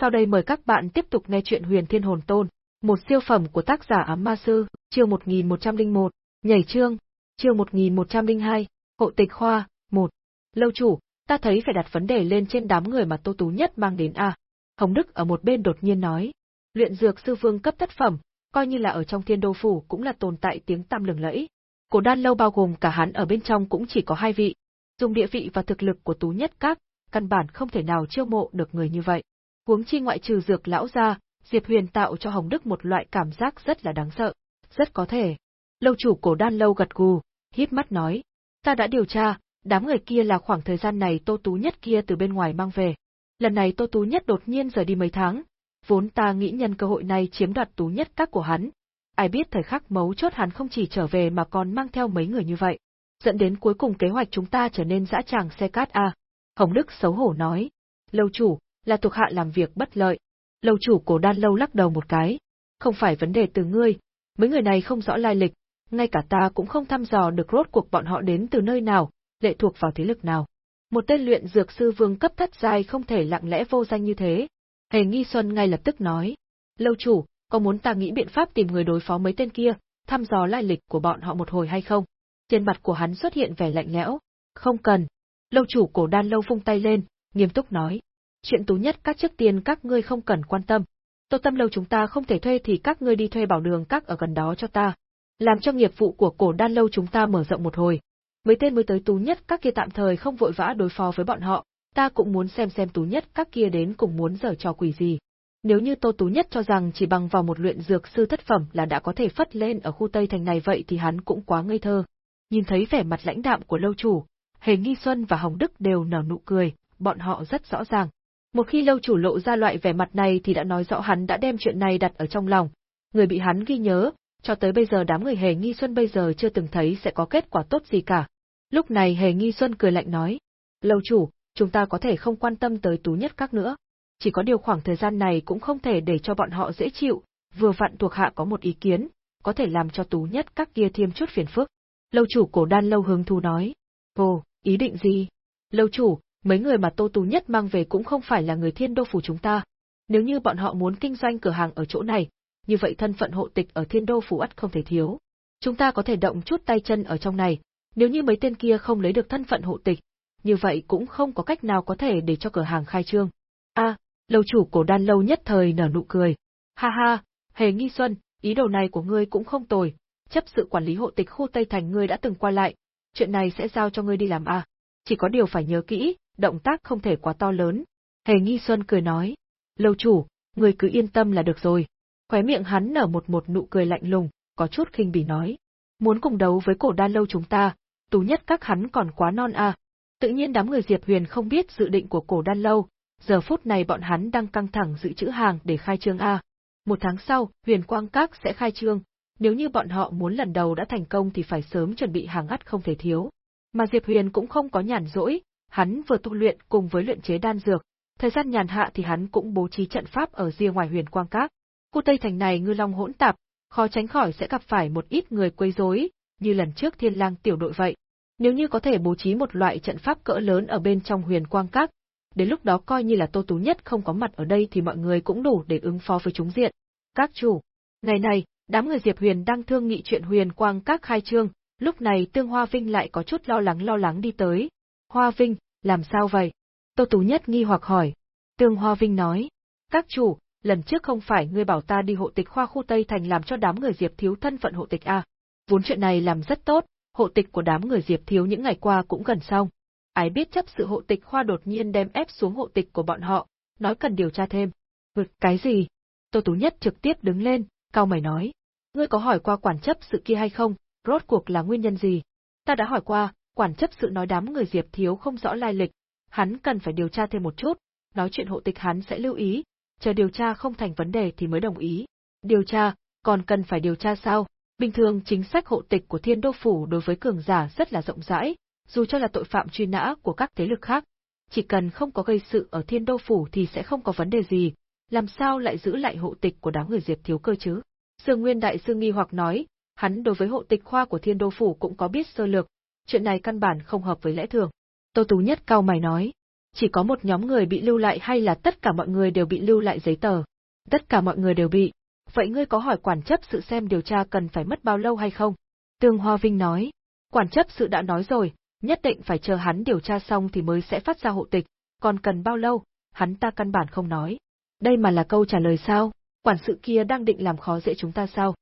Sau đây mời các bạn tiếp tục nghe chuyện Huyền Thiên Hồn Tôn, một siêu phẩm của tác giả Ám Ma Sư, chương 1101, nhảy chương, chương 1102, hộ tịch khoa, 1. Lâu chủ, ta thấy phải đặt vấn đề lên trên đám người mà Tô Tú nhất mang đến a. Hồng Đức ở một bên đột nhiên nói, luyện dược sư vương cấp thất phẩm, coi như là ở trong thiên đô phủ cũng là tồn tại tiếng tăm lừng lẫy. Cổ đan lâu bao gồm cả hắn ở bên trong cũng chỉ có hai vị. Dùng địa vị và thực lực của Tú nhất các, căn bản không thể nào chiêu mộ được người như vậy. Huống chi ngoại trừ dược lão ra, Diệp Huyền tạo cho Hồng Đức một loại cảm giác rất là đáng sợ. Rất có thể. Lâu chủ cổ đan lâu gật gù, híp mắt nói. Ta đã điều tra, đám người kia là khoảng thời gian này Tô Tú Nhất kia từ bên ngoài mang về. Lần này Tô Tú Nhất đột nhiên rời đi mấy tháng, vốn ta nghĩ nhân cơ hội này chiếm đoạt Tú Nhất các của hắn. Ai biết thời khắc mấu chốt hắn không chỉ trở về mà còn mang theo mấy người như vậy. Dẫn đến cuối cùng kế hoạch chúng ta trở nên dã tràng xe cát a. Hồng Đức xấu hổ nói. Lâu chủ, là thuộc hạ làm việc bất lợi. Lâu chủ cổ đan lâu lắc đầu một cái. Không phải vấn đề từ ngươi, mấy người này không rõ lai lịch, ngay cả ta cũng không thăm dò được rốt cuộc bọn họ đến từ nơi nào, lệ thuộc vào thế lực nào. Một tên luyện dược sư vương cấp thất giai không thể lặng lẽ vô danh như thế. Hề Nghi Xuân ngay lập tức nói, lâu chủ, có muốn ta nghĩ biện pháp tìm người đối phó mấy tên kia, thăm dò lai lịch của bọn họ một hồi hay không? Trên mặt của hắn xuất hiện vẻ lạnh lẽo. Không cần. Lâu chủ cổ đan lâu vung tay lên, nghiêm túc nói. Chuyện tú nhất các trước tiên các ngươi không cần quan tâm. Tô tâm lâu chúng ta không thể thuê thì các ngươi đi thuê bảo đường các ở gần đó cho ta. Làm cho nghiệp vụ của cổ đan lâu chúng ta mở rộng một hồi. Mấy tên mới tới tú nhất các kia tạm thời không vội vã đối phó với bọn họ, ta cũng muốn xem xem tú nhất các kia đến cùng muốn giở trò quỷ gì. Nếu như Tô Tú Nhất cho rằng chỉ bằng vào một luyện dược sư thất phẩm là đã có thể phất lên ở khu Tây Thành này vậy thì hắn cũng quá ngây thơ. Nhìn thấy vẻ mặt lãnh đạm của lâu chủ, Hề Nghi Xuân và Hồng Đức đều nở nụ cười, bọn họ rất rõ ràng. Một khi lâu chủ lộ ra loại vẻ mặt này thì đã nói rõ hắn đã đem chuyện này đặt ở trong lòng. Người bị hắn ghi nhớ, cho tới bây giờ đám người Hề Nghi Xuân bây giờ chưa từng thấy sẽ có kết quả tốt gì cả. Lúc này Hề Nghi Xuân cười lạnh nói, lâu chủ, chúng ta có thể không quan tâm tới tú nhất các nữa. Chỉ có điều khoảng thời gian này cũng không thể để cho bọn họ dễ chịu, vừa vặn thuộc hạ có một ý kiến, có thể làm cho tú nhất các kia thêm chút phiền phức. Lâu chủ cổ đan lâu hứng thú nói, ồ, ý định gì? Lâu chủ, mấy người mà Tô Tú Nhất mang về cũng không phải là người thiên đô phủ chúng ta. Nếu như bọn họ muốn kinh doanh cửa hàng ở chỗ này, như vậy thân phận hộ tịch ở thiên đô phủ ắt không thể thiếu. Chúng ta có thể động chút tay chân ở trong này, nếu như mấy tên kia không lấy được thân phận hộ tịch, như vậy cũng không có cách nào có thể để cho cửa hàng khai trương. A, lâu chủ cổ đan lâu nhất thời nở nụ cười. Ha ha, hề nghi xuân, ý đồ này của ngươi cũng không tồi, chấp sự quản lý hộ tịch khu Tây Thành ngươi đã từng qua lại, chuyện này sẽ giao cho ngươi đi làm a. Chỉ có điều phải nhớ kỹ, động tác không thể quá to lớn. Hề Nghi Xuân cười nói, lâu chủ, người cứ yên tâm là được rồi. Khóe miệng hắn nở một một nụ cười lạnh lùng, có chút khinh bỉ nói. Muốn cùng đấu với cổ đan lâu chúng ta, tú nhất các hắn còn quá non à. Tự nhiên đám người Diệp Huyền không biết dự định của cổ đan lâu, giờ phút này bọn hắn đang căng thẳng dự trữ hàng để khai trương A. Một tháng sau, Huyền Quang Các sẽ khai trương, nếu như bọn họ muốn lần đầu đã thành công thì phải sớm chuẩn bị hàng ngắt không thể thiếu. Mà Diệp Huyền cũng không có nhàn rỗi, hắn vừa tu luyện cùng với luyện chế đan dược, thời gian nhàn hạ thì hắn cũng bố trí trận pháp ở rìa ngoài Huyền Quang Các. Khu Tây Thành này ngư long hỗn tạp, khó tránh khỏi sẽ gặp phải một ít người quấy rối, như lần trước Thiên Lang tiểu đội vậy. Nếu như có thể bố trí một loại trận pháp cỡ lớn ở bên trong Huyền Quang Các, đến lúc đó coi như là Tô Tú Nhất không có mặt ở đây thì mọi người cũng đủ để ứng phó với chúng diện. Các chủ, ngày này, đám người Diệp Huyền đang thương nghị chuyện Huyền Quang Các khai trương, lúc này Tương Hoa Vinh lại có chút lo lắng lo lắng đi tới. Hoa Vinh, làm sao vậy? Tô Tú Nhất nghi hoặc hỏi. Tương Hoa Vinh nói, các chủ, lần trước không phải ngươi bảo ta đi hộ tịch khoa khu Tây Thành làm cho đám người Diệp thiếu thân phận hộ tịch à? Vốn chuyện này làm rất tốt, hộ tịch của đám người Diệp thiếu những ngày qua cũng gần xong. Ai biết chấp sự hộ tịch khoa đột nhiên đem ép xuống hộ tịch của bọn họ, nói cần điều tra thêm. Vượt cái gì? Tô Tú Nhất trực tiếp đứng lên, cao mày nói. Ngươi có hỏi qua quản chấp sự kia hay không, rốt cuộc là nguyên nhân gì? Ta đã hỏi qua, quản chấp sự nói đám người Diệp thiếu không rõ lai lịch, hắn cần phải điều tra thêm một chút, nói chuyện hộ tịch hắn sẽ lưu ý, chờ điều tra không thành vấn đề thì mới đồng ý. Điều tra, còn cần phải điều tra sao? Bình thường chính sách hộ tịch của Thiên Đô Phủ đối với cường giả rất là rộng rãi, dù cho là tội phạm truy nã của các thế lực khác. Chỉ cần không có gây sự ở Thiên Đô Phủ thì sẽ không có vấn đề gì, làm sao lại giữ lại hộ tịch của đám người Diệp thiếu cơ chứ? Sương Nguyên Đại Sư nghi hoặc nói, hắn đối với hộ tịch khoa của Thiên Đô Phủ cũng có biết sơ lược, chuyện này căn bản không hợp với lẽ thường. Tô Tú Nhất cao mày nói, Chỉ có một nhóm người bị lưu lại hay là tất cả mọi người đều bị lưu lại giấy tờ? Tất cả mọi người đều bị. Vậy ngươi có hỏi quản chấp sự xem điều tra cần phải mất bao lâu hay không? Tương Hoa Vinh nói. Quản chấp sự đã nói rồi, nhất định phải chờ hắn điều tra xong thì mới sẽ phát ra hộ tịch, còn cần bao lâu, hắn ta căn bản không nói. Đây mà là câu trả lời sao? Quản sự kia đang định làm khó dễ chúng ta sao?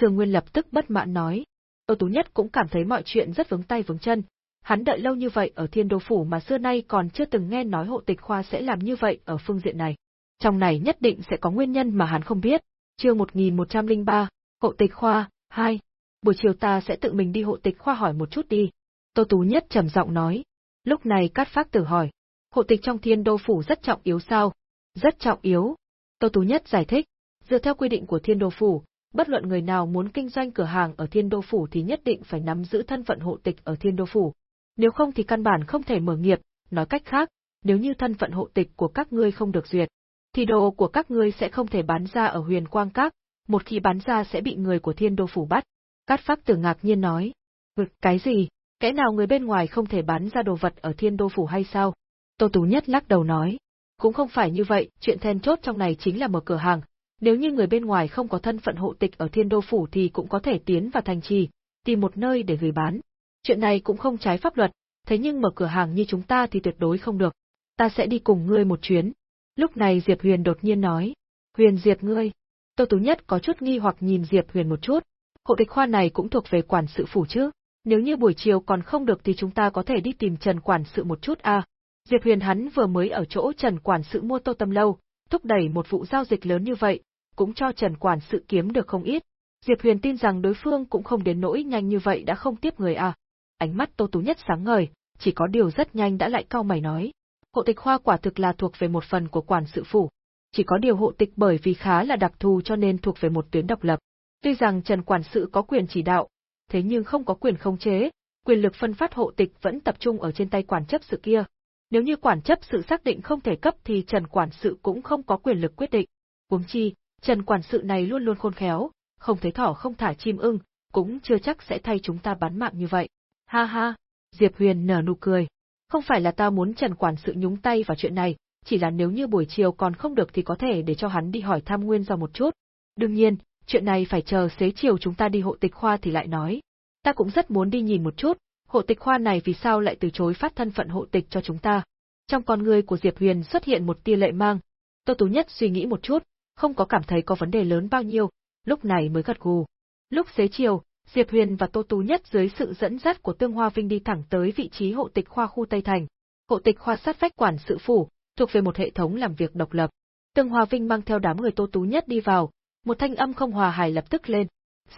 Sương Nguyên lập tức bất mãn nói. Âu Tú Nhất cũng cảm thấy mọi chuyện rất vướng tay vướng chân. Hắn đợi lâu như vậy ở Thiên Đô Phủ mà xưa nay còn chưa từng nghe nói hộ tịch khoa sẽ làm như vậy ở phương diện này. Trong này nhất định sẽ có nguyên nhân mà hắn không biết. Chương 1103, Hộ tịch khoa, 2. Buổi chiều ta sẽ tự mình đi hộ tịch khoa hỏi một chút đi. Tô Tú Nhất trầm giọng nói. Lúc này Cát Phác Tử hỏi. Hộ tịch trong Thiên Đô Phủ rất trọng yếu sao? Rất trọng yếu. Tô Tú Nhất giải thích. Dựa theo quy định của Thiên Đô Phủ, bất luận người nào muốn kinh doanh cửa hàng ở Thiên Đô Phủ thì nhất định phải nắm giữ thân phận hộ tịch ở Thiên Đô Phủ. Nếu không thì căn bản không thể mở nghiệp, nói cách khác, nếu như thân phận hộ tịch của các ngươi không được duyệt, thì đồ của các ngươi sẽ không thể bán ra ở huyền quang các, một khi bán ra sẽ bị người của Thiên Đô Phủ bắt. Cát Phác Tử ngạc nhiên nói, vực cái gì, kẻ nào người bên ngoài không thể bán ra đồ vật ở Thiên Đô Phủ hay sao? Tô Tú Nhất lắc đầu nói, cũng không phải như vậy, chuyện then chốt trong này chính là mở cửa hàng, nếu như người bên ngoài không có thân phận hộ tịch ở thiên đô phủ thì cũng có thể tiến vào thành trì, tìm một nơi để gửi bán. Chuyện này cũng không trái pháp luật, thế nhưng mở cửa hàng như chúng ta thì tuyệt đối không được. Ta sẽ đi cùng ngươi một chuyến. Lúc này Diệp Huyền đột nhiên nói. Huyền Diệp ngươi. Tô Tú Nhất có chút nghi hoặc nhìn Diệp Huyền một chút. Hộ tịch khoa này cũng thuộc về quản sự phủ chứ. Nếu như buổi chiều còn không được thì chúng ta có thể đi tìm Trần quản sự một chút à. Diệp Huyền hắn vừa mới ở chỗ Trần quản sự mua tô tâm lâu, thúc đẩy một vụ giao dịch lớn như vậy, cũng cho Trần Quản sự kiếm được không ít. Diệp Huyền tin rằng đối phương cũng không đến nỗi nhanh như vậy đã không tiếp người à. Ánh mắt Tô Tú Nhất sáng ngời, chỉ có điều rất nhanh đã lại cau mày nói. Hộ tịch khoa quả thực là thuộc về một phần của quản sự phủ. Chỉ có điều hộ tịch bởi vì khá là đặc thù cho nên thuộc về một tuyến độc lập. Tuy rằng Trần Quản sự có quyền chỉ đạo, thế nhưng không có quyền không chế, quyền lực phân phát hộ tịch vẫn tập trung ở trên tay quản chấp sự kia. Nếu như quản chấp sự xác định không thể cấp thì Trần Quản sự cũng không có quyền lực quyết định. Huống chi, Trần quản sự này luôn luôn khôn khéo, không thấy thỏ không thả chim ưng, cũng chưa chắc sẽ thay chúng ta bán mạng như vậy. Ha ha, Diệp Huyền nở nụ cười. Không phải là ta muốn Trần quản sự nhúng tay vào chuyện này, chỉ là nếu như buổi chiều còn không được thì có thể để cho hắn đi hỏi tham nguyên do một chút. Đương nhiên, chuyện này phải chờ xế chiều chúng ta đi hộ tịch khoa thì lại nói. Ta cũng rất muốn đi nhìn một chút, hộ tịch khoa này vì sao lại từ chối phát thân phận hộ tịch cho chúng ta. Trong con người của Diệp Huyền xuất hiện một tia lệ mang. Tô Tú Nhất suy nghĩ một chút, không có cảm thấy có vấn đề lớn bao nhiêu, lúc này mới gật gù. Lúc xế chiều, Diệp Huyền và Tô Tú Nhất dưới sự dẫn dắt của Tương Hoa Vinh đi thẳng tới vị trí hộ tịch khoa khu Tây Thành. Hộ tịch khoa sát vách quản sự phủ, thuộc về một hệ thống làm việc độc lập. Tương Hoa Vinh mang theo đám người Tô Tú Nhất đi vào, một thanh âm không hòa hài lập tức lên.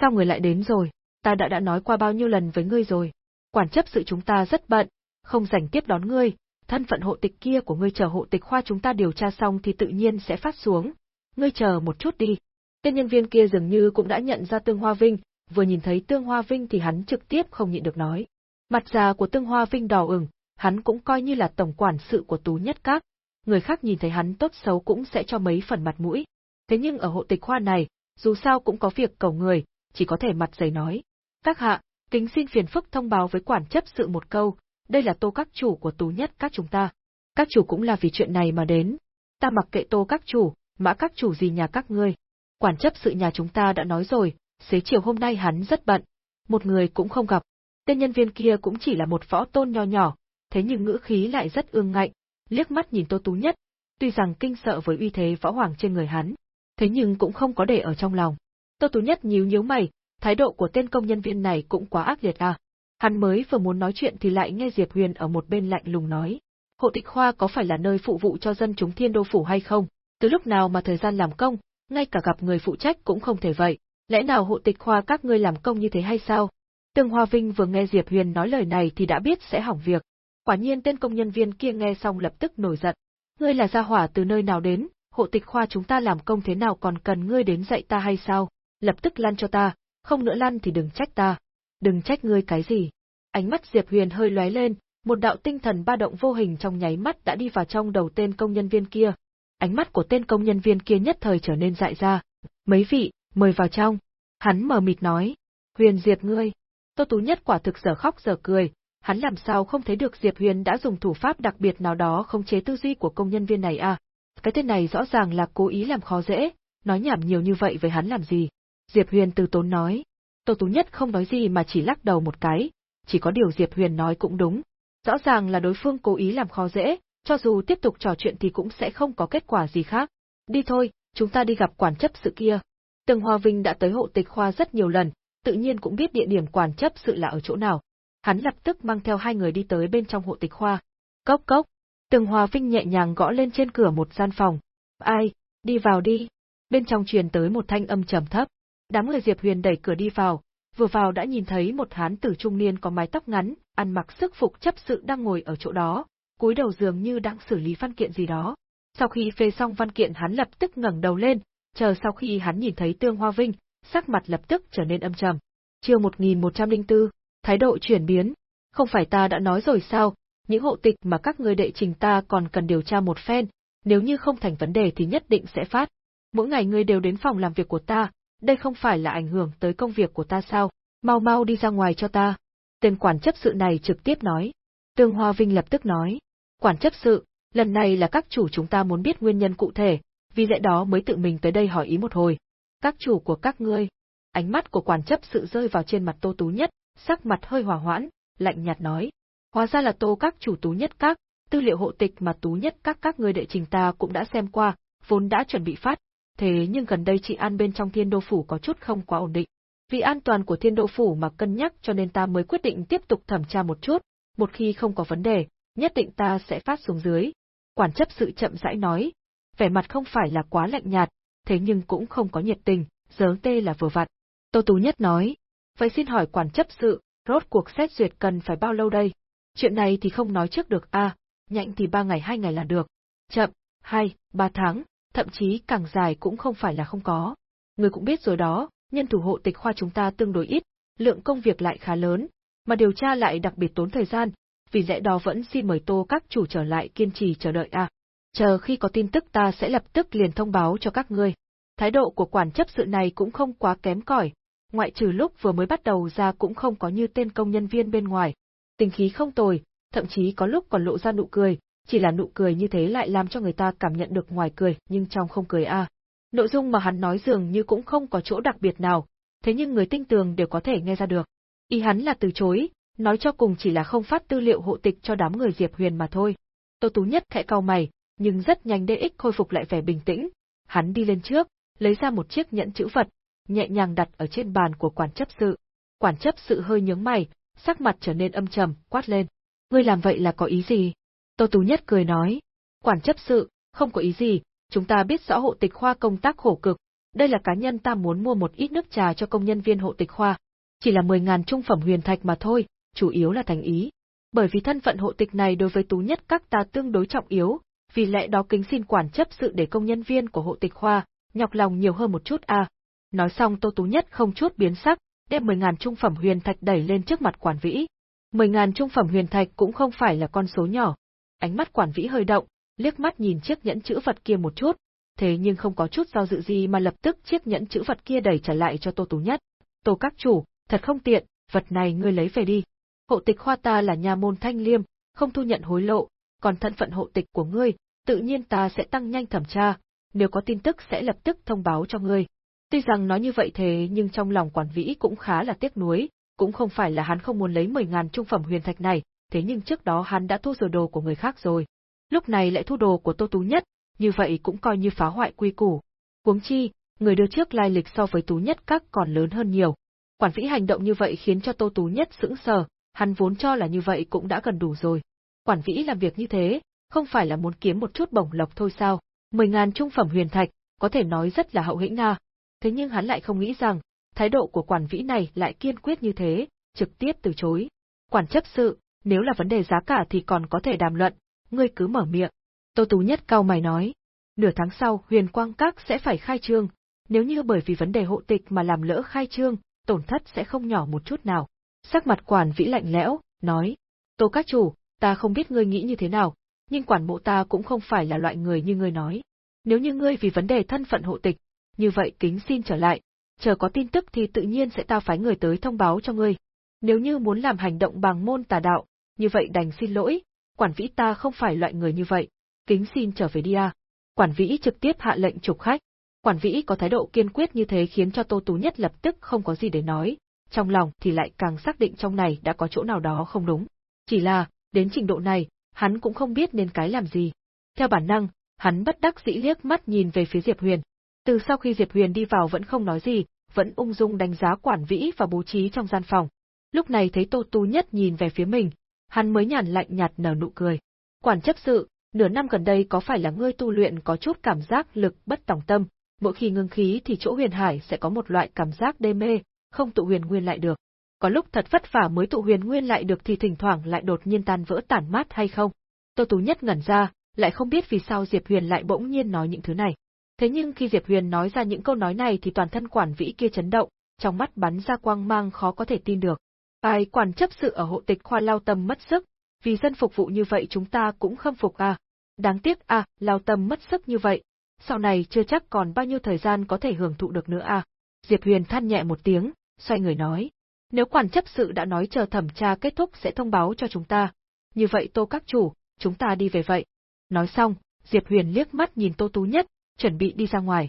Sao người lại đến rồi? Ta đã đã nói qua bao nhiêu lần với ngươi rồi. Quản chấp sự chúng ta rất bận, không rảnh tiếp đón ngươi, thân phận hộ tịch kia của ngươi chờ hộ tịch khoa chúng ta điều tra xong thì tự nhiên sẽ phát xuống, ngươi chờ một chút đi. Tên nhân viên kia dường như cũng đã nhận ra Tương Hoa Vinh, vừa nhìn thấy Tương Hoa Vinh thì hắn trực tiếp không nhịn được nói. Mặt già của Tương Hoa Vinh đỏ ửng, hắn cũng coi như là tổng quản sự của Tú Nhất Các, người khác nhìn thấy hắn tốt xấu cũng sẽ cho mấy phần mặt mũi. Thế nhưng ở hộ tịch khoa này, dù sao cũng có việc cầu người, chỉ có thể mặt dày nói. Các hạ, kính xin phiền phức thông báo với quản chấp sự một câu, đây là tô các chủ của Tú Nhất Các chúng ta. Các chủ cũng là vì chuyện này mà đến. Ta mặc kệ tô các chủ, mã các chủ gì nhà các ngươi. Quản chấp sự nhà chúng ta đã nói rồi, xế chiều hôm nay hắn rất bận, một người cũng không gặp. Tên nhân viên kia cũng chỉ là một võ tôn nho nhỏ, thế nhưng ngữ khí lại rất ương ngạnh, liếc mắt nhìn Tô Tú Nhất, tuy rằng kinh sợ với uy thế võ hoàng trên người hắn, thế nhưng cũng không có để ở trong lòng. Tô Tú Nhất nhíu nhíu mày, thái độ của tên công nhân viên này cũng quá ác liệt à. Hắn mới vừa muốn nói chuyện thì lại nghe Diệp Huyền ở một bên lạnh lùng nói. Hộ tịch khoa có phải là nơi phụ vụ cho dân chúng thiên đô phủ hay không? Từ lúc nào mà thời gian làm công, ngay cả gặp người phụ trách cũng không thể vậy, lẽ nào hộ tịch khoa các ngươi làm công như thế hay sao? Tương Hoa Vinh vừa nghe Diệp Huyền nói lời này thì đã biết sẽ hỏng việc. Quả nhiên tên công nhân viên kia nghe xong lập tức nổi giận. Ngươi là gia hỏa từ nơi nào đến, hộ tịch khoa chúng ta làm công thế nào còn cần ngươi đến dạy ta hay sao? Lập tức lăn cho ta, không nữa lăn thì đừng trách ta. Đừng trách ngươi cái gì. Ánh mắt Diệp Huyền hơi lóe lên, một đạo tinh thần ba động vô hình trong nháy mắt đã đi vào trong đầu tên công nhân viên kia, ánh mắt của tên công nhân viên kia nhất thời trở nên dại ra. Mấy vị, mời vào trong. Hắn mờ mịt nói. Huyền diệt ngươi. Tô Tú Nhất quả thực giờ khóc giờ cười, hắn làm sao không thấy được Diệp Huyền đã dùng thủ pháp đặc biệt nào đó khống chế tư duy của công nhân viên này à? Cái tên này rõ ràng là cố ý làm khó dễ, nói nhảm nhiều như vậy với hắn làm gì? Diệp Huyền từ tốn nói. Tô Tú Nhất không nói gì mà chỉ lắc đầu một cái, chỉ có điều Diệp Huyền nói cũng đúng. Rõ ràng là đối phương cố ý làm khó dễ, cho dù tiếp tục trò chuyện thì cũng sẽ không có kết quả gì khác. Đi thôi, chúng ta đi gặp quản chấp sự kia. Tường Hoa Vinh đã tới hộ tịch khoa rất nhiều lần, tự nhiên cũng biết địa điểm quản chấp sự là ở chỗ nào. Hắn lập tức mang theo hai người đi tới bên trong hộ tịch khoa. Cốc cốc. Tường Hoa Vinh nhẹ nhàng gõ lên trên cửa một gian phòng. Ai, đi vào đi. Bên trong truyền tới một thanh âm trầm thấp. Đám người Diệp Huyền đẩy cửa đi vào, vừa vào đã nhìn thấy một hán tử trung niên có mái tóc ngắn, ăn mặc sức phục chấp sự đang ngồi ở chỗ đó, cúi đầu dường như đang xử lý văn kiện gì đó. Sau khi phê xong văn kiện hắn lập tức ngẩng đầu lên, chờ sau khi hắn nhìn thấy Tương Hoa Vinh, sắc mặt lập tức trở nên âm trầm. Chương 1104, thái độ chuyển biến. Không phải ta đã nói rồi sao, những hộ tịch mà các ngươi đệ trình ta còn cần điều tra một phen, nếu như không thành vấn đề thì nhất định sẽ phát. Mỗi ngày ngươi đều đến phòng làm việc của ta, đây không phải là ảnh hưởng tới công việc của ta sao, mau mau đi ra ngoài cho ta. Tên quản chấp sự này trực tiếp nói. Tương Hoa Vinh lập tức nói. Quản chấp sự, lần này là các chủ chúng ta muốn biết nguyên nhân cụ thể, vì lẽ đó mới tự mình tới đây hỏi ý một hồi. Các chủ của các ngươi. Ánh mắt của quản chấp sự rơi vào trên mặt Tô Tú Nhất, sắc mặt hơi hòa hoãn, lạnh nhạt nói. Hóa ra là Tô các chủ Tú Nhất các, tư liệu hộ tịch mà Tú Nhất các các ngươi đệ trình ta cũng đã xem qua, vốn đã chuẩn bị phát, thế nhưng gần đây chị An bên trong thiên đô phủ có chút không quá ổn định. Vì an toàn của thiên đô phủ mà cân nhắc cho nên ta mới quyết định tiếp tục thẩm tra một chút, một khi không có vấn đề, nhất định ta sẽ phát xuống dưới. Quản chấp sự chậm rãi nói, vẻ mặt không phải là quá lạnh nhạt, thế nhưng cũng không có nhiệt tình, dớ tê là vừa vặn. Tô Tú Nhất nói, vậy xin hỏi quản chấp sự, rốt cuộc xét duyệt cần phải bao lâu đây? Chuyện này thì không nói trước được a, à, nhạnh thì ba ngày hai ngày là được. Chậm, hai, ba tháng, thậm chí càng dài cũng không phải là không có. Người cũng biết rồi đó, nhân thủ hộ tịch khoa chúng ta tương đối ít, lượng công việc lại khá lớn, mà điều tra lại đặc biệt tốn thời gian, vì lẽ đó vẫn xin mời tô các chủ trở lại kiên trì chờ đợi. À. Chờ khi có tin tức ta sẽ lập tức liền thông báo cho các ngươi. Thái độ của quản chấp sự này cũng không quá kém cỏi, ngoại trừ lúc vừa mới bắt đầu ra cũng không có như tên công nhân viên bên ngoài. Tình khí không tồi, thậm chí có lúc còn lộ ra nụ cười, chỉ là nụ cười như thế lại làm cho người ta cảm nhận được ngoài cười nhưng trong không cười a. Nội dung mà hắn nói dường như cũng không có chỗ đặc biệt nào, thế nhưng người tinh tường đều có thể nghe ra được. Ý hắn là từ chối, nói cho cùng chỉ là không phát tư liệu hộ tịch cho đám người Diệp Huyền mà thôi. Tô Tú Nhất khẽ cau mày, nhưng rất nhanh DX khôi phục lại vẻ bình tĩnh, hắn đi lên trước, lấy ra một chiếc nhẫn chữ vật, nhẹ nhàng đặt ở trên bàn của quản chấp sự. Quản chấp sự hơi nhướng mày, sắc mặt trở nên âm trầm, quát lên. Ngươi làm vậy là có ý gì? Tô Tú Nhất cười nói. Quản chấp sự, không có ý gì, chúng ta biết rõ hộ tịch khoa công tác khổ cực, đây là cá nhân ta muốn mua một ít nước trà cho công nhân viên hộ tịch khoa. Chỉ là 10.000 trung phẩm huyền thạch mà thôi, chủ yếu là thành ý. Bởi vì thân phận hộ tịch này đối với Tú Nhất các ta tương đối trọng yếu, vì lẽ đó kính xin quản chấp sự để công nhân viên của hộ tịch khoa, nhọc lòng nhiều hơn một chút a. Nói xong Tô Tú Nhất không chút biến sắc, đem 10.000 trung phẩm huyền thạch đẩy lên trước mặt quản vĩ. 10.000 trung phẩm huyền thạch cũng không phải là con số nhỏ. Ánh mắt quản vĩ hơi động, liếc mắt nhìn chiếc nhẫn chữ vật kia một chút, thế nhưng không có chút do dự gì mà lập tức chiếc nhẫn chữ vật kia đẩy trở lại cho Tô Tú Nhất. Tô các chủ, thật không tiện, vật này ngươi lấy về đi. Hộ tịch khoa ta là nhà môn thanh liêm, không thu nhận hối lộ, còn thân phận hộ tịch của ngươi, tự nhiên ta sẽ tăng nhanh thẩm tra, nếu có tin tức sẽ lập tức thông báo cho ngươi. Tuy rằng nói như vậy thế nhưng trong lòng quản vĩ cũng khá là tiếc nuối, cũng không phải là hắn không muốn lấy 10.000 trung phẩm huyền thạch này, thế nhưng trước đó hắn đã thu rồi đồ của người khác rồi. Lúc này lại thu đồ của Tô Tú Nhất, như vậy cũng coi như phá hoại quy củ. Huống chi, người đưa trước lai lịch so với Tú Nhất các còn lớn hơn nhiều. Quản vĩ hành động như vậy khiến cho Tô Tú Nhất sững sờ, hắn vốn cho là như vậy cũng đã gần đủ rồi. Quản vĩ làm việc như thế, không phải là muốn kiếm một chút bổng lộc thôi sao? Mười ngàn trung phẩm huyền thạch, có thể nói rất là hậu hĩnh nga. Thế nhưng hắn lại không nghĩ rằng, thái độ của quản vĩ này lại kiên quyết như thế, trực tiếp từ chối. Quản chấp sự, nếu là vấn đề giá cả thì còn có thể đàm luận, ngươi cứ mở miệng. Tô Tú Nhất cao mày nói. Nửa tháng sau huyền quang các sẽ phải khai trương, nếu như bởi vì vấn đề hộ tịch mà làm lỡ khai trương, tổn thất sẽ không nhỏ một chút nào. Sắc mặt quản vĩ lạnh lẽo, nói. Tô các chủ, ta không biết ngươi nghĩ như thế nào, nhưng quản bộ ta cũng không phải là loại người như ngươi nói. Nếu như ngươi vì vấn đề thân phận hộ tịch, như vậy kính xin trở lại, chờ có tin tức thì tự nhiên sẽ ta phái người tới thông báo cho ngươi. Nếu như muốn làm hành động bằng môn tà đạo, như vậy đành xin lỗi, quản vĩ ta không phải loại người như vậy, kính xin trở về đi à. Quản vĩ trực tiếp hạ lệnh trục khách. Quản vĩ có thái độ kiên quyết như thế khiến cho Tô Tú Nhất lập tức không có gì để nói, trong lòng thì lại càng xác định trong này đã có chỗ nào đó không đúng. Chỉ là, đến trình độ này, hắn cũng không biết nên cái làm gì. Theo bản năng, hắn bất đắc dĩ liếc mắt nhìn về phía Diệp Huyền. Từ sau khi Diệp Huyền đi vào vẫn không nói gì, vẫn ung dung đánh giá quản vĩ và bố trí trong gian phòng. Lúc này thấy Tô Tú Nhất nhìn về phía mình, hắn mới nhàn lạnh nhạt nở nụ cười. Quản chấp sự, nửa năm gần đây có phải là ngươi tu luyện có chút cảm giác lực bất tòng tâm, mỗi khi ngưng khí thì chỗ huyền hải sẽ có một loại cảm giác đê mê, không tụ huyền nguyên lại được. Có lúc thật vất vả mới tụ huyền nguyên lại được thì thỉnh thoảng lại đột nhiên tan vỡ tản mát hay không? Tô Tú Nhất ngẩn ra, lại không biết vì sao Diệp Huyền lại bỗng nhiên nói những thứ này. Thế nhưng khi Diệp Huyền nói ra những câu nói này thì toàn thân quản vĩ kia chấn động, trong mắt bắn ra quang mang khó có thể tin được. Ai quản chấp sự ở hộ tịch khoa lao tâm mất sức, vì dân phục vụ như vậy chúng ta cũng khâm phục à. Đáng tiếc à, lao tâm mất sức như vậy, sau này chưa chắc còn bao nhiêu thời gian có thể hưởng thụ được nữa à. Diệp Huyền than nhẹ một tiếng, xoay người nói. Nếu quản chấp sự đã nói chờ thẩm tra kết thúc sẽ thông báo cho chúng ta. Như vậy tô các chủ, chúng ta đi về vậy. Nói xong, Diệp Huyền liếc mắt nhìn Tô Tú Nhất, chuẩn bị đi ra ngoài.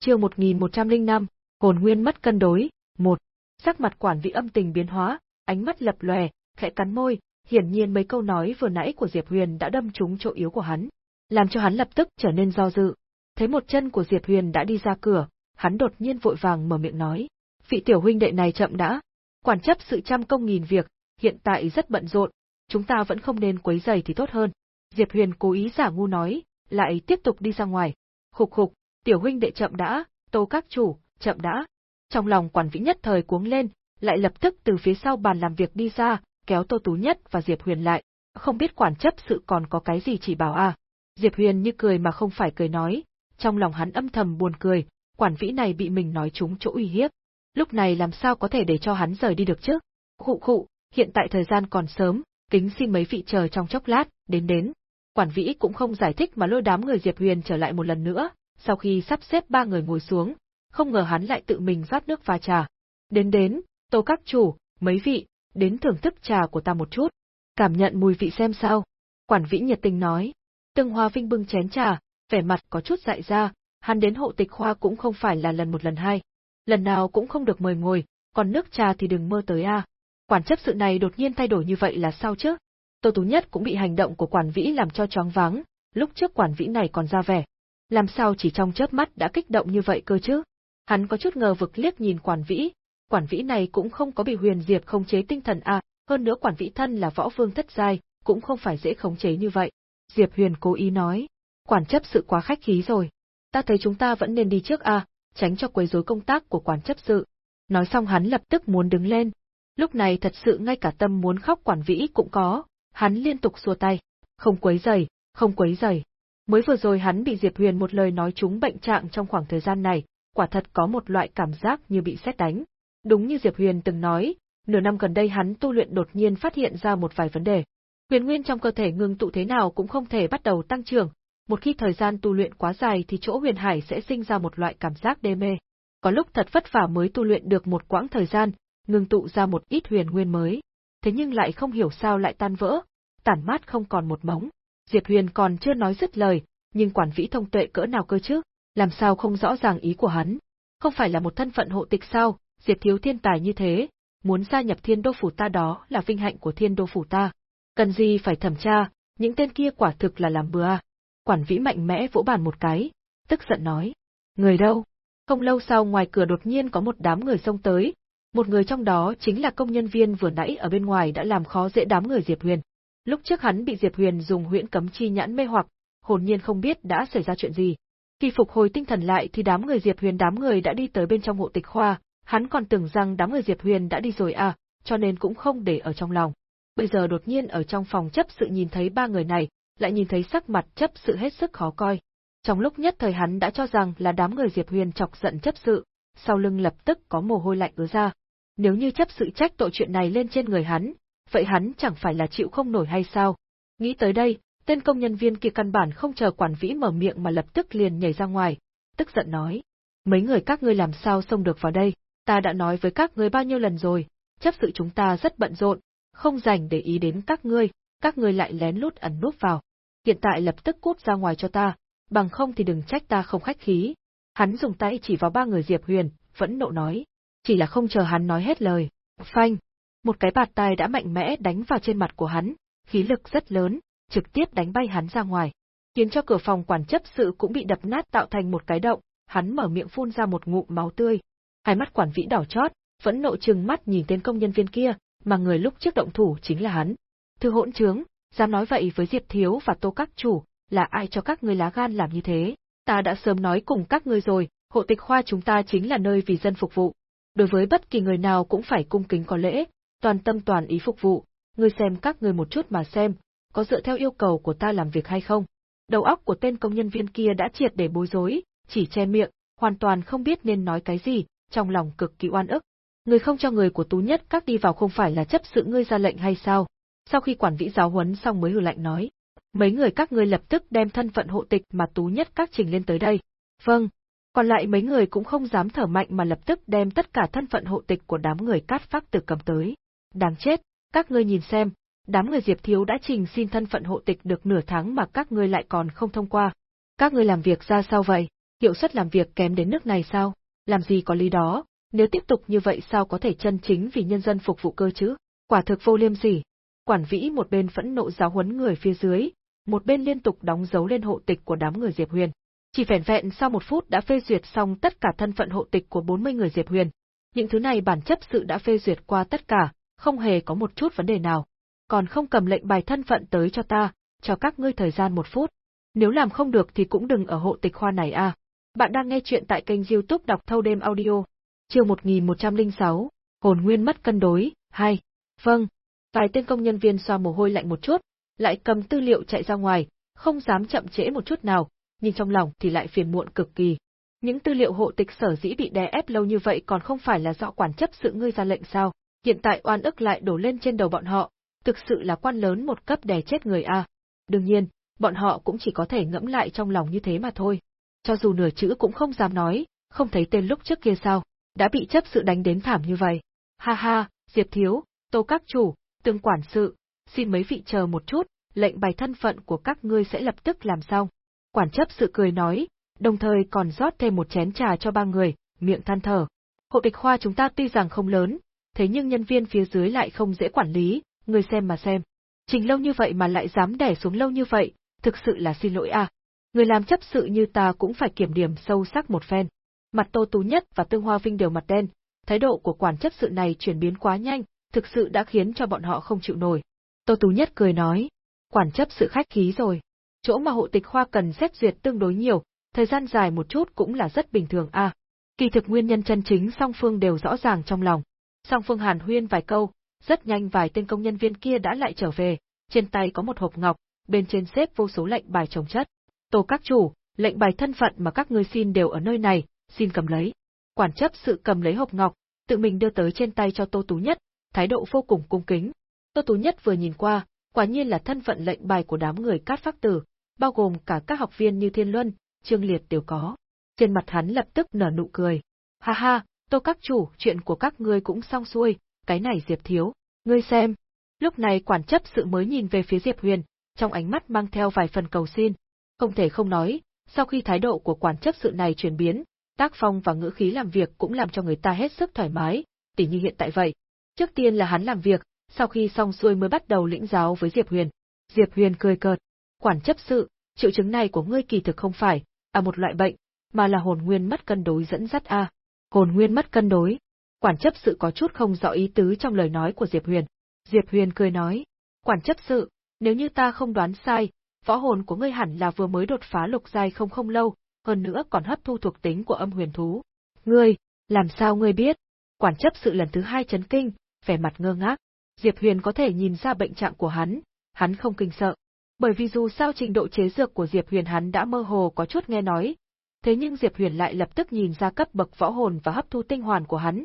Chiều 1105, hồn nguyên mất cân đối, một. Sắc mặt quản vị âm tình biến hóa, ánh mắt lập lòe, khẽ cắn môi, hiển nhiên mấy câu nói vừa nãy của Diệp Huyền đã đâm trúng chỗ yếu của hắn, làm cho hắn lập tức trở nên do dự. Thấy một chân của Diệp Huyền đã đi ra cửa, hắn đột nhiên vội vàng mở miệng nói: "Vị tiểu huynh đệ này chậm đã, quản chấp sự trăm công nghìn việc, hiện tại rất bận rộn, chúng ta vẫn không nên quấy rầy thì tốt hơn." Diệp Huyền cố ý giả ngu nói, lại tiếp tục đi ra ngoài. Khục khục, tiểu huynh đệ chậm đã, tô các chủ, chậm đã. Trong lòng quản vĩ nhất thời cuống lên, lại lập tức từ phía sau bàn làm việc đi ra, kéo Tô Tú Nhất và Diệp Huyền lại. Không biết quản chấp sự còn có cái gì chỉ bảo à. Diệp Huyền như cười mà không phải cười nói, trong lòng hắn âm thầm buồn cười, quản vĩ này bị mình nói trúng chỗ uy hiếp. Lúc này làm sao có thể để cho hắn rời đi được chứ? Khụ khụ, hiện tại thời gian còn sớm, kính xin mấy vị chờ trong chốc lát, đến đến. Quản vĩ cũng không giải thích mà lôi đám người Diệp Huyền trở lại một lần nữa, sau khi sắp xếp ba người ngồi xuống, không ngờ hắn lại tự mình rót nước pha trà. Đến đến, tô các chủ, mấy vị, đến thưởng thức trà của ta một chút. Cảm nhận mùi vị xem sao. Quản vĩ nhiệt tình nói. Tương Hoa Vinh bưng chén trà, vẻ mặt có chút dại ra, hắn đến hộ tịch khoa cũng không phải là lần một lần hai. Lần nào cũng không được mời ngồi, còn nước trà thì đừng mơ tới a. Quản chấp sự này đột nhiên thay đổi như vậy là sao chứ? Tô Tú Nhất cũng bị hành động của quản vĩ làm cho choáng váng, lúc trước quản vĩ này còn ra vẻ. Làm sao chỉ trong chớp mắt đã kích động như vậy cơ chứ? Hắn có chút ngờ vực liếc nhìn quản vĩ, quản vĩ này cũng không có bị huyền diệp khống chế tinh thần à, hơn nữa quản vĩ thân là võ vương thất giai, cũng không phải dễ khống chế như vậy. Diệp huyền cố ý nói, quản chấp sự quá khách khí rồi. Ta thấy chúng ta vẫn nên đi trước à, tránh cho quấy rối công tác của quản chấp sự. Nói xong hắn lập tức muốn đứng lên. Lúc này thật sự ngay cả tâm muốn khóc quản vĩ cũng có, hắn liên tục xua tay, không quấy giày, không quấy giày. Mới vừa rồi hắn bị Diệp Huyền một lời nói trúng bệnh trạng trong khoảng thời gian này, quả thật có một loại cảm giác như bị xét đánh. Đúng như Diệp Huyền từng nói, nửa năm gần đây hắn tu luyện đột nhiên phát hiện ra một vài vấn đề. Huyền nguyên trong cơ thể ngưng tụ thế nào cũng không thể bắt đầu tăng trưởng, một khi thời gian tu luyện quá dài thì chỗ huyền hải sẽ sinh ra một loại cảm giác đê mê. Có lúc thật vất vả mới tu luyện được một quãng thời gian, ngưng tụ ra một ít huyền nguyên mới, thế nhưng lại không hiểu sao lại tan vỡ, tản mát không còn một móng. Diệp Huyền còn chưa nói dứt lời, nhưng quản vĩ thông tuệ cỡ nào cơ chứ, làm sao không rõ ràng ý của hắn. Không phải là một thân phận hộ tịch sao, Diệp thiếu thiên tài như thế, muốn gia nhập thiên đô phủ ta đó là vinh hạnh của thiên đô phủ ta. Cần gì phải thẩm tra, những tên kia quả thực là làm bừa. Quản vĩ mạnh mẽ vỗ bàn một cái, tức giận nói. Người đâu? Không lâu sau ngoài cửa đột nhiên có một đám người xông tới, một người trong đó chính là công nhân viên vừa nãy ở bên ngoài đã làm khó dễ đám người Diệp Huyền. Lúc trước hắn bị Diệp Huyền dùng huyễn cấm chi nhãn mê hoặc, hồn nhiên không biết đã xảy ra chuyện gì. Khi phục hồi tinh thần lại thì đám người Diệp Huyền đám người đã đi tới bên trong hộ tịch khoa, hắn còn tưởng rằng đám người Diệp Huyền đã đi rồi à, cho nên cũng không để ở trong lòng. Bây giờ đột nhiên ở trong phòng chấp sự nhìn thấy ba người này, lại nhìn thấy sắc mặt chấp sự hết sức khó coi. Trong lúc nhất thời hắn đã cho rằng là đám người Diệp Huyền chọc giận chấp sự, sau lưng lập tức có mồ hôi lạnh ứa ra. Nếu như chấp sự trách tội chuyện này lên trên người hắn, vậy hắn chẳng phải là chịu không nổi hay sao? Nghĩ tới đây, tên công nhân viên kia căn bản không chờ quản vĩ mở miệng mà lập tức liền nhảy ra ngoài, tức giận nói. Mấy người các ngươi làm sao xông được vào đây, ta đã nói với các ngươi bao nhiêu lần rồi, chấp sự chúng ta rất bận rộn, không dành để ý đến các ngươi, các ngươi lại lén lút ẩn núp vào. Hiện tại lập tức cút ra ngoài cho ta, bằng không thì đừng trách ta không khách khí. Hắn dùng tay chỉ vào ba người Diệp Huyền, vẫn nộ nói. Chỉ là không chờ hắn nói hết lời. Phanh! Một cái bạt tay đã mạnh mẽ đánh vào trên mặt của hắn, khí lực rất lớn, trực tiếp đánh bay hắn ra ngoài. Khiến cho cửa phòng quản chấp sự cũng bị đập nát tạo thành một cái động, hắn mở miệng phun ra một ngụm máu tươi. Hai mắt quản vĩ đỏ chót, vẫn nộ trừng mắt nhìn tên công nhân viên kia, mà người lúc trước động thủ chính là hắn. Thư hỗn trướng, dám nói vậy với Diệp Thiếu và Tô Các Chủ, là ai cho các ngươi lá gan làm như thế? Ta đã sớm nói cùng các ngươi rồi, hộ tịch khoa chúng ta chính là nơi vì dân phục vụ. Đối với bất kỳ người nào cũng phải cung kính có lễ, toàn tâm toàn ý phục vụ, ngươi xem các ngươi một chút mà xem, có dựa theo yêu cầu của ta làm việc hay không. Đầu óc của tên công nhân viên kia đã triệt để bối rối, chỉ che miệng, hoàn toàn không biết nên nói cái gì, trong lòng cực kỳ oan ức. Người không cho người của Tú Nhất các đi vào không phải là chấp sự ngươi ra lệnh hay sao? Sau khi quản vĩ giáo huấn xong mới hừ lạnh nói. Mấy người các ngươi lập tức đem thân phận hộ tịch mà Tú Nhất các trình lên tới đây. Vâng. Còn lại mấy người cũng không dám thở mạnh mà lập tức đem tất cả thân phận hộ tịch của đám người cát phác tử cầm tới. Đáng chết, các ngươi nhìn xem, đám người Diệp Thiếu đã trình xin thân phận hộ tịch được nửa tháng mà các ngươi lại còn không thông qua. Các ngươi làm việc ra sao vậy? Hiệu suất làm việc kém đến nước này sao? Làm gì có lý đó, nếu tiếp tục như vậy sao có thể chân chính vì nhân dân phục vụ cơ chứ? Quả thực vô liêm sỉ. Quản vĩ một bên phẫn nộ giáo huấn người phía dưới, một bên liên tục đóng dấu lên hộ tịch của đám người Diệp Huyền. Chỉ vẻn vẹn sau một phút đã phê duyệt xong tất cả thân phận hộ tịch của 40 người Diệp Huyền. Những thứ này bản chấp sự đã phê duyệt qua tất cả, không hề có một chút vấn đề nào. Còn không cầm lệnh bài thân phận tới cho ta, cho các ngươi thời gian một phút. Nếu làm không được thì cũng đừng ở hộ tịch khoa này a. Bạn đang nghe chuyện tại kênh youtube đọc thâu đêm audio. Chương 1106, hồn nguyên mất cân đối, 2. Vâng. Vài tên công nhân viên xoa mồ hôi lạnh một chút, lại cầm tư liệu chạy ra ngoài, không dám chậm trễ một chút nào, nhưng trong lòng thì lại phiền muộn cực kỳ. Những tư liệu hộ tịch sở dĩ bị đè ép lâu như vậy còn không phải là do quản chấp sự ngươi ra lệnh sao? Hiện tại oan ức lại đổ lên trên đầu bọn họ, thực sự là quan lớn một cấp đè chết người a. Đương nhiên, bọn họ cũng chỉ có thể ngẫm lại trong lòng như thế mà thôi. Cho dù nửa chữ cũng không dám nói, không thấy tên lúc trước kia sao, đã bị chấp sự đánh đến thảm như vậy. Ha ha, Diệp Thiếu, Tô Các Chủ, Tương Quản Sự, xin mấy vị chờ một chút, lệnh bày thân phận của các ngươi sẽ lập tức làm xong. Quản chấp sự cười nói, đồng thời còn rót thêm một chén trà cho ba người, miệng than thở. Hộ tịch khoa chúng ta tuy rằng không lớn, thế nhưng nhân viên phía dưới lại không dễ quản lý, người xem mà xem. Trình lâu như vậy mà lại dám đẻ xuống lâu như vậy, thực sự là xin lỗi à. Người làm chấp sự như ta cũng phải kiểm điểm sâu sắc một phen. Mặt Tô Tú Nhất và Tương Hoa Vinh đều mặt đen, thái độ của quản chấp sự này chuyển biến quá nhanh, thực sự đã khiến cho bọn họ không chịu nổi. Tô Tú Nhất cười nói, quản chấp sự khách khí rồi. Chỗ mà hộ tịch khoa cần xét duyệt tương đối nhiều, thời gian dài một chút cũng là rất bình thường à. Kỳ thực nguyên nhân chân chính song phương đều rõ ràng trong lòng. Song phương hàn huyên vài câu, rất nhanh vài tên công nhân viên kia đã lại trở về, trên tay có một hộp ngọc, bên trên xếp vô số lệnh bài trồng chất. Tô các chủ, lệnh bài thân phận mà các ngươi xin đều ở nơi này, xin cầm lấy. Quản chấp sự cầm lấy hộp ngọc, tự mình đưa tới trên tay cho Tô Tú Nhất, thái độ vô cùng cung kính. Tô Tú Nhất vừa nhìn qua, quả nhiên là thân phận lệnh bài của đám người cát phác tử, bao gồm cả các học viên như Thiên Luân, Trương Liệt đều có. Trên mặt hắn lập tức nở nụ cười. Ha ha, Tô các chủ, chuyện của các ngươi cũng xong xuôi, cái này Diệp thiếu, ngươi xem. Lúc này quản chấp sự mới nhìn về phía Diệp Huyền, trong ánh mắt mang theo vài phần cầu xin. Không thể không nói, sau khi thái độ của quản chấp sự này chuyển biến, tác phong và ngữ khí làm việc cũng làm cho người ta hết sức thoải mái, tỉ như hiện tại vậy. Trước tiên là hắn làm việc, sau khi xong xuôi mới bắt đầu lĩnh giáo với Diệp Huyền. Diệp Huyền cười cợt, quản chấp sự, triệu chứng này của ngươi kỳ thực không phải, à một loại bệnh, mà là hồn nguyên mất cân đối dẫn dắt a. Hồn nguyên mất cân đối. Quản chấp sự có chút không rõ ý tứ trong lời nói của Diệp Huyền. Diệp Huyền cười nói, quản chấp sự, nếu như ta không đoán sai, võ hồn của ngươi hẳn là vừa mới đột phá lục giai không không lâu, hơn nữa còn hấp thu thuộc tính của âm huyền thú. Ngươi, làm sao ngươi biết? Quản chấp sự lần thứ hai chấn kinh, vẻ mặt ngơ ngác. Diệp Huyền có thể nhìn ra bệnh trạng của hắn, hắn không kinh sợ. Bởi vì dù sao trình độ chế dược của Diệp Huyền hắn đã mơ hồ có chút nghe nói. Thế nhưng Diệp Huyền lại lập tức nhìn ra cấp bậc võ hồn và hấp thu tinh hoàn của hắn.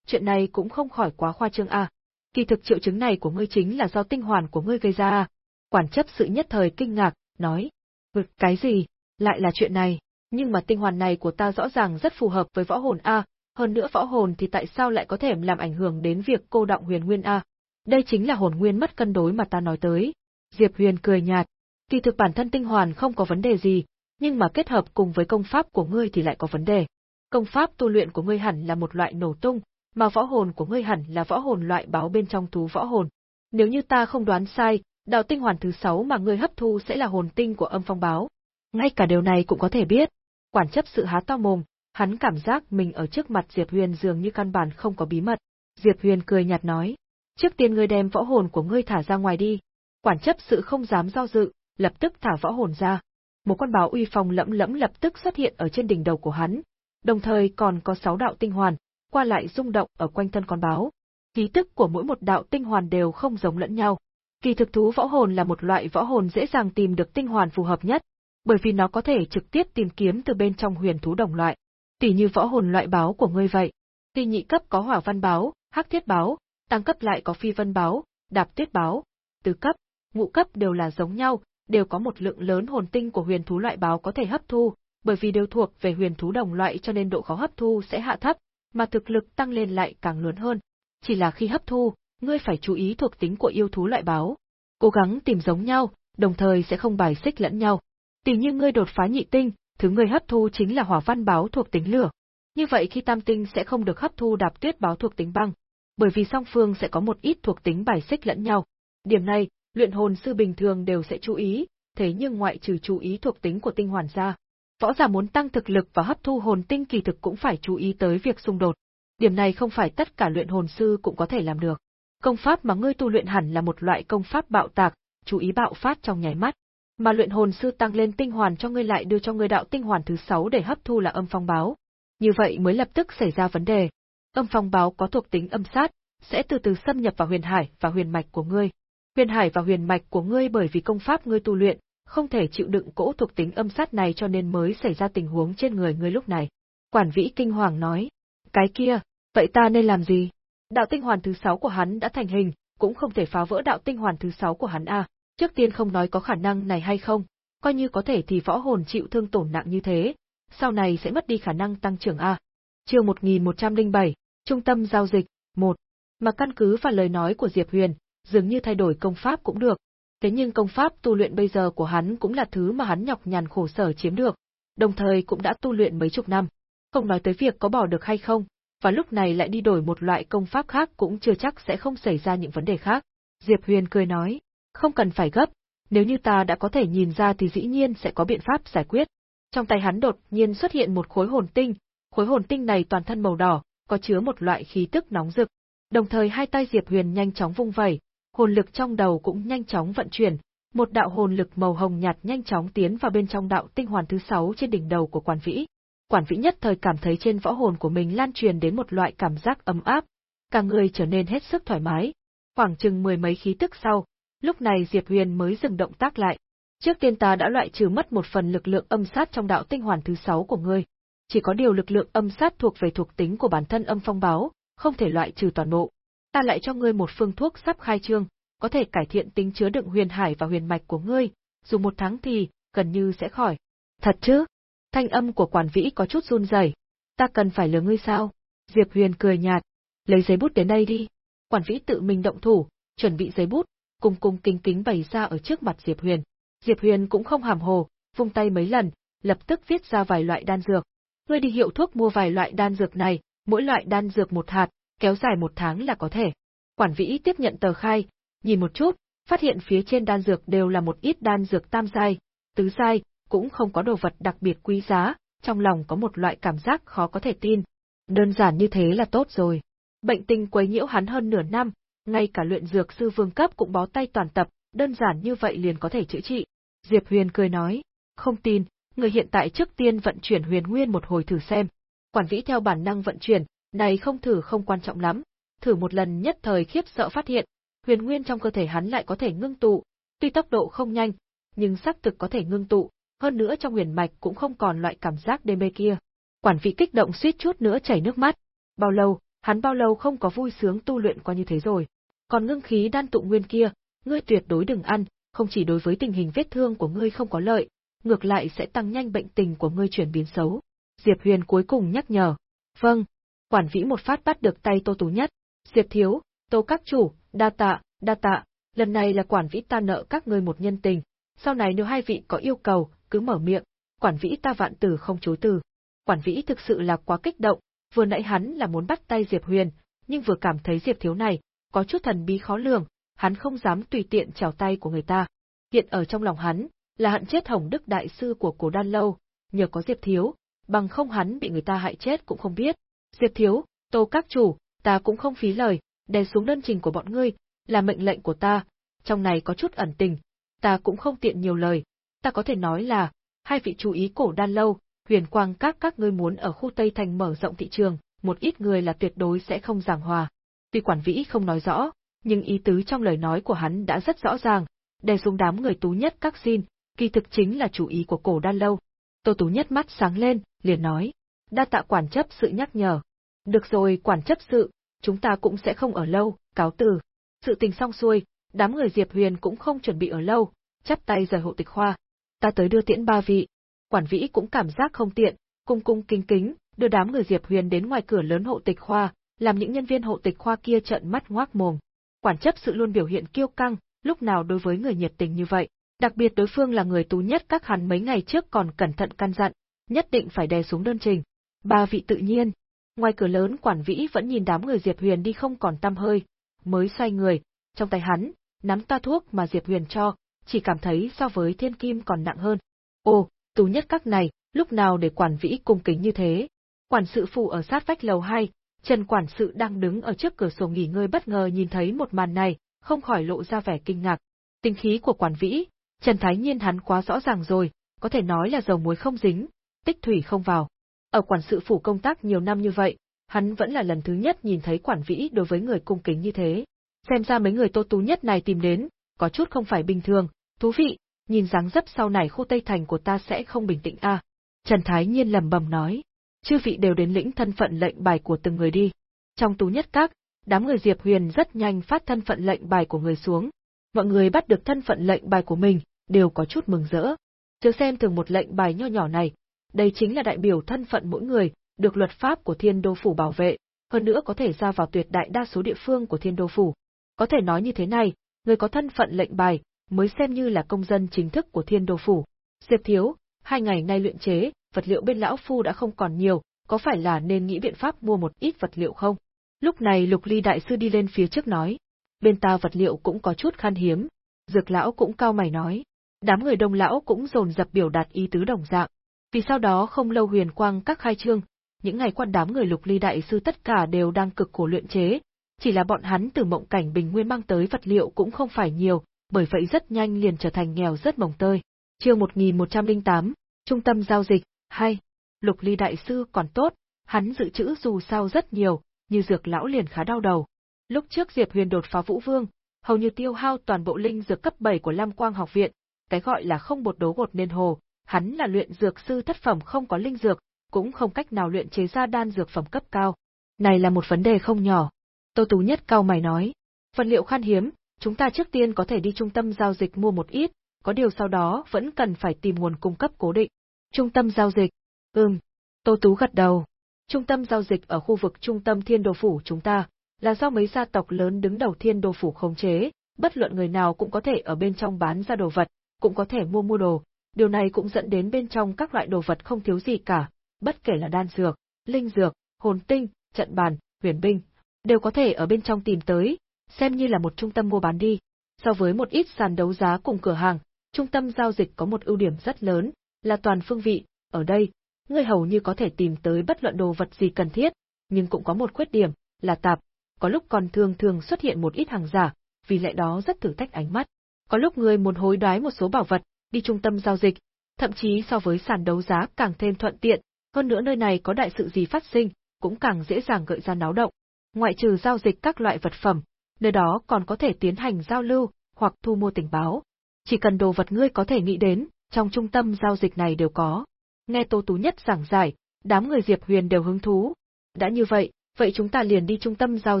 Chuyện này cũng không khỏi quá khoa trương a. Kỳ thực triệu chứng này của ngươi chính là do tinh hoàn của ngươi gây ra à Quản chấp sự nhất thời kinh ngạc, nói. Ừ, cái gì? Lại là chuyện này? Nhưng mà tinh hoàn này của ta rõ ràng rất phù hợp với võ hồn A, hơn nữa võ hồn thì tại sao lại có thể làm ảnh hưởng đến việc cô động huyền nguyên A? Đây chính là hồn nguyên mất cân đối mà ta nói tới. Diệp Huyền cười nhạt. Kỳ thực bản thân tinh hoàn không có vấn đề gì, nhưng mà kết hợp cùng với công pháp của ngươi thì lại có vấn đề. Công pháp tu luyện của ngươi hẳn là một loại nổ tung, mà võ hồn của ngươi hẳn là võ hồn loại báo bên trong thú võ hồn. Nếu như ta không đoán sai, đạo tinh hoàn thứ sáu mà ngươi hấp thu sẽ là hồn tinh của âm phong báo. Ngay cả điều này cũng có thể biết. Quản chấp sự há to mồm, hắn cảm giác mình ở trước mặt Diệp Huyền dường như căn bản không có bí mật. Diệp Huyền cười nhạt nói, trước tiên ngươi đem võ hồn của ngươi thả ra ngoài đi. Quản chấp sự không dám do dự, lập tức thả võ hồn ra. Một con báo uy phong lẫm lẫm lập tức xuất hiện ở trên đỉnh đầu của hắn, đồng thời còn có sáu đạo tinh hoàn, qua lại rung động ở quanh thân con báo. Khí tức của mỗi một đạo tinh hoàn đều không giống lẫn nhau. Kỳ thực thú võ hồn là một loại võ hồn dễ dàng tìm được tinh hoàn phù hợp nhất, bởi vì nó có thể trực tiếp tìm kiếm từ bên trong huyền thú đồng loại. Tỷ như võ hồn loại báo của ngươi vậy. Khi nhị cấp có hỏa văn báo, hắc thiết báo, tăng cấp lại có phi vân báo, đạp tuyết báo. Tứ cấp, ngũ cấp đều là giống nhau, đều có một lượng lớn hồn tinh của huyền thú loại báo có thể hấp thu, bởi vì đều thuộc về huyền thú đồng loại cho nên độ khó hấp thu sẽ hạ thấp, mà thực lực tăng lên lại càng lớn hơn. Chỉ là khi hấp thu, ngươi phải chú ý thuộc tính của yêu thú loại báo. Cố gắng tìm giống nhau, đồng thời sẽ không bài xích lẫn nhau. Tỷ như ngươi đột phá nhị tinh, thứ ngươi hấp thu chính là hỏa văn báo thuộc tính lửa. Như vậy khi tam tinh sẽ không được hấp thu đạp tuyết báo thuộc tính băng, bởi vì song phương sẽ có một ít thuộc tính bài xích lẫn nhau. Điểm này, luyện hồn sư bình thường đều sẽ chú ý, thế nhưng ngoại trừ chú ý thuộc tính của tinh hoàn ra, võ giả muốn tăng thực lực và hấp thu hồn tinh kỳ thực cũng phải chú ý tới việc xung đột. Điểm này không phải tất cả luyện hồn sư cũng có thể làm được. Công pháp mà ngươi tu luyện hẳn là một loại công pháp bạo tạc, chú ý bạo phát trong nháy mắt. Mà luyện hồn sư tăng lên tinh hoàn cho ngươi lại đưa cho ngươi đạo tinh hoàn thứ sáu để hấp thu là âm phong báo. Như vậy mới lập tức xảy ra vấn đề. Âm phong báo có thuộc tính âm sát, sẽ từ từ xâm nhập vào huyền hải và huyền mạch của ngươi. Huyền hải và huyền mạch của ngươi bởi vì công pháp ngươi tu luyện, không thể chịu đựng cỗ thuộc tính âm sát này cho nên mới xảy ra tình huống trên người ngươi lúc này. Quản vĩ kinh hoàng nói, cái kia, vậy ta nên làm gì? Đạo tinh hoàn thứ sáu của hắn đã thành hình, cũng không thể phá vỡ đạo tinh hoàn thứ sáu của hắn a. Trước tiên không nói có khả năng này hay không, coi như có thể thì võ hồn chịu thương tổn nặng như thế, sau này sẽ mất đi khả năng tăng trưởng a. Chương 1107, Trung tâm giao dịch, 1. Mà căn cứ vào lời nói của Diệp Huyền, dường như thay đổi công pháp cũng được, thế nhưng công pháp tu luyện bây giờ của hắn cũng là thứ mà hắn nhọc nhằn khổ sở chiếm được, đồng thời cũng đã tu luyện mấy chục năm. Không nói tới việc có bỏ được hay không, và lúc này lại đi đổi một loại công pháp khác cũng chưa chắc sẽ không xảy ra những vấn đề khác. Diệp Huyền cười nói, không cần phải gấp, nếu như ta đã có thể nhìn ra thì dĩ nhiên sẽ có biện pháp giải quyết. Trong tay hắn đột nhiên xuất hiện một khối hồn tinh, khối hồn tinh này toàn thân màu đỏ, có chứa một loại khí tức nóng rực. Đồng thời hai tay Diệp Huyền nhanh chóng vung vẩy, hồn lực trong đầu cũng nhanh chóng vận chuyển, một đạo hồn lực màu hồng nhạt nhanh chóng tiến vào bên trong đạo tinh hoàn thứ sáu trên đỉnh đầu của quan Vĩ. Quản Vĩ nhất thời cảm thấy trên võ hồn của mình lan truyền đến một loại cảm giác ấm áp, cả người trở nên hết sức thoải mái. Khoảng chừng mười mấy khí tức sau, lúc này Diệp Huyền mới dừng động tác lại. Trước tiên ta đã loại trừ mất một phần lực lượng âm sát trong đạo tinh hoàn thứ sáu của ngươi. Chỉ có điều lực lượng âm sát thuộc về thuộc tính của bản thân âm phong báo, không thể loại trừ toàn bộ ta lại cho ngươi một phương thuốc sắp khai trương, có thể cải thiện tính chứa đựng huyền hải và huyền mạch của ngươi, dùng một tháng thì, gần như sẽ khỏi. Thật chứ? Thanh âm của quản vĩ có chút run rẩy. Ta cần phải lừa ngươi sao? Diệp Huyền cười nhạt. Lấy giấy bút đến đây đi. Quản vĩ tự mình động thủ, chuẩn bị giấy bút, cùng cùng kính kính bày ra ở trước mặt Diệp Huyền. Diệp Huyền cũng không hàm hồ, vung tay mấy lần, lập tức viết ra vài loại đan dược. Ngươi đi hiệu thuốc mua vài loại đan dược này, mỗi loại đan dược một hạt, kéo dài một tháng là có thể. Quản vĩ tiếp nhận tờ khai, nhìn một chút, phát hiện phía trên đan dược đều là một ít đan dược tam giai, tứ giai, cũng không có đồ vật đặc biệt quý giá, trong lòng có một loại cảm giác khó có thể tin. Đơn giản như thế là tốt rồi. Bệnh tình quấy nhiễu hắn hơn nửa năm, ngay cả luyện dược sư vương cấp cũng bó tay toàn tập, đơn giản như vậy liền có thể chữa trị. Diệp Huyền cười nói, không tin, người hiện tại trước tiên vận chuyển huyền nguyên một hồi thử xem. Quản vĩ theo bản năng vận chuyển, này không thử không quan trọng lắm, thử một lần nhất thời khiếp sợ phát hiện, huyền nguyên trong cơ thể hắn lại có thể ngưng tụ, tuy tốc độ không nhanh, nhưng xác thực có thể ngưng tụ, hơn nữa trong huyền mạch cũng không còn loại cảm giác đê mê kia. Quản vị kích động suýt chút nữa chảy nước mắt. Bao lâu, hắn bao lâu không có vui sướng tu luyện qua như thế rồi. Còn ngưng khí đan tụ nguyên kia, ngươi tuyệt đối đừng ăn, không chỉ đối với tình hình vết thương của ngươi không có lợi, ngược lại sẽ tăng nhanh bệnh tình của ngươi chuyển biến xấu. Diệp Huyền cuối cùng nhắc nhở. Vâng, Quản vĩ một phát bắt được tay Tô Tú Nhất. Diệp thiếu, Tô các chủ, đa tạ, đa tạ, lần này là quản vĩ ta nợ các ngươi một nhân tình, sau này nếu hai vị có yêu cầu, cứ mở miệng, quản vĩ ta vạn tử không chối từ. Quản vĩ thực sự là quá kích động, vừa nãy hắn là muốn bắt tay Diệp Huyền, nhưng vừa cảm thấy Diệp thiếu này, có chút thần bí khó lường, hắn không dám tùy tiện trèo tay của người ta. Hiện ở trong lòng hắn, là hận chết Hồng Đức Đại Sư của cổ đan lâu, nhờ có Diệp Thiếu, bằng không hắn bị người ta hại chết cũng không biết. Diệp Thiếu, Tô Các Chủ, ta cũng không phí lời, đè xuống đơn trình của bọn ngươi, là mệnh lệnh của ta, trong này có chút ẩn tình, ta cũng không tiện nhiều lời, ta có thể nói là, hai vị chú ý cổ đan lâu, huyền quang các các ngươi muốn ở khu Tây Thành mở rộng thị trường, một ít người là tuyệt đối sẽ không giảng hòa. Tuy quản vĩ không nói rõ, nhưng ý tứ trong lời nói của hắn đã rất rõ ràng, đè xuống đám người tú nhất các xin, kỳ thực chính là chủ ý của cổ đan lâu. Tô Tú nhất mắt sáng lên, liền nói, đa tạ quản chấp sự nhắc nhở. Được rồi quản chấp sự, chúng ta cũng sẽ không ở lâu, cáo từ. Sự tình xong xuôi, đám người Diệp Huyền cũng không chuẩn bị ở lâu, chắp tay rời hộ tịch khoa. Ta tới đưa tiễn ba vị. Quản vĩ cũng cảm giác không tiện, cung cung kính kính, đưa đám người Diệp Huyền đến ngoài cửa lớn hộ tịch khoa, làm những nhân viên hộ tịch khoa kia trợn mắt ngoác mồm. Quản chấp sự luôn biểu hiện kiêu căng, lúc nào đối với người nhiệt tình như vậy. Đặc biệt đối phương là người tú nhất các hắn mấy ngày trước còn cẩn thận căn dặn, nhất định phải đè xuống đơn trình. Ba vị tự nhiên. Ngoài cửa lớn quản vĩ vẫn nhìn đám người Diệp Huyền đi không còn tâm hơi, mới xoay người, trong tay hắn, nắm ta thuốc mà Diệp Huyền cho, chỉ cảm thấy so với thiên kim còn nặng hơn. Ồ, tú nhất các này, lúc nào để quản vĩ cung kính như thế? Quản sự phụ ở sát vách lầu 2, Trần quản sự đang đứng ở trước cửa sổ nghỉ ngơi bất ngờ nhìn thấy một màn này, không khỏi lộ ra vẻ kinh ngạc. Tinh khí của quản vĩ, Trần Thái Nhiên hắn quá rõ ràng rồi, có thể nói là dầu muối không dính, tích thủy không vào. Ở quản sự phủ công tác nhiều năm như vậy, hắn vẫn là lần thứ nhất nhìn thấy quản vĩ đối với người cung kính như thế. Xem ra mấy người tô tú nhất này tìm đến, có chút không phải bình thường, thú vị, nhìn dáng dấp sau này khu Tây Thành của ta sẽ không bình tĩnh a. Trần Thái Nhiên lầm bầm nói, chư vị đều đến lĩnh thân phận lệnh bài của từng người đi. Trong tú nhất các, đám người Diệp Huyền rất nhanh phát thân phận lệnh bài của người xuống. Mọi người bắt được thân phận lệnh bài của mình, đều có chút mừng rỡ. Chớ xem thường một lệnh bài nho nhỏ này, đây chính là đại biểu thân phận mỗi người, được luật pháp của Thiên Đô phủ bảo vệ, hơn nữa có thể ra vào tuyệt đại đa số địa phương của Thiên Đô phủ. Có thể nói như thế này, người có thân phận lệnh bài mới xem như là công dân chính thức của Thiên Đô phủ. Diệp Thiếu, hai ngày nay luyện chế, vật liệu bên lão phu đã không còn nhiều, có phải là nên nghĩ biện pháp mua một ít vật liệu không? Lúc này Lục Ly đại sư đi lên phía trước nói, bên ta vật liệu cũng có chút khan hiếm. Dược lão cũng cao mày nói, đám người đông lão cũng dồn dập biểu đạt ý tứ đồng dạng. Vì sau đó không lâu huyền quang các khai trương, những ngày qua đám người Lục Ly đại sư tất cả đều đang cực khổ luyện chế, chỉ là bọn hắn từ mộng cảnh bình nguyên mang tới vật liệu cũng không phải nhiều, bởi vậy rất nhanh liền trở thành nghèo rất mồng tơi. Chương 1108, Trung tâm giao dịch, hay Lục Ly đại sư còn tốt, hắn dự trữ dù sao rất nhiều, như dược lão liền khá đau đầu. Lúc trước Diệp Huyền đột phá Vũ Vương, hầu như tiêu hao toàn bộ linh dược cấp 7 của Lam Quang học viện, cái gọi là không bột đố gột nên hồ, hắn là luyện dược sư thất phẩm không có linh dược, cũng không cách nào luyện chế ra đan dược phẩm cấp cao. Này là một vấn đề không nhỏ. Tô Tú Nhất cao mày nói, vật liệu khan hiếm, chúng ta trước tiên có thể đi trung tâm giao dịch mua một ít, có điều sau đó vẫn cần phải tìm nguồn cung cấp cố định. Trung tâm giao dịch. Ừm. Tô Tú gật đầu. Trung tâm giao dịch ở khu vực trung tâm thiên đô phủ chúng ta, là do mấy gia tộc lớn đứng đầu thiên đô phủ khống chế, bất luận người nào cũng có thể ở bên trong bán ra đồ vật, cũng có thể mua mua đồ, điều này cũng dẫn đến bên trong các loại đồ vật không thiếu gì cả, bất kể là đan dược, linh dược, hồn tinh, trận bàn, huyền binh, đều có thể ở bên trong tìm tới, xem như là một trung tâm mua bán đi. So với một ít sàn đấu giá cùng cửa hàng, trung tâm giao dịch có một ưu điểm rất lớn, là toàn phương vị, ở đây, ngươi hầu như có thể tìm tới bất luận đồ vật gì cần thiết, nhưng cũng có một khuyết điểm, là tạp, có lúc còn thường thường xuất hiện một ít hàng giả, vì lẽ đó rất thử thách ánh mắt. Có lúc ngươi muốn hối đoái một số bảo vật, đi trung tâm giao dịch, thậm chí so với sàn đấu giá càng thêm thuận tiện, hơn nữa nơi này có đại sự gì phát sinh, cũng càng dễ dàng gợi ra náo động. Ngoại trừ giao dịch các loại vật phẩm, nơi đó còn có thể tiến hành giao lưu, hoặc thu mua tình báo. Chỉ cần đồ vật ngươi có thể nghĩ đến, trong trung tâm giao dịch này đều có. Nghe Tô Tú Nhất giảng giải, đám người Diệp Huyền đều hứng thú. Đã như vậy, vậy chúng ta liền đi trung tâm giao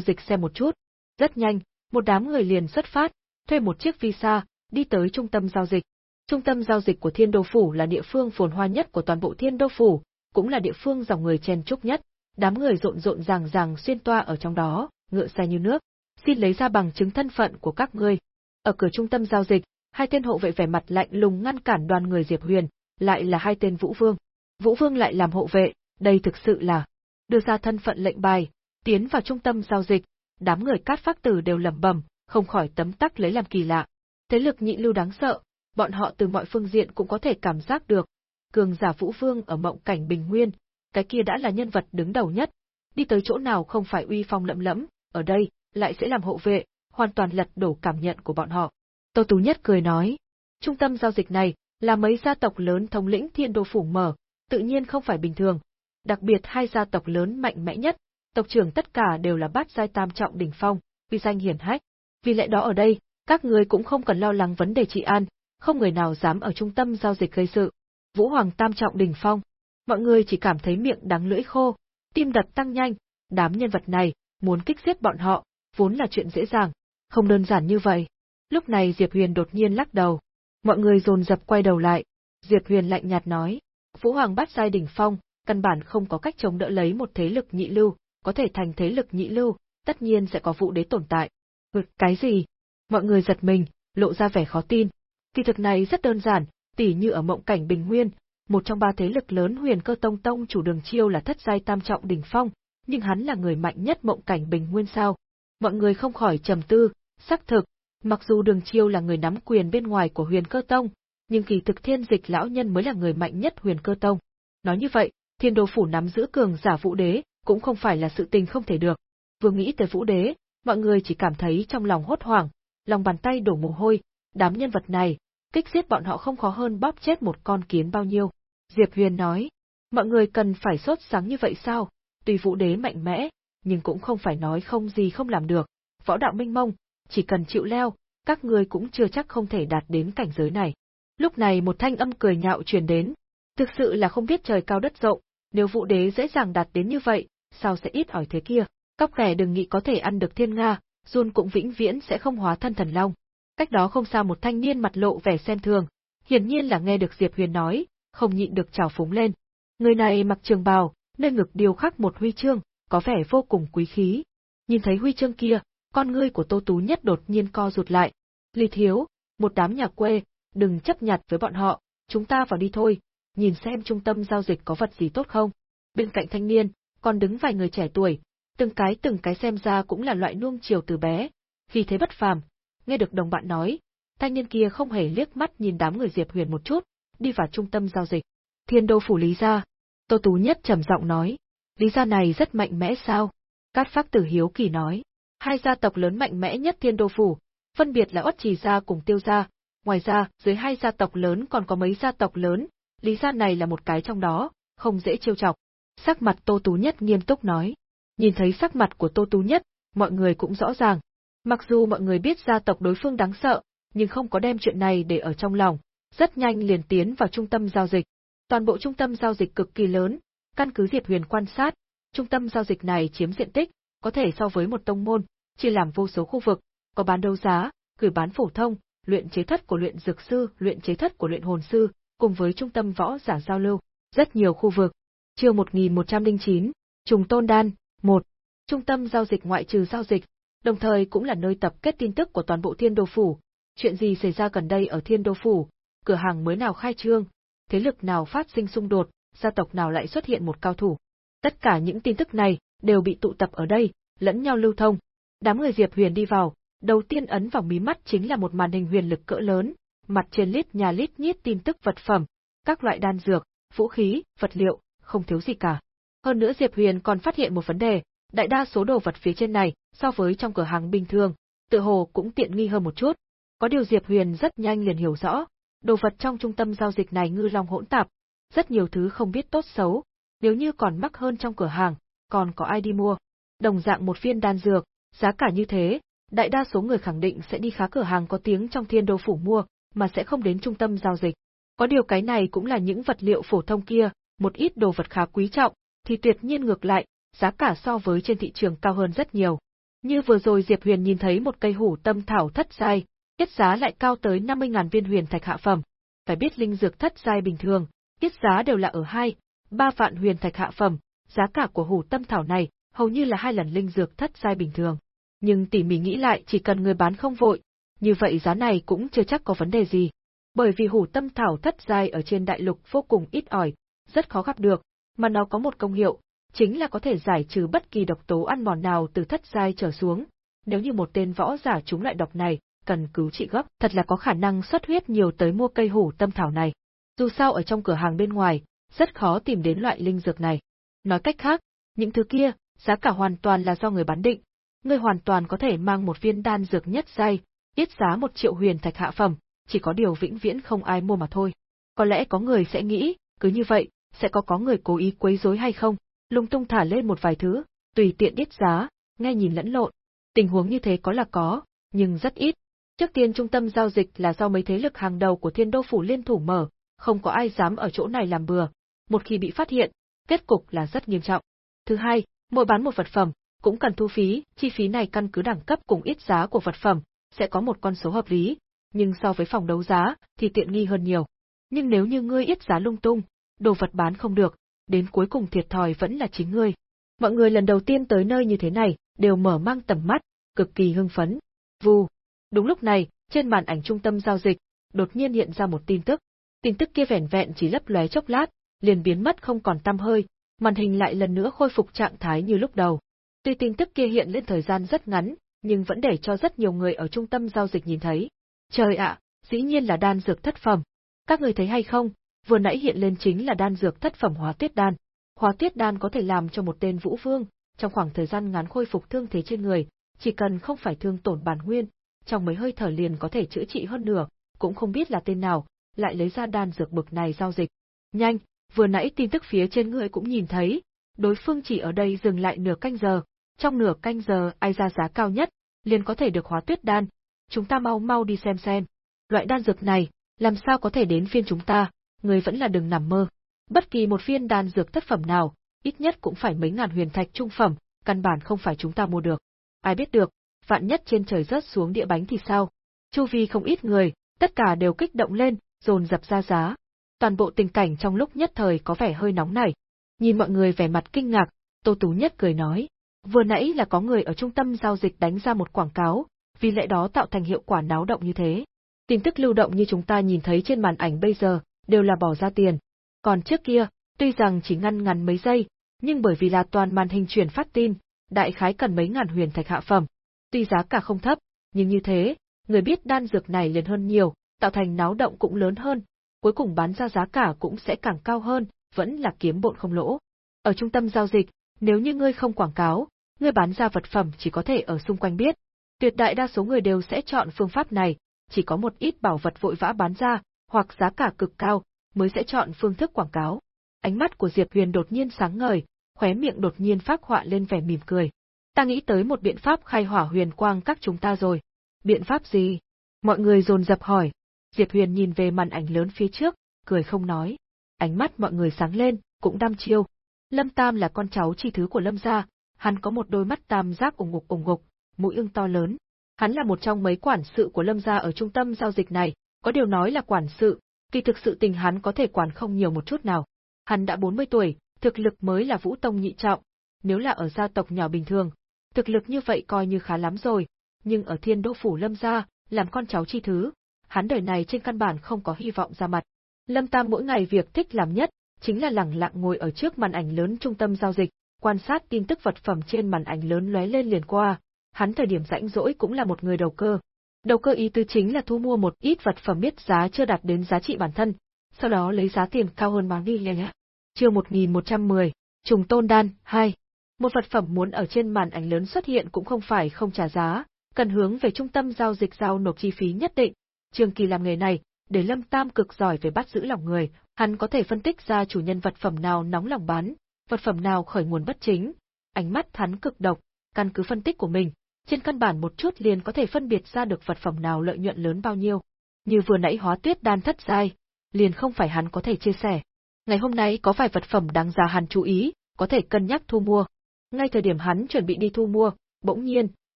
dịch xem một chút. Rất nhanh, một đám người liền xuất phát, thuê một chiếc visa, đi tới trung tâm giao dịch. Trung tâm giao dịch của Thiên Đô Phủ là địa phương phồn hoa nhất của toàn bộ Thiên Đô Phủ, cũng là địa phương dòng người chen chúc nhất, đám người rộn rộn ràng ràng xuyên toa ở trong đó, ngựa xe như nước xin lấy ra bằng chứng thân phận của các ngươi. Ở cửa trung tâm giao dịch, hai tên hộ vệ vẻ mặt lạnh lùng ngăn cản đoàn người Diệp Huyền, lại là hai tên Vũ Vương. Vũ Vương lại làm hộ vệ, đây thực sự là đưa ra thân phận lệnh bài, tiến vào trung tâm giao dịch, đám người cát phác tử đều lẩm bẩm, không khỏi tấm tắc lấy làm kỳ lạ. Thế lực nhị lưu đáng sợ, bọn họ từ mọi phương diện cũng có thể cảm giác được. Cường giả Vũ Vương ở mộng cảnh bình nguyên, cái kia đã là nhân vật đứng đầu nhất, đi tới chỗ nào không phải uy phong lẫm lẫm, ở đây, lại sẽ làm hộ vệ, hoàn toàn lật đổ cảm nhận của bọn họ. Tô Tú Nhất cười nói, trung tâm giao dịch này, là mấy gia tộc lớn thống lĩnh thiên đô phủ mở, tự nhiên không phải bình thường. Đặc biệt hai gia tộc lớn mạnh mẽ nhất, tộc trưởng tất cả đều là bát giai tam trọng đỉnh phong, uy danh hiển hách. Vì lẽ đó ở đây, các người cũng không cần lo lắng vấn đề trị an, không người nào dám ở trung tâm giao dịch gây sự. Vũ Hoàng tam trọng đỉnh phong, mọi người chỉ cảm thấy miệng đắng lưỡi khô, tim đập tăng nhanh, đám nhân vật này, muốn kích giết bọn họ, vốn là chuyện dễ dàng, không đơn giản như vậy. Lúc này Diệp Huyền đột nhiên lắc đầu. Mọi người dồn dập quay đầu lại. Diệp Huyền lạnh nhạt nói, Vũ Hoàng bắt giai đỉnh phong, căn bản không có cách chống đỡ lấy một thế lực nhị lưu, có thể thành thế lực nhị lưu, tất nhiên sẽ có vụ đế tồn tại. Ừ, cái gì? Mọi người giật mình, lộ ra vẻ khó tin. Kỳ thực này rất đơn giản, tỉ như ở mộng cảnh bình nguyên, một trong ba thế lực lớn huyền cơ tông tông chủ đường chiêu là thất giai tam trọng đỉnh phong, nhưng hắn là người mạnh nhất mộng cảnh bình nguyên sao. Mọi người không khỏi trầm tư, xác thực, mặc dù đường chiêu là người nắm quyền bên ngoài của huyền cơ tông, nhưng kỳ thực thiên dịch lão nhân mới là người mạnh nhất huyền cơ tông. Nói như vậy, thiên đồ phủ nắm giữ cường giả vũ đế, cũng không phải là sự tình không thể được. Vừa nghĩ tới vũ đế, mọi người chỉ cảm thấy trong lòng hốt hoảng, lòng bàn tay đổ mồ hôi, đám nhân vật này, kích giết bọn họ không khó hơn bóp chết một con kiến bao nhiêu. Diệp Huyền nói, mọi người cần phải sốt sáng như vậy sao? tùy vũ đế mạnh mẽ, nhưng cũng không phải nói không gì không làm được. Võ đạo minh mông, chỉ cần chịu leo, các ngươi cũng chưa chắc không thể đạt đến cảnh giới này. Lúc này một thanh âm cười nhạo truyền đến. Thực sự là không biết trời cao đất rộng, nếu vụ đế dễ dàng đạt đến như vậy, sao sẽ ít ỏi thế kia? Cóc kẻ đừng nghĩ có thể ăn được thiên nga, run cũng vĩnh viễn sẽ không hóa thân thần long. Cách đó không xa một thanh niên mặt lộ vẻ xem thường, hiển nhiên là nghe được Diệp Huyền nói, không nhịn được trào phúng lên. Người này mặc trường bào, nơi ngực điều khắc một huy chương, có vẻ vô cùng quý khí. Nhìn thấy huy chương kia, con ngươi của Tô Tú Nhất đột nhiên co rụt lại. Lý Thiếu, một đám nhà quê, đừng chấp nhặt với bọn họ, chúng ta vào đi thôi, nhìn xem trung tâm giao dịch có vật gì tốt không. Bên cạnh thanh niên, còn đứng vài người trẻ tuổi, từng cái từng cái xem ra cũng là loại nuông chiều từ bé, vì thế bất phàm. Nghe được đồng bạn nói, thanh niên kia không hề liếc mắt nhìn đám người Diệp Huyền một chút, đi vào trung tâm giao dịch. Thiên đô phủ Lý gia, Tô Tú Nhất trầm giọng nói, Lý gia này rất mạnh mẽ sao? Cát Phác Tử hiếu kỳ nói, hai gia tộc lớn mạnh mẽ nhất Thiên đô phủ, phân biệt là Uất Trì gia cùng Tiêu gia, ngoài ra, dưới hai gia tộc lớn còn có mấy gia tộc lớn, Lý gia này là một cái trong đó, không dễ trêu chọc. Sắc mặt Tô Tú Nhất nghiêm túc nói. Nhìn thấy sắc mặt của Tô Tú Nhất, mọi người cũng rõ ràng. Mặc dù mọi người biết gia tộc đối phương đáng sợ, nhưng không có đem chuyện này để ở trong lòng, rất nhanh liền tiến vào trung tâm giao dịch. Toàn bộ trung tâm giao dịch cực kỳ lớn, căn cứ Diệp Huyền quan sát, trung tâm giao dịch này chiếm diện tích, có thể so với một tông môn, chia làm vô số khu vực, có bán đấu giá, gửi bán phổ thông, luyện chế thất của luyện dược sư, luyện chế thất của luyện hồn sư, cùng với trung tâm võ giả giao lưu, rất nhiều khu vực. Chương 1109, Trùng Tôn Đan, 1. Trung tâm giao dịch ngoại trừ giao dịch, đồng thời cũng là nơi tập kết tin tức của toàn bộ Thiên Đô phủ. Chuyện gì xảy ra gần đây ở Thiên Đô phủ, cửa hàng mới nào khai trương, thế lực nào phát sinh xung đột, gia tộc nào lại xuất hiện một cao thủ. Tất cả những tin tức này đều bị tụ tập ở đây, lẫn nhau lưu thông. Đám người Diệp Huyền đi vào, đầu tiên ấn vào mí mắt chính là một màn hình huyền lực cỡ lớn, mặt trên lít nhà lít nhít tin tức vật phẩm, các loại đan dược, vũ khí, vật liệu, không thiếu gì cả. Hơn nữa Diệp Huyền còn phát hiện một vấn đề, đại đa số đồ vật phía trên này, so với trong cửa hàng bình thường, tự hồ cũng tiện nghi hơn một chút. Có điều Diệp Huyền rất nhanh liền hiểu rõ, đồ vật trong trung tâm giao dịch này ngư long hỗn tạp, rất nhiều thứ không biết tốt xấu, nếu như còn mắc hơn trong cửa hàng, còn có ai đi mua. Đồng dạng một viên đan dược, giá cả như thế, đại đa số người khẳng định sẽ đi khá cửa hàng có tiếng trong thiên đô phủ mua, mà sẽ không đến trung tâm giao dịch. Có điều cái này cũng là những vật liệu phổ thông kia, một ít đồ vật khá quý trọng, thì tuyệt nhiên ngược lại, giá cả so với trên thị trường cao hơn rất nhiều. Như vừa rồi Diệp Huyền nhìn thấy một cây hủ tâm thảo thất giai, kết giá lại cao tới 50.000 viên huyền thạch hạ phẩm. Phải biết linh dược thất giai bình thường, tiết giá đều là ở 2, 3 vạn huyền thạch hạ phẩm, giá cả của hủ tâm thảo này hầu như là hai lần linh dược thất giai bình thường. Nhưng tỉ mỉ nghĩ lại chỉ cần người bán không vội, như vậy giá này cũng chưa chắc có vấn đề gì. Bởi vì hủ tâm thảo thất giai ở trên đại lục vô cùng ít ỏi, rất khó gặp được, mà nó có một công hiệu, chính là có thể giải trừ bất kỳ độc tố ăn mòn nào từ thất giai trở xuống. Nếu như một tên võ giả chúng loại độc này, cần cứu trị gấp, thật là có khả năng xuất huyết nhiều tới mua cây hủ tâm thảo này. Dù sao ở trong cửa hàng bên ngoài, rất khó tìm đến loại linh dược này. Nói cách khác, những thứ kia, giá cả hoàn toàn là do người bán định. Người hoàn toàn có thể mang một viên đan dược nhất giai, ít giá một triệu huyền thạch hạ phẩm, chỉ có điều vĩnh viễn không ai mua mà thôi. Có lẽ có người sẽ nghĩ, cứ như vậy, sẽ có có người cố ý quấy rối hay không, lung tung thả lên một vài thứ, tùy tiện ít giá, nghe nhìn lẫn lộn. Tình huống như thế có là có, nhưng rất ít. Trước tiên trung tâm giao dịch là do mấy thế lực hàng đầu của thiên đô phủ liên thủ mở, không có ai dám ở chỗ này làm bừa. Một khi bị phát hiện, kết cục là rất nghiêm trọng. Thứ hai, mỗi bán một vật phẩm, cũng cần thu phí, chi phí này căn cứ đẳng cấp cùng ít giá của vật phẩm, sẽ có một con số hợp lý, nhưng so với phòng đấu giá thì tiện nghi hơn nhiều. Nhưng nếu như ngươi ít giá lung tung, đồ vật bán không được, đến cuối cùng thiệt thòi vẫn là chính ngươi. Mọi người lần đầu tiên tới nơi như thế này, đều mở mang tầm mắt, cực kỳ hưng phấn. Vù. Đúng lúc này, trên màn ảnh trung tâm giao dịch, đột nhiên hiện ra một tin tức. Tin tức kia vẻn vẹn chỉ lấp lóe chốc lát, liền biến mất không còn tăm hơi, màn hình lại lần nữa khôi phục trạng thái như lúc đầu. Tuy tin tức kia hiện lên thời gian rất ngắn, nhưng vẫn để cho rất nhiều người ở trung tâm giao dịch nhìn thấy. Trời ạ, dĩ nhiên là đan dược thất phẩm. Các người thấy hay không, vừa nãy hiện lên chính là đan dược thất phẩm hóa tiết đan. Hóa tiết đan có thể làm cho một tên vũ vương, trong khoảng thời gian ngắn khôi phục thương thế trên người, chỉ cần không phải thương tổn bản nguyên, trong mấy hơi thở liền có thể chữa trị hơn nửa, cũng không biết là tên nào, lại lấy ra đan dược bực này giao dịch. Nhanh, vừa nãy tin tức phía trên người cũng nhìn thấy, đối phương chỉ ở đây dừng lại nửa canh giờ, trong nửa canh giờ ai ra giá cao nhất, liền có thể được hóa tuyết đan, chúng ta mau mau đi xem xem. Loại đan dược này, làm sao có thể đến phiên chúng ta, người vẫn là đừng nằm mơ. Bất kỳ một viên đan dược thất phẩm nào, ít nhất cũng phải mấy ngàn huyền thạch trung phẩm, căn bản không phải chúng ta mua được. Ai biết được, vạn nhất trên trời rớt xuống địa bánh thì sao? Chu vi không ít người, tất cả đều kích động lên, dồn dập ra giá. Toàn bộ tình cảnh trong lúc nhất thời có vẻ hơi nóng nảy. Nhìn mọi người vẻ mặt kinh ngạc, Tô Tú Nhất cười nói, vừa nãy là có người ở trung tâm giao dịch đánh ra một quảng cáo, vì lẽ đó tạo thành hiệu quả náo động như thế. Tin tức lưu động như chúng ta nhìn thấy trên màn ảnh bây giờ, đều là bỏ ra tiền. Còn trước kia, tuy rằng chỉ ngăn ngắn mấy giây, nhưng bởi vì là toàn màn hình truyền phát tin, đại khái cần mấy ngàn huyền thạch hạ phẩm. Tuy giá cả không thấp, nhưng như thế, người biết đan dược này liền hơn nhiều, tạo thành náo động cũng lớn hơn, cuối cùng bán ra giá cả cũng sẽ càng cao hơn, vẫn là kiếm bộn không lỗ. Ở trung tâm giao dịch, nếu như ngươi không quảng cáo, ngươi bán ra vật phẩm chỉ có thể ở xung quanh biết. Tuyệt đại đa số người đều sẽ chọn phương pháp này, chỉ có một ít bảo vật vội vã bán ra, hoặc giá cả cực cao, mới sẽ chọn phương thức quảng cáo. Ánh mắt của Diệp Huyền đột nhiên sáng ngời, khóe miệng đột nhiên phát họa lên vẻ mỉm cười. Ta nghĩ tới một biện pháp khai hỏa huyền quang các chúng ta rồi. Biện pháp gì? Mọi người dồn dập hỏi. Diệp Huyền nhìn về màn ảnh lớn phía trước, cười không nói. Ánh mắt mọi người sáng lên, cũng đăm chiêu. Lâm Tam là con cháu chi thứ của Lâm gia, hắn có một đôi mắt tam giác ủng ngục ủng ngục, mũi ưng to lớn. Hắn là một trong mấy quản sự của Lâm gia ở trung tâm giao dịch này, có điều nói là quản sự, kỳ thực sự tình hắn có thể quản không nhiều một chút nào. Hắn đã 40 tuổi, thực lực mới là Vũ Tông nhị trọng, nếu là ở gia tộc nhỏ bình thường, thực lực như vậy coi như khá lắm rồi, nhưng ở Thiên Đô phủ Lâm gia, làm con cháu chi thứ, hắn đời này trên căn bản không có hy vọng ra mặt. Lâm Tam mỗi ngày việc thích làm nhất chính là lẳng lặng ngồi ở trước màn ảnh lớn trung tâm giao dịch, quan sát tin tức vật phẩm trên màn ảnh lớn lóe lên liền qua. Hắn thời điểm rãnh rỗi cũng là một người đầu cơ, Đầu cơ ý tứ chính là thu mua một ít vật phẩm biết giá chưa đạt đến giá trị bản thân, sau đó lấy giá tiền cao hơn bán đi nhé. Chương 1110, Trùng Tôn Đan 2. Một vật phẩm muốn ở trên màn ảnh lớn xuất hiện cũng không phải không trả giá, cần hướng về trung tâm giao dịch giao nộp chi phí nhất định. Trương Kỳ làm nghề này, để Lâm Tam cực giỏi về bắt giữ lòng người, hắn có thể phân tích ra chủ nhân vật phẩm nào nóng lòng bán, vật phẩm nào khởi nguồn bất chính. Ánh mắt hắn cực độc, căn cứ phân tích của mình, trên căn bản một chút liền có thể phân biệt ra được vật phẩm nào lợi nhuận lớn bao nhiêu. Như vừa nãy hóa tuyết đan thất giai, liền không phải hắn có thể chia sẻ. Ngày hôm nay có vài vật phẩm đáng giá hắn chú ý, có thể cân nhắc thu mua. Ngay thời điểm hắn chuẩn bị đi thu mua, bỗng nhiên,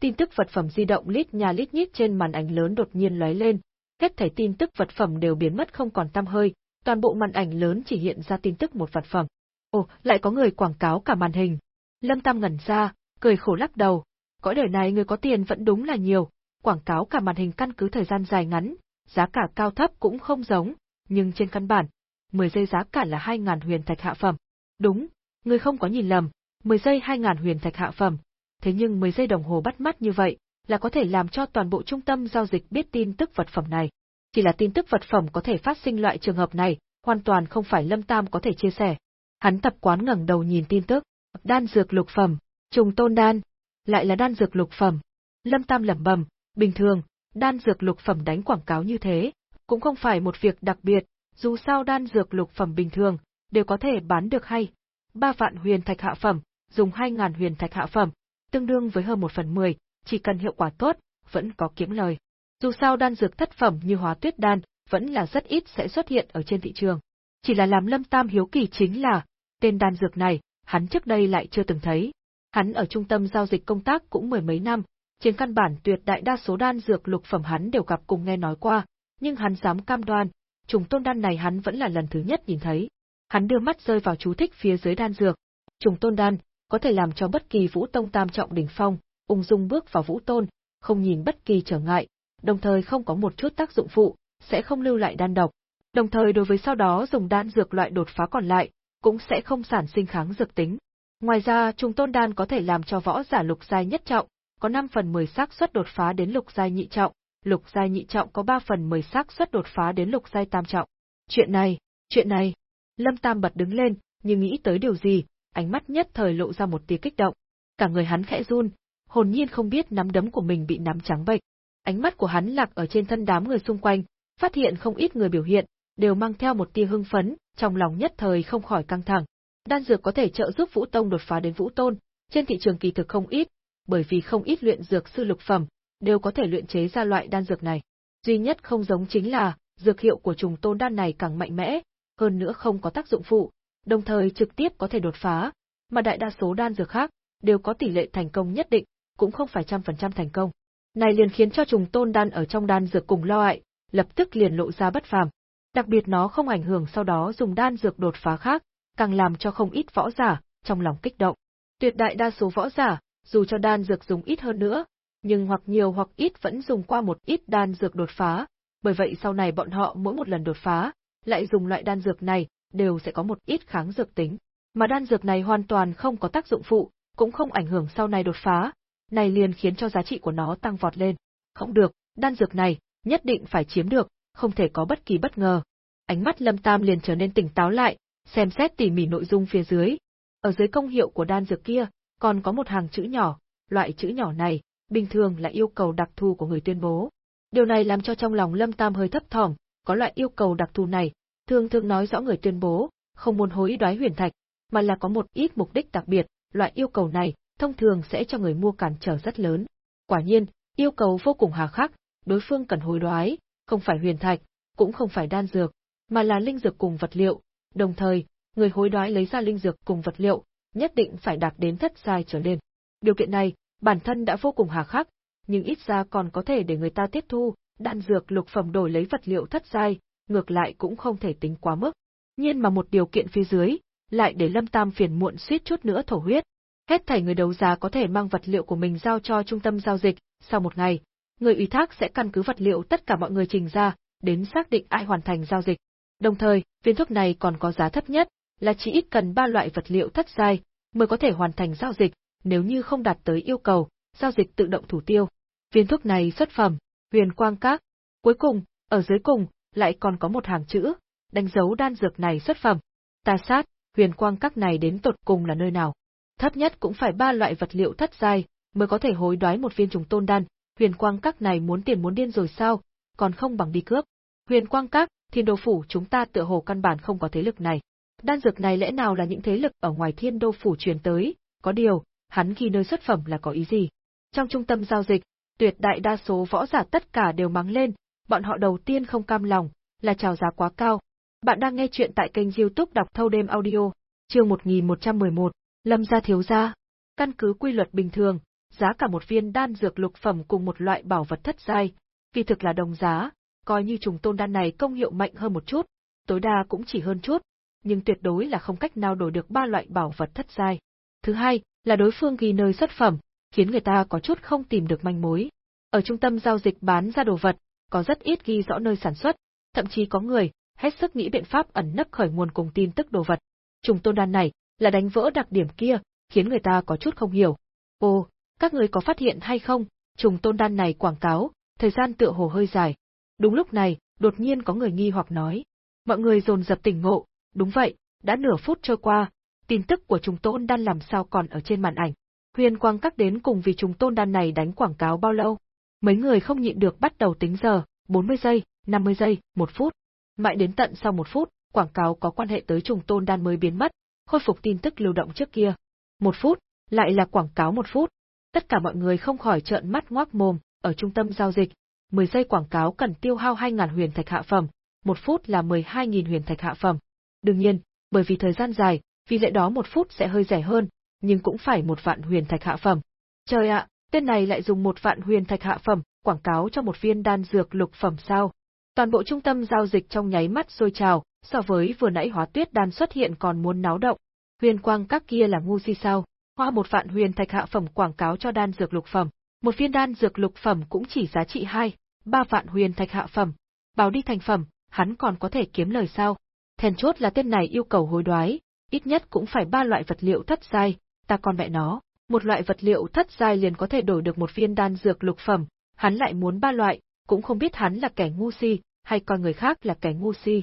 tin tức vật phẩm di động lít nhà lít nhít trên màn ảnh lớn đột nhiên lóe lên, hết thảy tin tức vật phẩm đều biến mất không còn tăm hơi, toàn bộ màn ảnh lớn chỉ hiện ra tin tức một vật phẩm. Ồ, lại có người quảng cáo cả màn hình. Lâm Tam ngẩn ra, cười khổ lắc đầu, Cõi đời này người có tiền vẫn đúng là nhiều, quảng cáo cả màn hình căn cứ thời gian dài ngắn, giá cả cao thấp cũng không giống, nhưng trên căn bản, 10 giây giá cả là 2.000 huyền thạch hạ phẩm. Đúng, người không có nhìn lầm, 10 giây 2.000 huyền thạch hạ phẩm. Thế nhưng 10 giây đồng hồ bắt mắt như vậy, là có thể làm cho toàn bộ trung tâm giao dịch biết tin tức vật phẩm này. Chỉ là tin tức vật phẩm có thể phát sinh loại trường hợp này, hoàn toàn không phải Lâm Tam có thể chia sẻ. Hắn tập quán ngẩng đầu nhìn tin tức, đan dược lục phẩm, trùng tôn đan, lại là đan dược lục phẩm. Lâm Tam lẩm bẩm, bình thường, đan dược lục phẩm đánh quảng cáo như thế, cũng không phải một việc đặc biệt, dù sao đan dược lục phẩm bình thường, đều có thể bán được hay. Ba vạn huyền thạch hạ phẩm, dùng hai ngàn huyền thạch hạ phẩm, tương đương với hơn một phần mười, chỉ cần hiệu quả tốt, vẫn có kiếm lời. Dù sao đan dược thất phẩm như hóa tuyết đan, vẫn là rất ít sẽ xuất hiện ở trên thị trường. Chỉ là làm Lâm Tam hiếu kỳ chính là, tên đan dược này, hắn trước đây lại chưa từng thấy. Hắn ở trung tâm giao dịch công tác cũng mười mấy năm, trên căn bản tuyệt đại đa số đan dược lục phẩm hắn đều gặp cùng nghe nói qua, nhưng hắn dám cam đoan, trùng tôn đan này hắn vẫn là lần thứ nhất nhìn thấy. Hắn đưa mắt rơi vào chú thích phía dưới đan dược. Trùng tôn đan, có thể làm cho bất kỳ vũ tông tam trọng đỉnh phong, ung dung bước vào vũ tôn, không nhìn bất kỳ trở ngại, đồng thời không có một chút tác dụng phụ, sẽ không lưu lại đan độc. Đồng thời đối với sau đó dùng đan dược loại đột phá còn lại, cũng sẽ không sản sinh kháng dược tính. Ngoài ra, trùng tôn đan có thể làm cho võ giả lục giai nhất trọng, có 5 phần 10 xác suất đột phá đến lục giai nhị trọng, lục giai nhị trọng có 3 phần 10 xác suất đột phá đến lục giai tam trọng. Chuyện này, chuyện này. Lâm Tam bật đứng lên, nhưng nghĩ tới điều gì, ánh mắt nhất thời lộ ra một tia kích động. Cả người hắn khẽ run, hồn nhiên không biết nắm đấm của mình bị nắm trắng bệch. Ánh mắt của hắn lạc ở trên thân đám người xung quanh, phát hiện không ít người biểu hiện, đều mang theo một tia hưng phấn, trong lòng nhất thời không khỏi căng thẳng. Đan dược có thể trợ giúp Vũ Tông đột phá đến Vũ Tôn, trên thị trường kỳ thực không ít, bởi vì không ít luyện dược sư lục phẩm đều có thể luyện chế ra loại đan dược này. Duy nhất không giống chính là, dược hiệu của trùng tôn đan này càng mạnh mẽ, hơn nữa không có tác dụng phụ, đồng thời trực tiếp có thể đột phá, mà đại đa số đan dược khác đều có tỷ lệ thành công nhất định, cũng không phải trăm phần trăm thành công. Này liền khiến cho trùng tôn đan ở trong đan dược cùng lo ngại, lập tức liền lộ ra bất phàm. Đặc biệt nó không ảnh hưởng sau đó dùng đan dược đột phá khác, càng làm cho không ít võ giả trong lòng kích động. Tuyệt đại đa số võ giả, dù cho đan dược dùng ít hơn nữa, nhưng hoặc nhiều hoặc ít vẫn dùng qua một ít đan dược đột phá, bởi vậy sau này bọn họ mỗi một lần đột phá, lại dùng loại đan dược này, đều sẽ có một ít kháng dược tính. Mà đan dược này hoàn toàn không có tác dụng phụ, cũng không ảnh hưởng sau này đột phá, này liền khiến cho giá trị của nó tăng vọt lên. Không được, đan dược này, nhất định phải chiếm được, không thể có bất kỳ bất ngờ. Ánh mắt Lâm Tam liền trở nên tỉnh táo lại, xem xét tỉ mỉ nội dung phía dưới. Ở dưới công hiệu của đan dược kia, còn có một hàng chữ nhỏ, loại chữ nhỏ này, bình thường là yêu cầu đặc thù của người tuyên bố. Điều này làm cho trong lòng Lâm Tam hơi thấp thỏm, có loại yêu cầu đặc thù này, thường thường nói rõ người tuyên bố, không muốn hối đoái huyền thạch, mà là có một ít mục đích đặc biệt, loại yêu cầu này, thông thường sẽ cho người mua cản trở rất lớn. Quả nhiên, yêu cầu vô cùng hà khắc, đối phương cần hối đoái, không phải huyền thạch, cũng không phải đan dược, mà là linh dược cùng vật liệu, đồng thời, người hối đoái lấy ra linh dược cùng vật liệu, nhất định phải đạt đến thất giai trở lên. Điều kiện này, bản thân đã vô cùng hà khắc, nhưng ít ra còn có thể để người ta tiếp thu, đan dược lục phẩm đổi lấy vật liệu thất giai, ngược lại cũng không thể tính quá mức. Nhiên mà một điều kiện phía dưới, lại để Lâm Tam phiền muộn suýt chút nữa thổ huyết. Hết thảy người đấu giá có thể mang vật liệu của mình giao cho trung tâm giao dịch, sau một ngày, người ủy thác sẽ căn cứ vật liệu tất cả mọi người trình ra, đến xác định ai hoàn thành giao dịch. Đồng thời, viên thuốc này còn có giá thấp nhất, là chỉ ít cần ba loại vật liệu thất giai mới có thể hoàn thành giao dịch, nếu như không đạt tới yêu cầu, giao dịch tự động thủ tiêu. Viên thuốc này xuất phẩm, huyền quang các. Cuối cùng, ở dưới cùng, lại còn có một hàng chữ, đánh dấu đan dược này xuất phẩm. Ta sát, huyền quang các này đến tột cùng là nơi nào? Thấp nhất cũng phải ba loại vật liệu thất giai, mới có thể hối đoái một viên trùng tôn đan, huyền quang các này muốn tiền muốn điên rồi sao, còn không bằng đi cướp. Huyền quang các, thiên đô phủ chúng ta tựa hồ căn bản không có thế lực này. Đan dược này lẽ nào là những thế lực ở ngoài thiên đô phủ truyền tới, có điều, hắn ghi nơi xuất phẩm là có ý gì? Trong trung tâm giao dịch, tuyệt đại đa số võ giả tất cả đều mắng lên, bọn họ đầu tiên không cam lòng, là chào giá quá cao. Bạn đang nghe chuyện tại kênh youtube đọc thâu đêm audio, chương 1111, Lâm gia thiếu gia. Căn cứ quy luật bình thường, giá cả một viên đan dược lục phẩm cùng một loại bảo vật thất giai, kỳ thực là đồng giá, coi như trùng tôn đan này công hiệu mạnh hơn một chút, tối đa cũng chỉ hơn chút, nhưng tuyệt đối là không cách nào đổi được ba loại bảo vật thất giai. Thứ hai, là đối phương ghi nơi xuất phẩm, khiến người ta có chút không tìm được manh mối. Ở trung tâm giao dịch bán ra đồ vật, có rất ít ghi rõ nơi sản xuất, thậm chí có người hết sức nghĩ biện pháp ẩn nấp khởi nguồn cùng tin tức đồ vật. Trùng tôn đan này là đánh vỡ đặc điểm kia, khiến người ta có chút không hiểu. Ô, các người có phát hiện hay không, trùng tôn đan này quảng cáo, thời gian tựa hồ hơi dài. Đúng lúc này, đột nhiên có người nghi hoặc nói. Mọi người dồn dập tỉnh ngộ, đúng vậy, đã nửa phút trôi qua, tin tức của trùng tôn đan làm sao còn ở trên màn ảnh. Huyền quang các đến cùng vì trùng tôn đan này đánh quảng cáo bao lâu. Mấy người không nhịn được bắt đầu tính giờ, 40 giây, 50 giây, 1 phút. Mãi đến tận sau 1 phút, quảng cáo có quan hệ tới trùng tôn đan mới biến mất, khôi phục tin tức lưu động trước kia. Một phút, lại là quảng cáo một phút. Tất cả mọi người không khỏi trợn mắt ngoác mồm, ở trung tâm giao dịch, 10 giây quảng cáo cần tiêu hao 2.000 huyền thạch hạ phẩm, một phút là 12.000 huyền thạch hạ phẩm. Đương nhiên, bởi vì thời gian dài, vì lẽ đó một phút sẽ hơi rẻ hơn, nhưng cũng phải một vạn huyền thạch hạ phẩm. Trời ạ, tên này lại dùng một vạn huyền thạch hạ phẩm, quảng cáo cho một viên đan dược lục phẩm sao? Toàn bộ trung tâm giao dịch trong nháy mắt sôi trào, so với vừa nãy hóa tuyết đan xuất hiện còn muốn náo động. Huyền quang các kia là ngu si sao? Hoa một vạn huyền thạch hạ phẩm quảng cáo cho đan dược lục phẩm, một viên đan dược lục phẩm cũng chỉ giá trị hai, ba vạn huyền thạch hạ phẩm. báo đi thành phẩm, hắn còn có thể kiếm lời sao? Thèn chốt là tên này yêu cầu hối đoái, ít nhất cũng phải ba loại vật liệu thất giai, ta còn mẹ nó, một loại vật liệu thất giai liền có thể đổi được một viên đan dược lục phẩm, hắn lại muốn ba loại, cũng không biết hắn là kẻ ngu si, hay coi người khác là kẻ ngu si.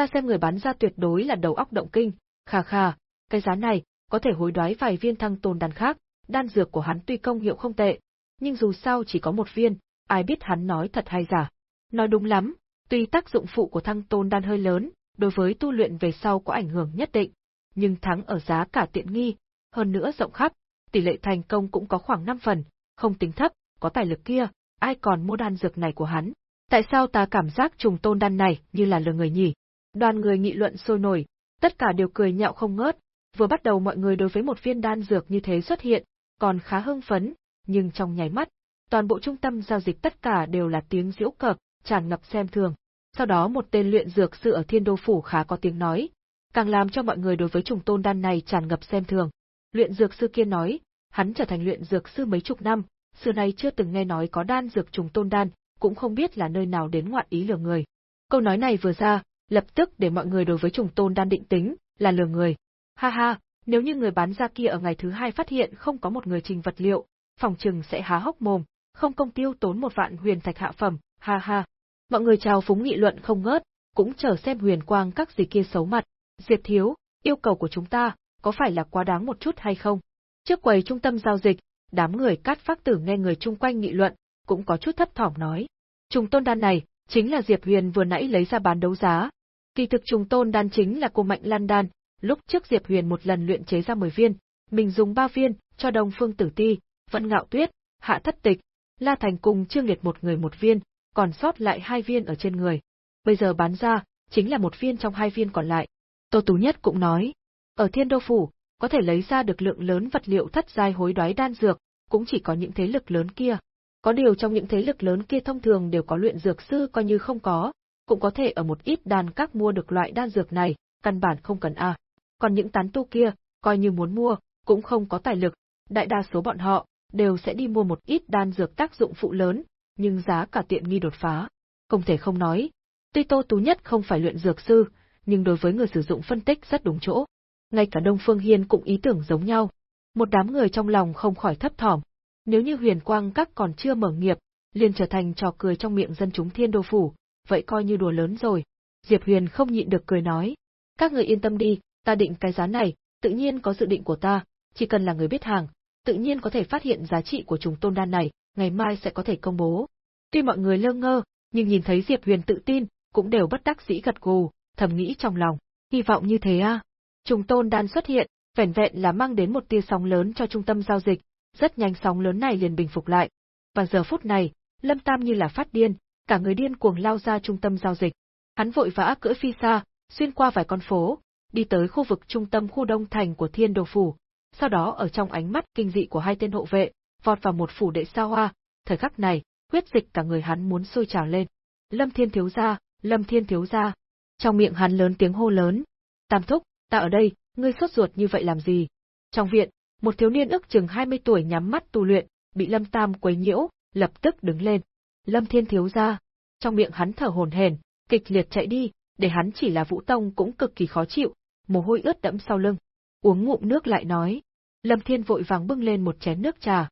Ta xem người bán ra tuyệt đối là đầu óc động kinh, khà khà, cái giá này, có thể hối đoái vài viên thăng tồn đan khác, đan dược của hắn tuy công hiệu không tệ, nhưng dù sao chỉ có một viên, ai biết hắn nói thật hay giả. Nói đúng lắm, tuy tác dụng phụ của thăng tôn đan hơi lớn, đối với tu luyện về sau có ảnh hưởng nhất định, nhưng thắng ở giá cả tiện nghi, hơn nữa rộng khắp, tỷ lệ thành công cũng có khoảng 5 phần, không tính thấp, có tài lực kia, ai còn mua đan dược này của hắn. Tại sao ta cảm giác trùng tôn đan này như là lừa người nhỉ? Đoàn người nghị luận sôi nổi, tất cả đều cười nhạo không ngớt, vừa bắt đầu mọi người đối với một viên đan dược như thế xuất hiện, còn khá hưng phấn, nhưng trong nháy mắt, toàn bộ trung tâm giao dịch tất cả đều là tiếng giễu cợt, tràn ngập xem thường. Sau đó một tên luyện dược sư ở Thiên Đô phủ khá có tiếng nói, càng làm cho mọi người đối với trùng tôn đan này tràn ngập xem thường. Luyện dược sư kia nói, hắn trở thành luyện dược sư mấy chục năm, xưa nay chưa từng nghe nói có đan dược trùng tôn đan, cũng không biết là nơi nào đến ngoạn ý lừa người. Câu nói này vừa ra, lập tức để mọi người đối với trùng tôn đan định tính, là lừa người. Ha ha, nếu như người bán ra kia ở ngày thứ hai phát hiện không có một người trình vật liệu, phòng trừng sẽ há hốc mồm, không công tiêu tốn một vạn huyền thạch hạ phẩm, ha ha. Mọi người chào phúng nghị luận không ngớt, cũng chờ xem huyền quang các gì kia xấu mặt. Diệp Thiếu, yêu cầu của chúng ta, có phải là quá đáng một chút hay không? Trước quầy trung tâm giao dịch, đám người cát phát tử nghe người chung quanh nghị luận, cũng có chút thấp thỏm nói. Trùng tôn đan này, chính là Diệp Huyền vừa nãy lấy ra bán đấu giá. Kỳ thực trùng tôn đan chính là cô Mạnh Lan đan, lúc trước Diệp Huyền một lần luyện chế ra 10 viên, mình dùng 3 viên, cho Đông Phương Tử Ti, Vận Ngạo Tuyết, Hạ Thất Tịch, La Thành cùng Trương Liệt một người một viên, còn sót lại hai viên ở trên người. Bây giờ bán ra, chính là một viên trong hai viên còn lại. Tô Tú Nhất cũng nói, ở Thiên Đô Phủ, có thể lấy ra được lượng lớn vật liệu thất giai hối đoái đan dược, cũng chỉ có những thế lực lớn kia. Có điều trong những thế lực lớn kia thông thường đều có luyện dược sư coi như không có, cũng có thể ở một ít đan các mua được loại đan dược này, căn bản không cần a. Còn những tán tu kia, coi như muốn mua, cũng không có tài lực, đại đa số bọn họ đều sẽ đi mua một ít đan dược tác dụng phụ lớn, nhưng giá cả tiện nghi đột phá. Không thể không nói, tuy Tô Tú Nhất không phải luyện dược sư, nhưng đối với người sử dụng phân tích rất đúng chỗ. Ngay cả Đông Phương Hiên cũng ý tưởng giống nhau. Một đám người trong lòng không khỏi thấp thỏm. Nếu như huyền quang các còn chưa mở nghiệp, liền trở thành trò cười trong miệng dân chúng thiên đô phủ, vậy coi như đùa lớn rồi. Diệp Huyền không nhịn được cười nói. Các người yên tâm đi, ta định cái giá này, tự nhiên có dự định của ta, chỉ cần là người biết hàng, tự nhiên có thể phát hiện giá trị của trùng tôn đan này, ngày mai sẽ có thể công bố. Tuy mọi người lơ ngơ, nhưng nhìn thấy Diệp Huyền tự tin, cũng đều bất đắc dĩ gật gù, thầm nghĩ trong lòng, hy vọng như thế à. Trùng tôn đan xuất hiện, vẻn vẹn là mang đến một tia sóng lớn cho trung tâm giao dịch, rất nhanh sóng lớn này liền bình phục lại. Và giờ phút này, Lâm Tam như là phát điên, cả người điên cuồng lao ra trung tâm giao dịch. Hắn vội vã cưỡi phi xa, xuyên qua vài con phố, đi tới khu vực trung tâm khu đông thành của Thiên Đồ Phủ. Sau đó ở trong ánh mắt kinh dị của hai tên hộ vệ, vọt vào một phủ đệ xa hoa, thời khắc này, huyết dịch cả người hắn muốn sôi trào lên. Lâm Thiên thiếu gia, Lâm Thiên thiếu gia. Trong miệng hắn lớn tiếng hô lớn. Tam thúc, ta ở đây, ngươi sốt ruột như vậy làm gì? Trong viện, Một thiếu niên ước chừng 20 tuổi nhắm mắt tu luyện, bị Lâm Tam quấy nhiễu, lập tức đứng lên. Lâm Thiên thiếu gia, trong miệng hắn thở hổn hển, kịch liệt chạy đi, để hắn chỉ là Vũ Tông cũng cực kỳ khó chịu, mồ hôi ướt đẫm sau lưng. Uống ngụm nước lại nói. Lâm Thiên vội vàng bưng lên một chén nước trà.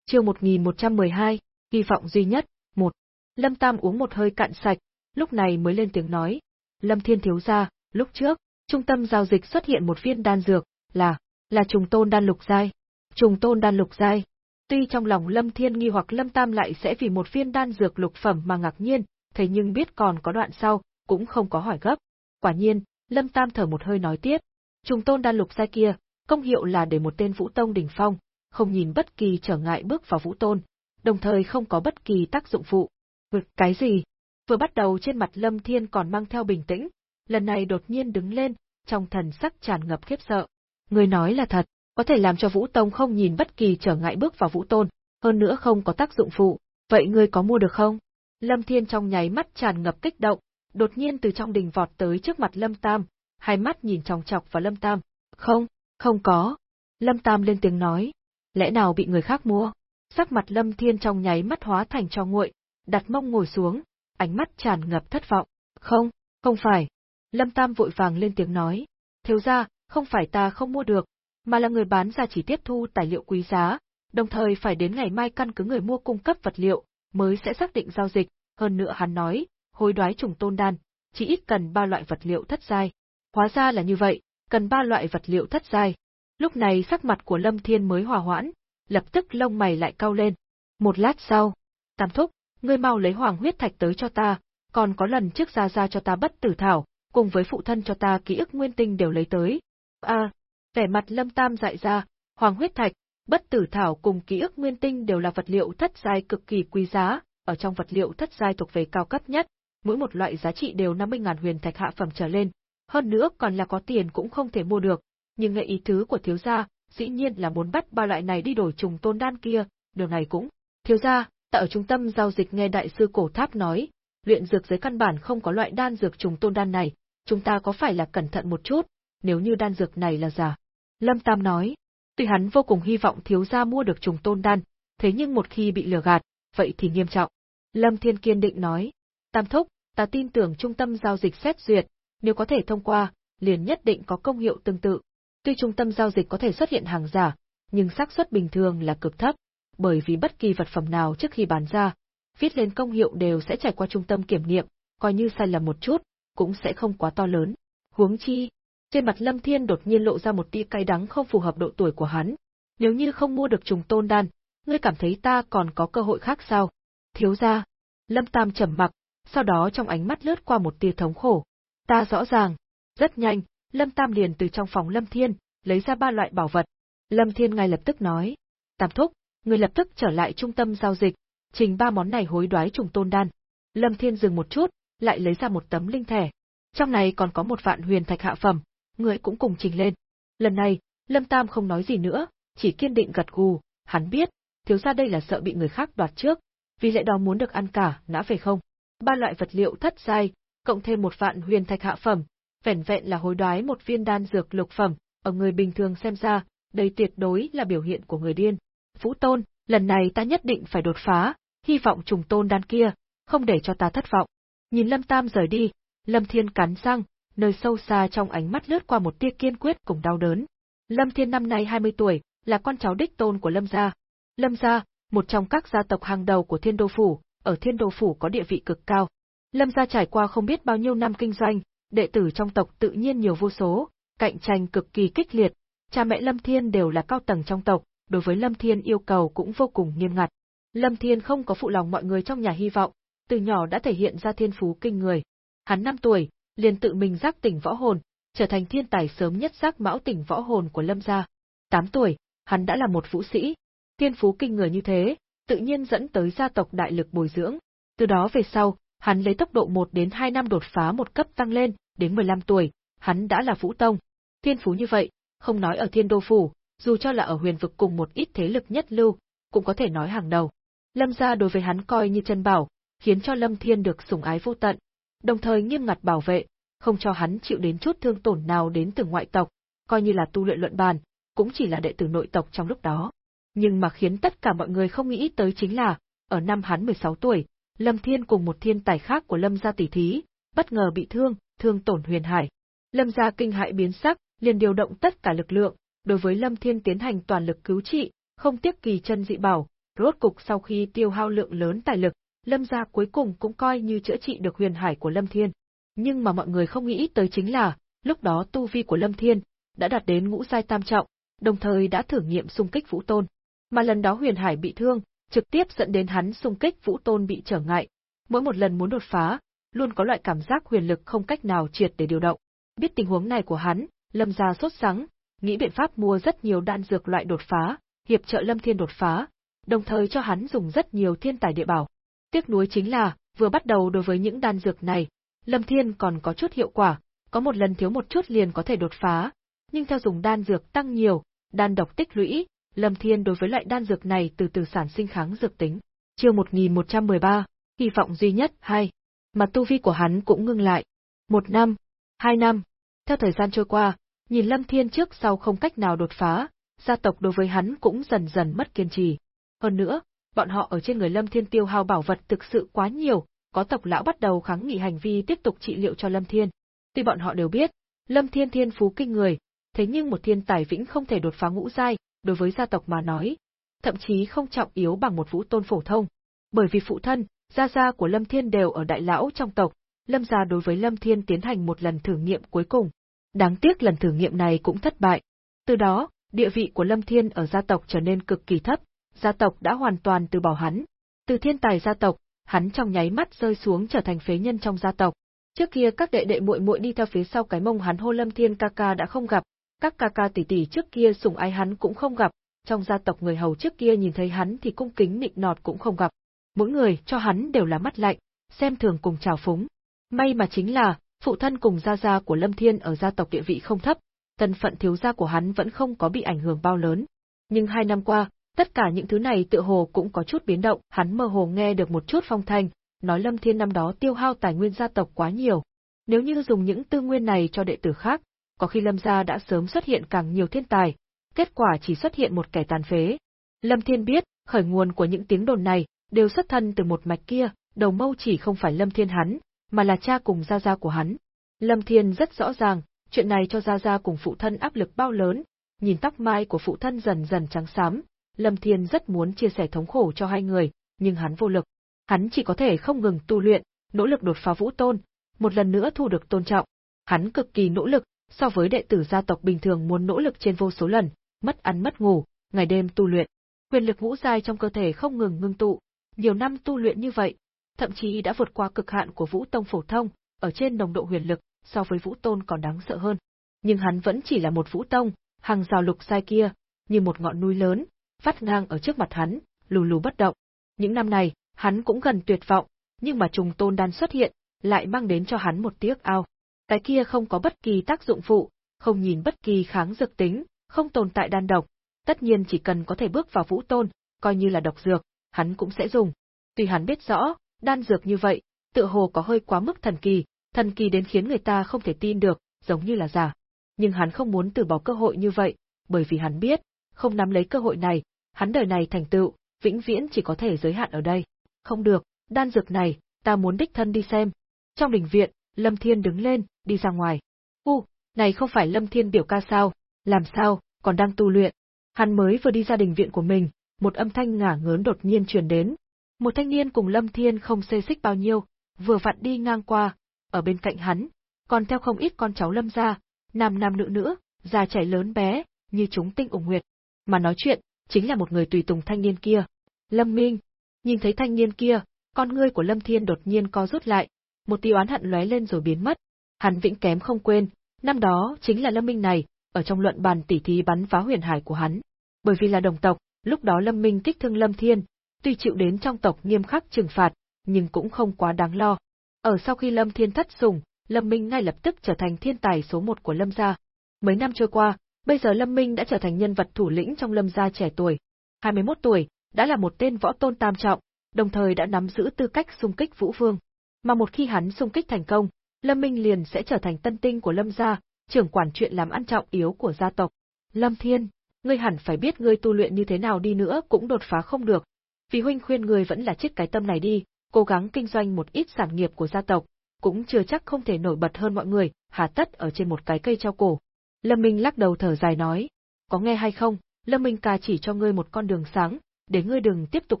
Chương 1112, hy vọng duy nhất, một. Lâm Tam uống một hơi cạn sạch, lúc này mới lên tiếng nói. Lâm Thiên thiếu gia, lúc trước, trung tâm giao dịch xuất hiện một viên đan dược, là, là trùng tôn đan lục giai. Trùng tôn đan lục giai. Tuy trong lòng Lâm Thiên nghi hoặc Lâm Tam lại sẽ vì một viên đan dược lục phẩm mà ngạc nhiên, thế nhưng biết còn có đoạn sau, cũng không có hỏi gấp. Quả nhiên, Lâm Tam thở một hơi nói tiếp. Trùng tôn đan lục sai kia, công hiệu là để một tên vũ tông đỉnh phong, không nhìn bất kỳ trở ngại bước vào vũ tôn, đồng thời không có bất kỳ tác dụng phụ. Vực cái gì? Vừa bắt đầu trên mặt Lâm Thiên còn mang theo bình tĩnh, lần này đột nhiên đứng lên, trong thần sắc tràn ngập khiếp sợ. Người nói là thật, có thể làm cho Vũ Tông không nhìn bất kỳ trở ngại bước vào Vũ Tôn, hơn nữa không có tác dụng phụ, vậy ngươi có mua được không? Lâm Thiên trong nháy mắt tràn ngập kích động, đột nhiên từ trong đình vọt tới trước mặt Lâm Tam, hai mắt nhìn tròng chọc vào Lâm Tam. Không, không có. Lâm Tam lên tiếng nói. Lẽ nào bị người khác mua? Sắc mặt Lâm Thiên trong nháy mắt hóa thành cho nguội, đặt mông ngồi xuống, ánh mắt tràn ngập thất vọng. Không, không phải. Lâm Tam vội vàng lên tiếng nói. Thiếu ra, không phải ta không mua được, mà là người bán ra chỉ tiếp thu tài liệu quý giá, đồng thời phải đến ngày mai căn cứ người mua cung cấp vật liệu, mới sẽ xác định giao dịch, hơn nữa hắn nói, hối đoái trùng tôn đan, chỉ ít cần ba loại vật liệu thất giai. Hóa ra là như vậy, cần ba loại vật liệu thất giai. Lúc này sắc mặt của Lâm Thiên mới hòa hoãn, lập tức lông mày lại cao lên. Một lát sau, Tam thúc, ngươi mau lấy hoàng huyết thạch tới cho ta, còn có lần trước ra ra cho ta bất tử thảo, cùng với phụ thân cho ta ký ức nguyên tinh đều lấy tới. A, vẻ mặt Lâm Tam dại ra, hoàng huyết thạch, bất tử thảo cùng ký ức nguyên tinh đều là vật liệu thất giai cực kỳ quý giá, ở trong vật liệu thất giai thuộc về cao cấp nhất, mỗi một loại giá trị đều 50.000 huyền thạch hạ phẩm trở lên, hơn nữa còn là có tiền cũng không thể mua được, nhưng nghệ ý tứ của thiếu gia, dĩ nhiên là muốn bắt ba loại này đi đổi trùng tôn đan kia, điều này cũng. Thiếu gia, tại ở trung tâm giao dịch nghe đại sư cổ tháp nói, luyện dược giới căn bản không có loại đan dược trùng tôn đan này, chúng ta có phải là cẩn thận một chút, nếu như đan dược này là giả. Lâm Tam nói, tuy hắn vô cùng hy vọng thiếu gia mua được trùng tôn đan, thế nhưng một khi bị lừa gạt, vậy thì nghiêm trọng. Lâm Thiên kiên định nói, Tam Thúc, ta tin tưởng trung tâm giao dịch xét duyệt, nếu có thể thông qua, liền nhất định có công hiệu tương tự. Tuy trung tâm giao dịch có thể xuất hiện hàng giả, nhưng xác suất bình thường là cực thấp, bởi vì bất kỳ vật phẩm nào trước khi bán ra, viết lên công hiệu đều sẽ trải qua trung tâm kiểm nghiệm, coi như sai lầm một chút, cũng sẽ không quá to lớn. Huống chi, trên mặt Lâm Thiên đột nhiên lộ ra một tia cay đắng không phù hợp độ tuổi của hắn. Nếu như không mua được trùng tôn đan, ngươi cảm thấy ta còn có cơ hội khác sao? Thiếu gia. Lâm Tam trầm mặc, sau đó trong ánh mắt lướt qua một tia thống khổ. Ta rõ ràng. Rất nhanh, Lâm Tam liền từ trong phòng Lâm Thiên, lấy ra ba loại bảo vật. Lâm Thiên ngay lập tức nói. Tam thúc, người lập tức trở lại trung tâm giao dịch, trình ba món này hối đoái trùng tôn đan. Lâm Thiên dừng một chút, lại lấy ra một tấm linh thẻ. Trong này còn có một vạn huyền thạch hạ phẩm, người cũng cùng trình lên. Lần này, Lâm Tam không nói gì nữa, chỉ kiên định gật gù, hắn biết, thiếu gia đây là sợ bị người khác đoạt trước, vì lẽ đó muốn được ăn cả, nã về không. Ba loại vật liệu thất giai, cộng thêm một vạn huyền thạch hạ phẩm, vẻn vẹn là hối đoái một viên đan dược lục phẩm, ở người bình thường xem ra, đây tuyệt đối là biểu hiện của người điên. Vũ Tôn, lần này ta nhất định phải đột phá, hy vọng trùng tôn đan kia, không để cho ta thất vọng. Nhìn Lâm Tam rời đi, Lâm Thiên cắn răng, nơi sâu xa trong ánh mắt lướt qua một tia kiên quyết cùng đau đớn. Lâm Thiên năm nay 20 tuổi, là con cháu đích tôn của Lâm gia. Lâm gia, một trong các gia tộc hàng đầu của Thiên Đô phủ, ở Thiên Đô phủ có địa vị cực cao. Lâm gia trải qua không biết bao nhiêu năm kinh doanh, đệ tử trong tộc tự nhiên nhiều vô số, cạnh tranh cực kỳ kích liệt. Cha mẹ Lâm Thiên đều là cao tầng trong tộc, đối với Lâm Thiên yêu cầu cũng vô cùng nghiêm ngặt. Lâm Thiên không có phụ lòng mọi người trong nhà hy vọng, từ nhỏ đã thể hiện ra thiên phú kinh người. Hắn 5 tuổi, liền tự mình giác tỉnh võ hồn, trở thành thiên tài sớm nhất giác mão tỉnh võ hồn của Lâm gia. 8 tuổi, hắn đã là một vũ sĩ. Thiên phú kinh người như thế, tự nhiên dẫn tới gia tộc đại lực bồi dưỡng. Từ đó về sau, hắn lấy tốc độ 1 đến 2 năm đột phá một cấp tăng lên, đến 15 tuổi, hắn đã là vũ tông. Thiên phú như vậy, không nói ở thiên đô phủ, dù cho là ở huyền vực cùng một ít thế lực nhất lưu, cũng có thể nói hàng đầu. Lâm gia đối với hắn coi như chân bảo, khiến cho Lâm Thiên được sủng ái vô tận, đồng thời nghiêm ngặt bảo vệ, không cho hắn chịu đến chút thương tổn nào đến từ ngoại tộc, coi như là tu luyện luận bàn, cũng chỉ là đệ tử nội tộc trong lúc đó. Nhưng mà khiến tất cả mọi người không nghĩ tới chính là, ở năm hắn 16 tuổi, Lâm Thiên cùng một thiên tài khác của Lâm gia tỷ thí, bất ngờ bị thương, thương tổn huyền hải. Lâm gia kinh hại biến sắc, liền điều động tất cả lực lượng, đối với Lâm Thiên tiến hành toàn lực cứu trị, không tiếc kỳ chân dị bảo, rốt cục sau khi tiêu hao lượng lớn tài lực, Lâm gia cuối cùng cũng coi như chữa trị được huyền hải của Lâm Thiên. Nhưng mà mọi người không nghĩ tới chính là, lúc đó tu vi của Lâm Thiên đã đạt đến ngũ giai tam trọng, đồng thời đã thử nghiệm xung kích Vũ Tôn. Mà lần đó huyền hải bị thương, trực tiếp dẫn đến hắn xung kích Vũ Tôn bị trở ngại. Mỗi một lần muốn đột phá, luôn có loại cảm giác huyền lực không cách nào triệt để điều động. Biết tình huống này của hắn, Lâm gia sốt sắng, nghĩ biện pháp mua rất nhiều đan dược loại đột phá, hiệp trợ Lâm Thiên đột phá, đồng thời cho hắn dùng rất nhiều thiên tài địa bảo. Tiếc nuối chính là, vừa bắt đầu đối với những đan dược này, Lâm Thiên còn có chút hiệu quả, có một lần thiếu một chút liền có thể đột phá, nhưng theo dùng đan dược tăng nhiều, đan độc tích lũy, Lâm Thiên đối với loại đan dược này từ từ sản sinh kháng dược tính. Chương 1113, hy vọng duy nhất hai, Mà tu vi của hắn cũng ngưng lại. Một năm, hai năm. Theo thời gian trôi qua, nhìn Lâm Thiên trước sau không cách nào đột phá, gia tộc đối với hắn cũng dần dần mất kiên trì. Hơn nữa, bọn họ ở trên người Lâm Thiên tiêu hao bảo vật thực sự quá nhiều, có tộc lão bắt đầu kháng nghị hành vi tiếp tục trị liệu cho Lâm Thiên. Tuy bọn họ đều biết, Lâm Thiên thiên phú kinh người, thế nhưng một thiên tài vĩnh không thể đột phá ngũ giai, đối với gia tộc mà nói, thậm chí không trọng yếu bằng một vũ tôn phổ thông. Bởi vì phụ thân, gia gia của Lâm Thiên đều ở đại lão trong tộc, Lâm gia đối với Lâm Thiên tiến hành một lần thử nghiệm cuối cùng. Đáng tiếc lần thử nghiệm này cũng thất bại. Từ đó, địa vị của Lâm Thiên ở gia tộc trở nên cực kỳ thấp, gia tộc đã hoàn toàn từ bỏ hắn. Từ thiên tài gia tộc, hắn trong nháy mắt rơi xuống trở thành phế nhân trong gia tộc. Trước kia các đệ đệ muội muội đi theo phía sau cái mông hắn hô Lâm Thiên ca ca đã không gặp, các ca ca tỷ tỷ trước kia sủng ái hắn cũng không gặp, trong gia tộc người hầu trước kia nhìn thấy hắn thì cung kính nịnh nọt cũng không gặp. Mỗi người cho hắn đều là mắt lạnh, xem thường cùng chào phúng. May mà chính là, phụ thân cùng gia gia của Lâm Thiên ở gia tộc địa vị không thấp, thân phận thiếu gia của hắn vẫn không có bị ảnh hưởng bao lớn. Nhưng hai năm qua, tất cả những thứ này tựa hồ cũng có chút biến động, hắn mơ hồ nghe được một chút phong thanh, nói Lâm Thiên năm đó tiêu hao tài nguyên gia tộc quá nhiều. Nếu như dùng những tư nguyên này cho đệ tử khác, có khi Lâm gia đã sớm xuất hiện càng nhiều thiên tài, kết quả chỉ xuất hiện một kẻ tàn phế. Lâm Thiên biết, khởi nguồn của những tiếng đồn này đều xuất thân từ một mạch kia, đầu mâu chỉ không phải Lâm Thiên hắn, mà là cha cùng gia gia của hắn. Lâm Thiên rất rõ ràng, chuyện này cho gia gia cùng phụ thân áp lực bao lớn, nhìn tóc mai của phụ thân dần dần trắng xám, Lâm Thiên rất muốn chia sẻ thống khổ cho hai người, nhưng hắn vô lực. Hắn chỉ có thể không ngừng tu luyện, nỗ lực đột phá vũ tôn, một lần nữa thu được tôn trọng. Hắn cực kỳ nỗ lực, so với đệ tử gia tộc bình thường muốn nỗ lực trên vô số lần, mất ăn mất ngủ, ngày đêm tu luyện. Quyền lực ngũ giai trong cơ thể không ngừng ngưng tụ, nhiều năm tu luyện như vậy, thậm chí đã vượt qua cực hạn của Vũ Tông phổ thông, ở trên nồng độ huyền lực, so với Vũ Tôn còn đáng sợ hơn. Nhưng hắn vẫn chỉ là một Vũ Tông, hàng rào lục sai kia, như một ngọn núi lớn, phát ngang ở trước mặt hắn, lù lù bất động. Những năm này, hắn cũng gần tuyệt vọng, nhưng mà trùng tôn đan xuất hiện, lại mang đến cho hắn một tiếc ao. Cái kia không có bất kỳ tác dụng phụ, không nhìn bất kỳ kháng dược tính, không tồn tại đan độc, tất nhiên chỉ cần có thể bước vào vũ tôn, coi như là độc dược, hắn cũng sẽ dùng. Tuy hắn biết rõ, đan dược như vậy, tựa hồ có hơi quá mức thần kỳ, thần kỳ đến khiến người ta không thể tin được, giống như là giả. Nhưng hắn không muốn từ bỏ cơ hội như vậy, bởi vì hắn biết, không nắm lấy cơ hội này, hắn đời này thành tựu, vĩnh viễn chỉ có thể giới hạn ở đây. Không được, đan dược này, ta muốn đích thân đi xem. Trong đình viện, Lâm Thiên đứng lên, đi ra ngoài. U, này không phải Lâm Thiên biểu ca sao, làm sao, còn đang tu luyện. Hắn mới vừa đi ra đình viện của mình, một âm thanh ngả ngớn đột nhiên truyền đến. Một thanh niên cùng Lâm Thiên không xê xích bao nhiêu, vừa vặn đi ngang qua, ở bên cạnh hắn, còn theo không ít con cháu Lâm gia, nam nam nữ nữ, già trẻ lớn bé, như chúng tinh ủng nguyệt. Mà nói chuyện, chính là một người tùy tùng thanh niên kia. Lâm Minh, nhìn thấy thanh niên kia, con ngươi của Lâm Thiên đột nhiên co rút lại, một tia oán hận lóe lên rồi biến mất. Hắn vĩnh kém không quên, năm đó chính là Lâm Minh này, ở trong luận bàn tỉ thí bắn phá huyền hải của hắn. Bởi vì là đồng tộc, lúc đó Lâm Minh kích thương Lâm Thiên, tuy chịu đến trong tộc nghiêm khắc trừng phạt, nhưng cũng không quá đáng lo. Ở sau khi Lâm Thiên thất sủng, Lâm Minh ngay lập tức trở thành thiên tài số một của Lâm gia. Mấy năm trôi qua, bây giờ Lâm Minh đã trở thành nhân vật thủ lĩnh trong Lâm gia trẻ tuổi. 21 tuổi, đã là một tên võ tôn tam trọng, đồng thời đã nắm giữ tư cách xung kích Vũ Vương. Mà một khi hắn xung kích thành công, Lâm Minh liền sẽ trở thành tân tinh của Lâm gia, trưởng quản chuyện làm ăn trọng yếu của gia tộc. Lâm Thiên, ngươi hẳn phải biết ngươi tu luyện như thế nào đi nữa cũng đột phá không được. Vì huynh khuyên ngươi vẫn là chết cái tâm này đi, cố gắng kinh doanh một ít sản nghiệp của gia tộc, cũng chưa chắc không thể nổi bật hơn mọi người, hà tất ở trên một cái cây treo cổ. Lâm Minh lắc đầu thở dài nói, có nghe hay không, Lâm Minh ca chỉ cho ngươi một con đường sáng, để ngươi đừng tiếp tục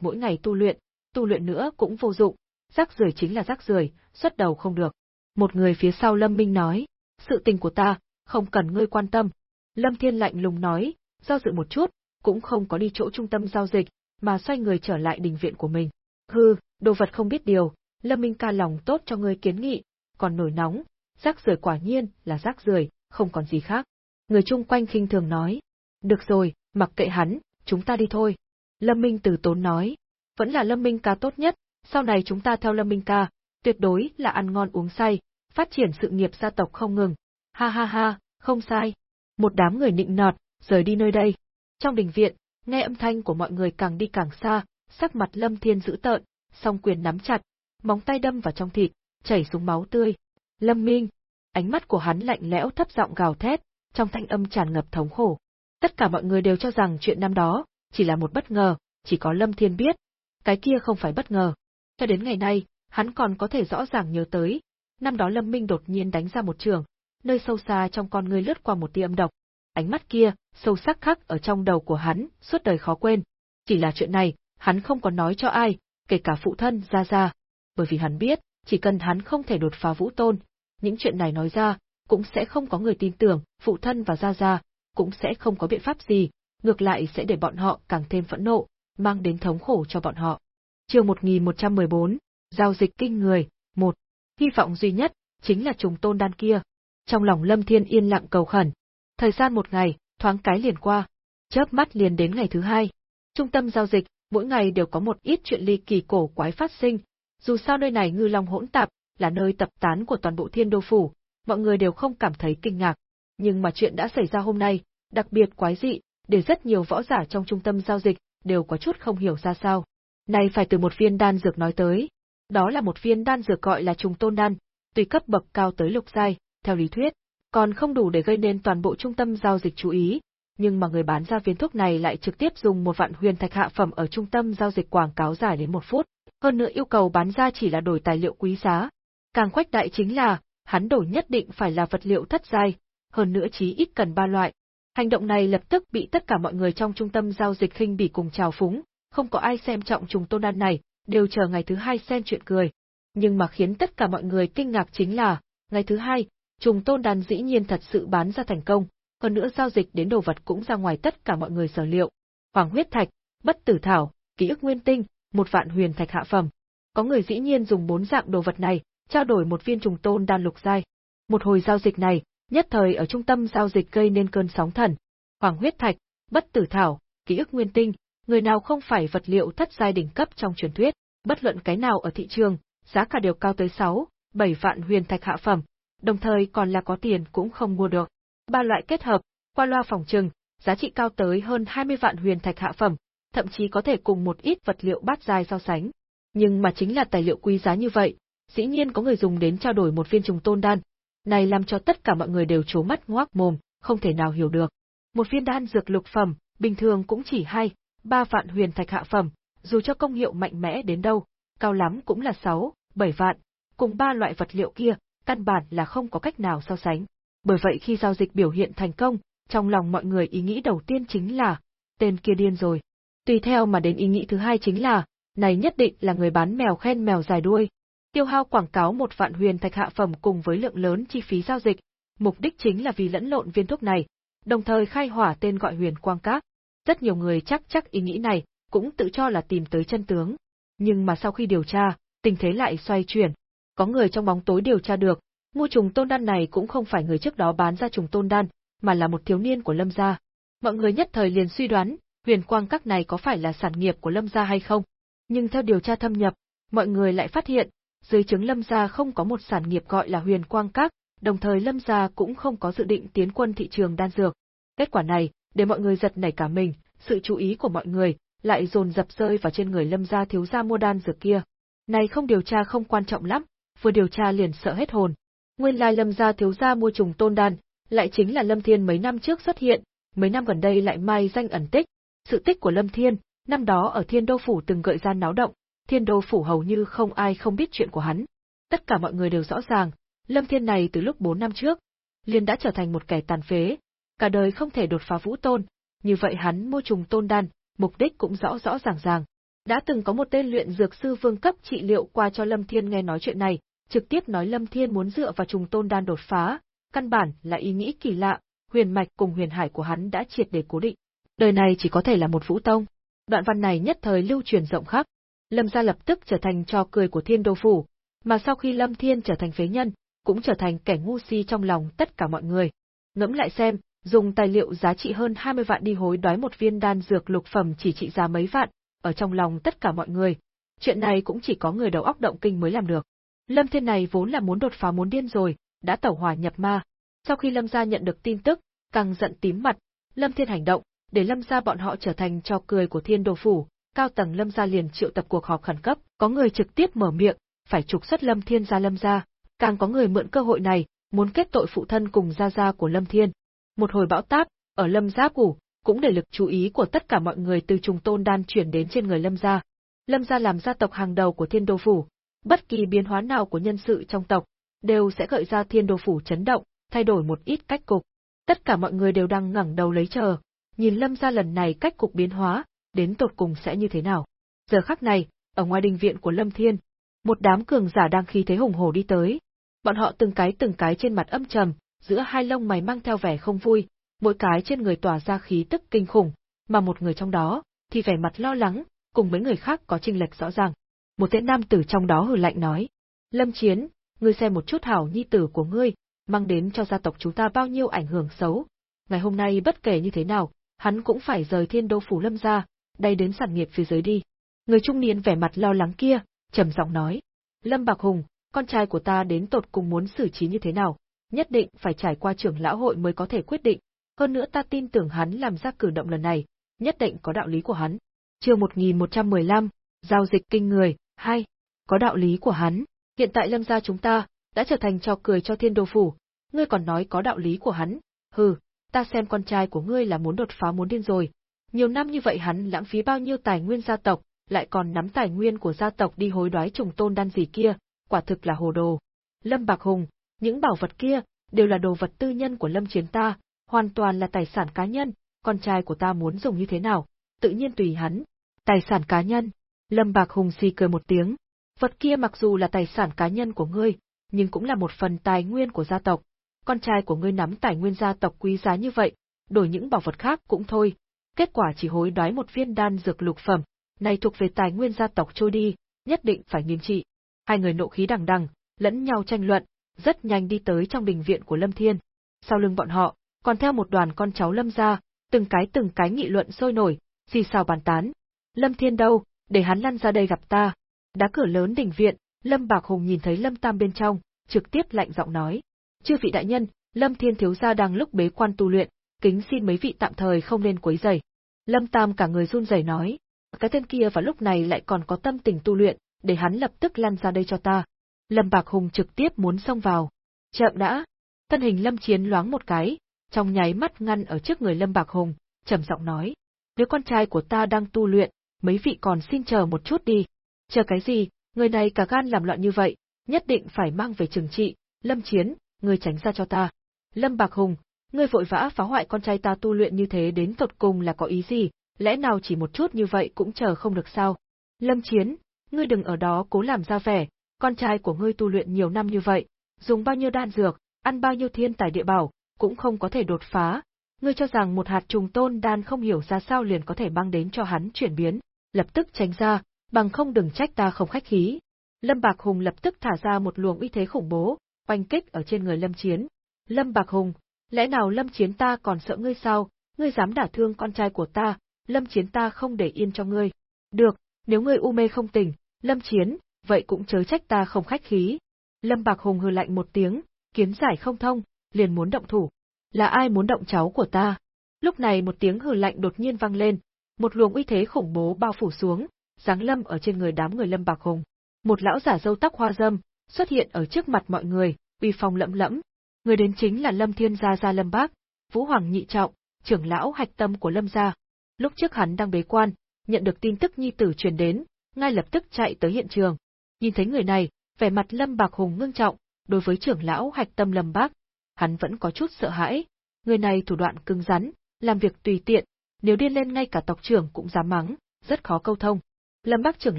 mỗi ngày tu luyện, tu luyện nữa cũng vô dụng, rác rưởi chính là rác rưởi, xuất đầu không được. Một người phía sau Lâm Minh nói, sự tình của ta, không cần ngươi quan tâm. Lâm Thiên lạnh lùng nói, do dự một chút, cũng không có đi chỗ trung tâm giao dịch, mà xoay người trở lại đình viện của mình. Hừ, đồ vật không biết điều, Lâm Minh ca lòng tốt cho ngươi kiến nghị, còn nổi nóng, rác rưởi quả nhiên là rác rưởi, không còn gì khác. Người chung quanh khinh thường nói, được rồi, mặc kệ hắn, chúng ta đi thôi. Lâm Minh từ tốn nói, vẫn là Lâm Minh ca tốt nhất, sau này chúng ta theo Lâm Minh ca, tuyệt đối là ăn ngon uống say, phát triển sự nghiệp gia tộc không ngừng. Ha ha ha, không sai. Một đám người nịnh nọt, rời đi nơi đây. Trong đình viện, nghe âm thanh của mọi người càng đi càng xa, sắc mặt Lâm Thiên dữ tợn, song quyền nắm chặt, móng tay đâm vào trong thịt, chảy xuống máu tươi. Lâm Minh, ánh mắt của hắn lạnh lẽo thấp giọng gào thét, trong thanh âm tràn ngập thống khổ. Tất cả mọi người đều cho rằng chuyện năm đó chỉ là một bất ngờ, chỉ có Lâm Thiên biết, cái kia không phải bất ngờ. Cho đến ngày nay, hắn còn có thể rõ ràng nhớ tới, năm đó Lâm Minh đột nhiên đánh ra một trường, nơi sâu xa trong con người lướt qua một tia âm độc. Ánh mắt kia, sâu sắc khắc ở trong đầu của hắn, suốt đời khó quên. Chỉ là chuyện này, hắn không có nói cho ai, kể cả phụ thân ra ra. Bởi vì hắn biết, chỉ cần hắn không thể đột phá vũ tôn, những chuyện này nói ra, cũng sẽ không có người tin tưởng, phụ thân và gia gia cũng sẽ không có biện pháp gì, ngược lại sẽ để bọn họ càng thêm phẫn nộ, mang đến thống khổ cho bọn họ. Chương 1114, giao dịch kinh người, một. Hy vọng duy nhất chính là trùng tôn đan kia. Trong lòng Lâm Thiên yên lặng cầu khẩn. Thời gian một ngày, thoáng cái liền qua, chớp mắt liền đến ngày thứ hai. Trung tâm giao dịch, mỗi ngày đều có một ít chuyện ly kỳ cổ quái phát sinh. Dù sao nơi này ngư long hỗn tạp, là nơi tập tán của toàn bộ Thiên Đô phủ, mọi người đều không cảm thấy kinh ngạc. Nhưng mà chuyện đã xảy ra hôm nay, đặc biệt quái dị, để rất nhiều võ giả trong trung tâm giao dịch đều có chút không hiểu ra sao. Này phải từ một viên đan dược nói tới. Đó là một viên đan dược gọi là trùng tôn đan, tùy cấp bậc cao tới lục giai, theo lý thuyết, còn không đủ để gây nên toàn bộ trung tâm giao dịch chú ý, nhưng mà người bán ra viên thuốc này lại trực tiếp dùng một vạn huyền thạch hạ phẩm ở trung tâm giao dịch quảng cáo dài đến một phút, hơn nữa yêu cầu bán ra chỉ là đổi tài liệu quý giá. Càng khuếch đại chính là, hắn đổi nhất định phải là vật liệu thất giai, hơn nữa chí ít cần ba loại, Hành động này lập tức bị tất cả mọi người trong trung tâm giao dịch khinh bỉ cùng chào phúng, không có ai xem trọng trùng tôn đan này, đều chờ ngày thứ hai xem chuyện cười. Nhưng mà khiến tất cả mọi người kinh ngạc chính là, ngày thứ hai, trùng tôn đan dĩ nhiên thật sự bán ra thành công, hơn nữa giao dịch đến đồ vật cũng ra ngoài tất cả mọi người sở liệu. Hoàng huyết thạch, bất tử thảo, ký ức nguyên tinh, một vạn huyền thạch hạ phẩm. Có người dĩ nhiên dùng bốn dạng đồ vật này, trao đổi một viên trùng tôn đan lục giai. Một hồi giao dịch này, Nhất thời ở trung tâm giao dịch gây nên cơn sóng thần. Hoàng huyết thạch, bất tử thảo, ký ức nguyên tinh, người nào không phải vật liệu thất giai đỉnh cấp trong truyền thuyết, bất luận cái nào ở thị trường, giá cả đều cao tới 6, 7 vạn huyền thạch hạ phẩm, đồng thời còn là có tiền cũng không mua được. Ba loại kết hợp, qua loa phòng trừng, giá trị cao tới hơn 20 vạn huyền thạch hạ phẩm, thậm chí có thể cùng một ít vật liệu bát giai so sánh. Nhưng mà chính là tài liệu quý giá như vậy, dĩ nhiên có người dùng đến trao đổi một viên trùng tôn đan, này làm cho tất cả mọi người đều trố mắt ngoác mồm, không thể nào hiểu được. Một viên đan dược lục phẩm, bình thường cũng chỉ hai, ba vạn huyền thạch hạ phẩm, dù cho công hiệu mạnh mẽ đến đâu, cao lắm cũng là sáu, bảy vạn, cùng ba loại vật liệu kia, căn bản là không có cách nào so sánh. Bởi vậy khi giao dịch biểu hiện thành công, trong lòng mọi người ý nghĩ đầu tiên chính là, tên kia điên rồi. Tùy theo mà đến ý nghĩ thứ hai chính là, này nhất định là người bán mèo khen mèo dài đuôi, tiêu hao quảng cáo một vạn huyền thạch hạ phẩm cùng với lượng lớn chi phí giao dịch, mục đích chính là vì lẫn lộn viên thuốc này, đồng thời khai hỏa tên gọi huyền quang các. Rất nhiều người chắc chắc ý nghĩ này, cũng tự cho là tìm tới chân tướng. Nhưng mà sau khi điều tra, tình thế lại xoay chuyển. Có người trong bóng tối điều tra được, mua trùng tôn đan này cũng không phải người trước đó bán ra trùng tôn đan, mà là một thiếu niên của Lâm gia. Mọi người nhất thời liền suy đoán, huyền quang các này có phải là sản nghiệp của Lâm gia hay không. Nhưng theo điều tra thâm nhập, mọi người lại phát hiện, dưới chứng Lâm gia không có một sản nghiệp gọi là Huyền Quang Các, đồng thời Lâm gia cũng không có dự định tiến quân thị trường đan dược. Kết quả này, để mọi người giật nảy cả mình, sự chú ý của mọi người lại dồn dập rơi vào trên người Lâm gia thiếu gia mua đan dược kia. Này không điều tra không quan trọng lắm, vừa điều tra liền sợ hết hồn. Nguyên lai Lâm gia thiếu gia mua trùng tôn đan, lại chính là Lâm Thiên mấy năm trước xuất hiện, mấy năm gần đây lại mai danh ẩn tích. Sự tích của Lâm Thiên, năm đó ở Thiên Đô Phủ từng gợi ra náo động, Thiên Đô Phủ hầu như không ai không biết chuyện của hắn. Tất cả mọi người đều rõ ràng, Lâm Thiên này từ lúc 4 năm trước, liền đã trở thành một kẻ tàn phế, cả đời không thể đột phá vũ tôn, như vậy hắn mua trùng tôn đan, mục đích cũng rõ rõ ràng ràng. Đã từng có một tên luyện dược sư vương cấp trị liệu qua cho Lâm Thiên nghe nói chuyện này, trực tiếp nói Lâm Thiên muốn dựa vào trùng tôn đan đột phá, căn bản là ý nghĩ kỳ lạ, huyền mạch cùng huyền hải của hắn đã triệt để cố định. Đời này chỉ có thể là một vũ tông. Đoạn văn này nhất thời lưu truyền rộng khắp. Lâm gia lập tức trở thành trò cười của thiên đô phủ, mà sau khi Lâm Thiên trở thành phế nhân, cũng trở thành kẻ ngu si trong lòng tất cả mọi người. Ngẫm lại xem, dùng tài liệu giá trị hơn 20 vạn đi hối đoái một viên đan dược lục phẩm chỉ trị giá mấy vạn, ở trong lòng tất cả mọi người. Chuyện này cũng chỉ có người đầu óc động kinh mới làm được. Lâm Thiên này vốn là muốn đột phá muốn điên rồi, đã tẩu hỏa nhập ma. Sau khi Lâm gia nhận được tin tức, càng giận tím mặt, Lâm Thiên hành động, để Lâm gia bọn họ trở thành trò cười của Thiên Đồ phủ, cao tầng Lâm gia liền triệu tập cuộc họp khẩn cấp, có người trực tiếp mở miệng, phải trục xuất Lâm Thiên gia Lâm gia, càng có người mượn cơ hội này, muốn kết tội phụ thân cùng gia gia của Lâm Thiên. Một hồi bão táp, ở Lâm gia củ, cũng để lực chú ý của tất cả mọi người từ trùng tôn đan chuyển đến trên người Lâm gia. Lâm gia làm gia tộc hàng đầu của Thiên Đô phủ, bất kỳ biến hóa nào của nhân sự trong tộc đều sẽ gợi ra Thiên Đô phủ chấn động, thay đổi một ít cách cục. Tất cả mọi người đều đang ngẩng đầu lấy chờ, nhìn Lâm gia lần này cách cục biến hóa, đến tột cùng sẽ như thế nào. Giờ khắc này, ở ngoài đình viện của Lâm Thiên, một đám cường giả đang khi thế hùng hổ đi tới. Bọn họ từng cái từng cái trên mặt âm trầm, giữa hai lông mày mang theo vẻ không vui, mỗi cái trên người tỏa ra khí tức kinh khủng, mà một người trong đó thì vẻ mặt lo lắng, cùng mấy người khác có chênh lệch rõ ràng. Một tên nam tử trong đó hừ lạnh nói: "Lâm Chiến, ngươi xem một chút hảo nhi tử của ngươi, mang đến cho gia tộc chúng ta bao nhiêu ảnh hưởng xấu. Ngày hôm nay bất kể như thế nào, hắn cũng phải rời Thiên Đô phủ Lâm gia, đây đến sản nghiệp phía dưới đi." Người trung niên vẻ mặt lo lắng kia, trầm giọng nói: "Lâm Bạc Hùng, con trai của ta đến tột cùng muốn xử trí như thế nào, nhất định phải trải qua trưởng lão hội mới có thể quyết định, hơn nữa ta tin tưởng hắn làm ra cử động lần này, nhất định có đạo lý của hắn. Chương 1115, giao dịch kinh người, hai, có đạo lý của hắn, hiện tại Lâm gia chúng ta đã trở thành trò cười cho Thiên Đô phủ, ngươi còn nói có đạo lý của hắn? Hừ, ta xem con trai của ngươi là muốn đột phá muốn điên rồi. Nhiều năm như vậy hắn lãng phí bao nhiêu tài nguyên gia tộc, lại còn nắm tài nguyên của gia tộc đi hối đoái trùng tôn đan gì kia, quả thực là hồ đồ. Lâm Bạc Hùng, những bảo vật kia đều là đồ vật tư nhân của Lâm Chiến ta, hoàn toàn là tài sản cá nhân, con trai của ta muốn dùng như thế nào, tự nhiên tùy hắn. Tài sản cá nhân. Lâm Bạc Hùng xì cười một tiếng. Vật kia mặc dù là tài sản cá nhân của ngươi, nhưng cũng là một phần tài nguyên của gia tộc. Con trai của ngươi nắm tài nguyên gia tộc quý giá như vậy, đổi những bảo vật khác cũng thôi. Kết quả chỉ hối đoái một viên đan dược lục phẩm, này thuộc về tài nguyên gia tộc trôi đi, nhất định phải nghiêm trị. Hai người nộ khí đằng đằng, lẫn nhau tranh luận, rất nhanh đi tới trong đình viện của Lâm Thiên. Sau lưng bọn họ, còn theo một đoàn con cháu Lâm gia, từng cái từng cái nghị luận sôi nổi, xì xào bàn tán. Lâm Thiên đâu, để hắn lăn ra đây gặp ta. Đá cửa lớn đình viện, Lâm Bạc Hùng nhìn thấy Lâm Tam bên trong, trực tiếp lạnh giọng nói. Chư vị đại nhân, Lâm Thiên thiếu gia đang lúc bế quan tu luyện, kính xin mấy vị tạm thời không nên quấy rầy. Lâm Tam cả người run rẩy nói, cái tên kia vào lúc này lại còn có tâm tình tu luyện, để hắn lập tức lăn ra đây cho ta. Lâm Bạc Hùng trực tiếp muốn xông vào. Chậm đã. Thân hình Lâm Chiến loáng một cái, trong nháy mắt ngăn ở trước người Lâm Bạc Hùng, trầm giọng nói. đứa con trai của ta đang tu luyện, mấy vị còn xin chờ một chút đi. Chờ cái gì, người này cả gan làm loạn như vậy, nhất định phải mang về trừng trị, Lâm Chiến, ngươi tránh ra cho ta. Lâm Bạc Hùng, ngươi vội vã phá hoại con trai ta tu luyện như thế đến tột cùng là có ý gì, lẽ nào chỉ một chút như vậy cũng chờ không được sao? Lâm Chiến, ngươi đừng ở đó cố làm ra vẻ, con trai của ngươi tu luyện nhiều năm như vậy, dùng bao nhiêu đan dược, ăn bao nhiêu thiên tài địa bảo, cũng không có thể đột phá. Ngươi cho rằng một hạt trùng tôn đan không hiểu ra sao liền có thể mang đến cho hắn chuyển biến, lập tức tránh ra, bằng không đừng trách ta không khách khí. Lâm Bạc Hùng lập tức thả ra một luồng uy thế khủng bố, oanh kích ở trên người Lâm Chiến. Lâm Bạc Hùng, lẽ nào Lâm Chiến ta còn sợ ngươi sao, ngươi dám đả thương con trai của ta, Lâm Chiến ta không để yên cho ngươi. Được, nếu ngươi u mê không tỉnh, Lâm Chiến, vậy cũng chớ trách ta không khách khí. Lâm Bạc Hùng hừ lạnh một tiếng, kiến giải không thông, liền muốn động thủ. Là ai muốn động cháu của ta? Lúc này một tiếng hừ lạnh đột nhiên vang lên, một luồng uy thế khủng bố bao phủ xuống, giáng lâm ở trên người đám người Lâm Bạc Hùng. Một lão giả râu tóc hoa râm xuất hiện ở trước mặt mọi người, uy phong lẫm lẫm. Người đến chính là Lâm Thiên gia gia Lâm Bác, Vũ Hoàng nhị trọng, trưởng lão hạch tâm của Lâm gia. Lúc trước hắn đang bế quan, nhận được tin tức nhi tử truyền đến, ngay lập tức chạy tới hiện trường. Nhìn thấy người này, vẻ mặt Lâm Bạc Hùng ngưng trọng, đối với trưởng lão hạch tâm Lâm Bác, hắn vẫn có chút sợ hãi. Người này thủ đoạn cứng rắn, làm việc tùy tiện, nếu điên lên ngay cả tộc trưởng cũng dám mắng, rất khó câu thông. Lâm Bác trưởng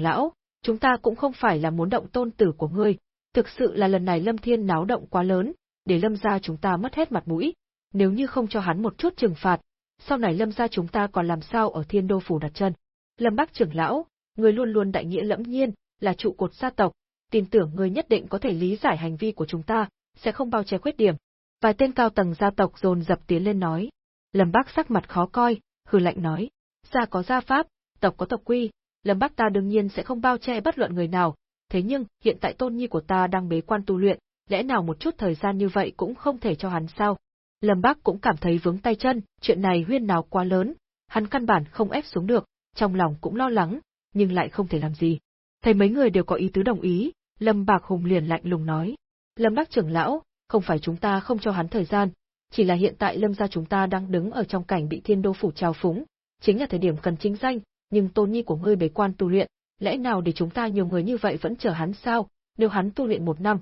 lão, chúng ta cũng không phải là muốn động tôn tử của ngươi, thực sự là lần này Lâm Thiên náo động quá lớn, để Lâm gia chúng ta mất hết mặt mũi, nếu như không cho hắn một chút trừng phạt, sau này Lâm gia chúng ta còn làm sao ở Thiên Đô phủ đặt chân. Lâm Bác trưởng lão, người luôn luôn đại nghĩa lẫm nhiên, là trụ cột gia tộc, tin tưởng người nhất định có thể lý giải hành vi của chúng ta, sẽ không bao che khuyết điểm. Vài tên cao tầng gia tộc dồn dập tiến lên nói. Lâm Bác sắc mặt khó coi, hừ lạnh nói, gia có gia pháp, tộc có tộc quy, Lâm Bác ta đương nhiên sẽ không bao che bất luận người nào, thế nhưng hiện tại tôn nhi của ta đang bế quan tu luyện, lẽ nào một chút thời gian như vậy cũng không thể cho hắn sao? Lâm Bác cũng cảm thấy vướng tay chân, chuyện này huyên nào quá lớn, hắn căn bản không ép xuống được, trong lòng cũng lo lắng, nhưng lại không thể làm gì. Thấy mấy người đều có ý tứ đồng ý, Lâm Bạc Hùng liền lạnh lùng nói. Lâm Bác trưởng lão, không phải chúng ta không cho hắn thời gian, chỉ là hiện tại Lâm gia chúng ta đang đứng ở trong cảnh bị thiên đô phủ trào phúng, chính là thời điểm cần chính danh, nhưng tôn nhi của ngươi bế quan tu luyện, lẽ nào để chúng ta nhiều người như vậy vẫn chờ hắn sao, nếu hắn tu luyện một năm,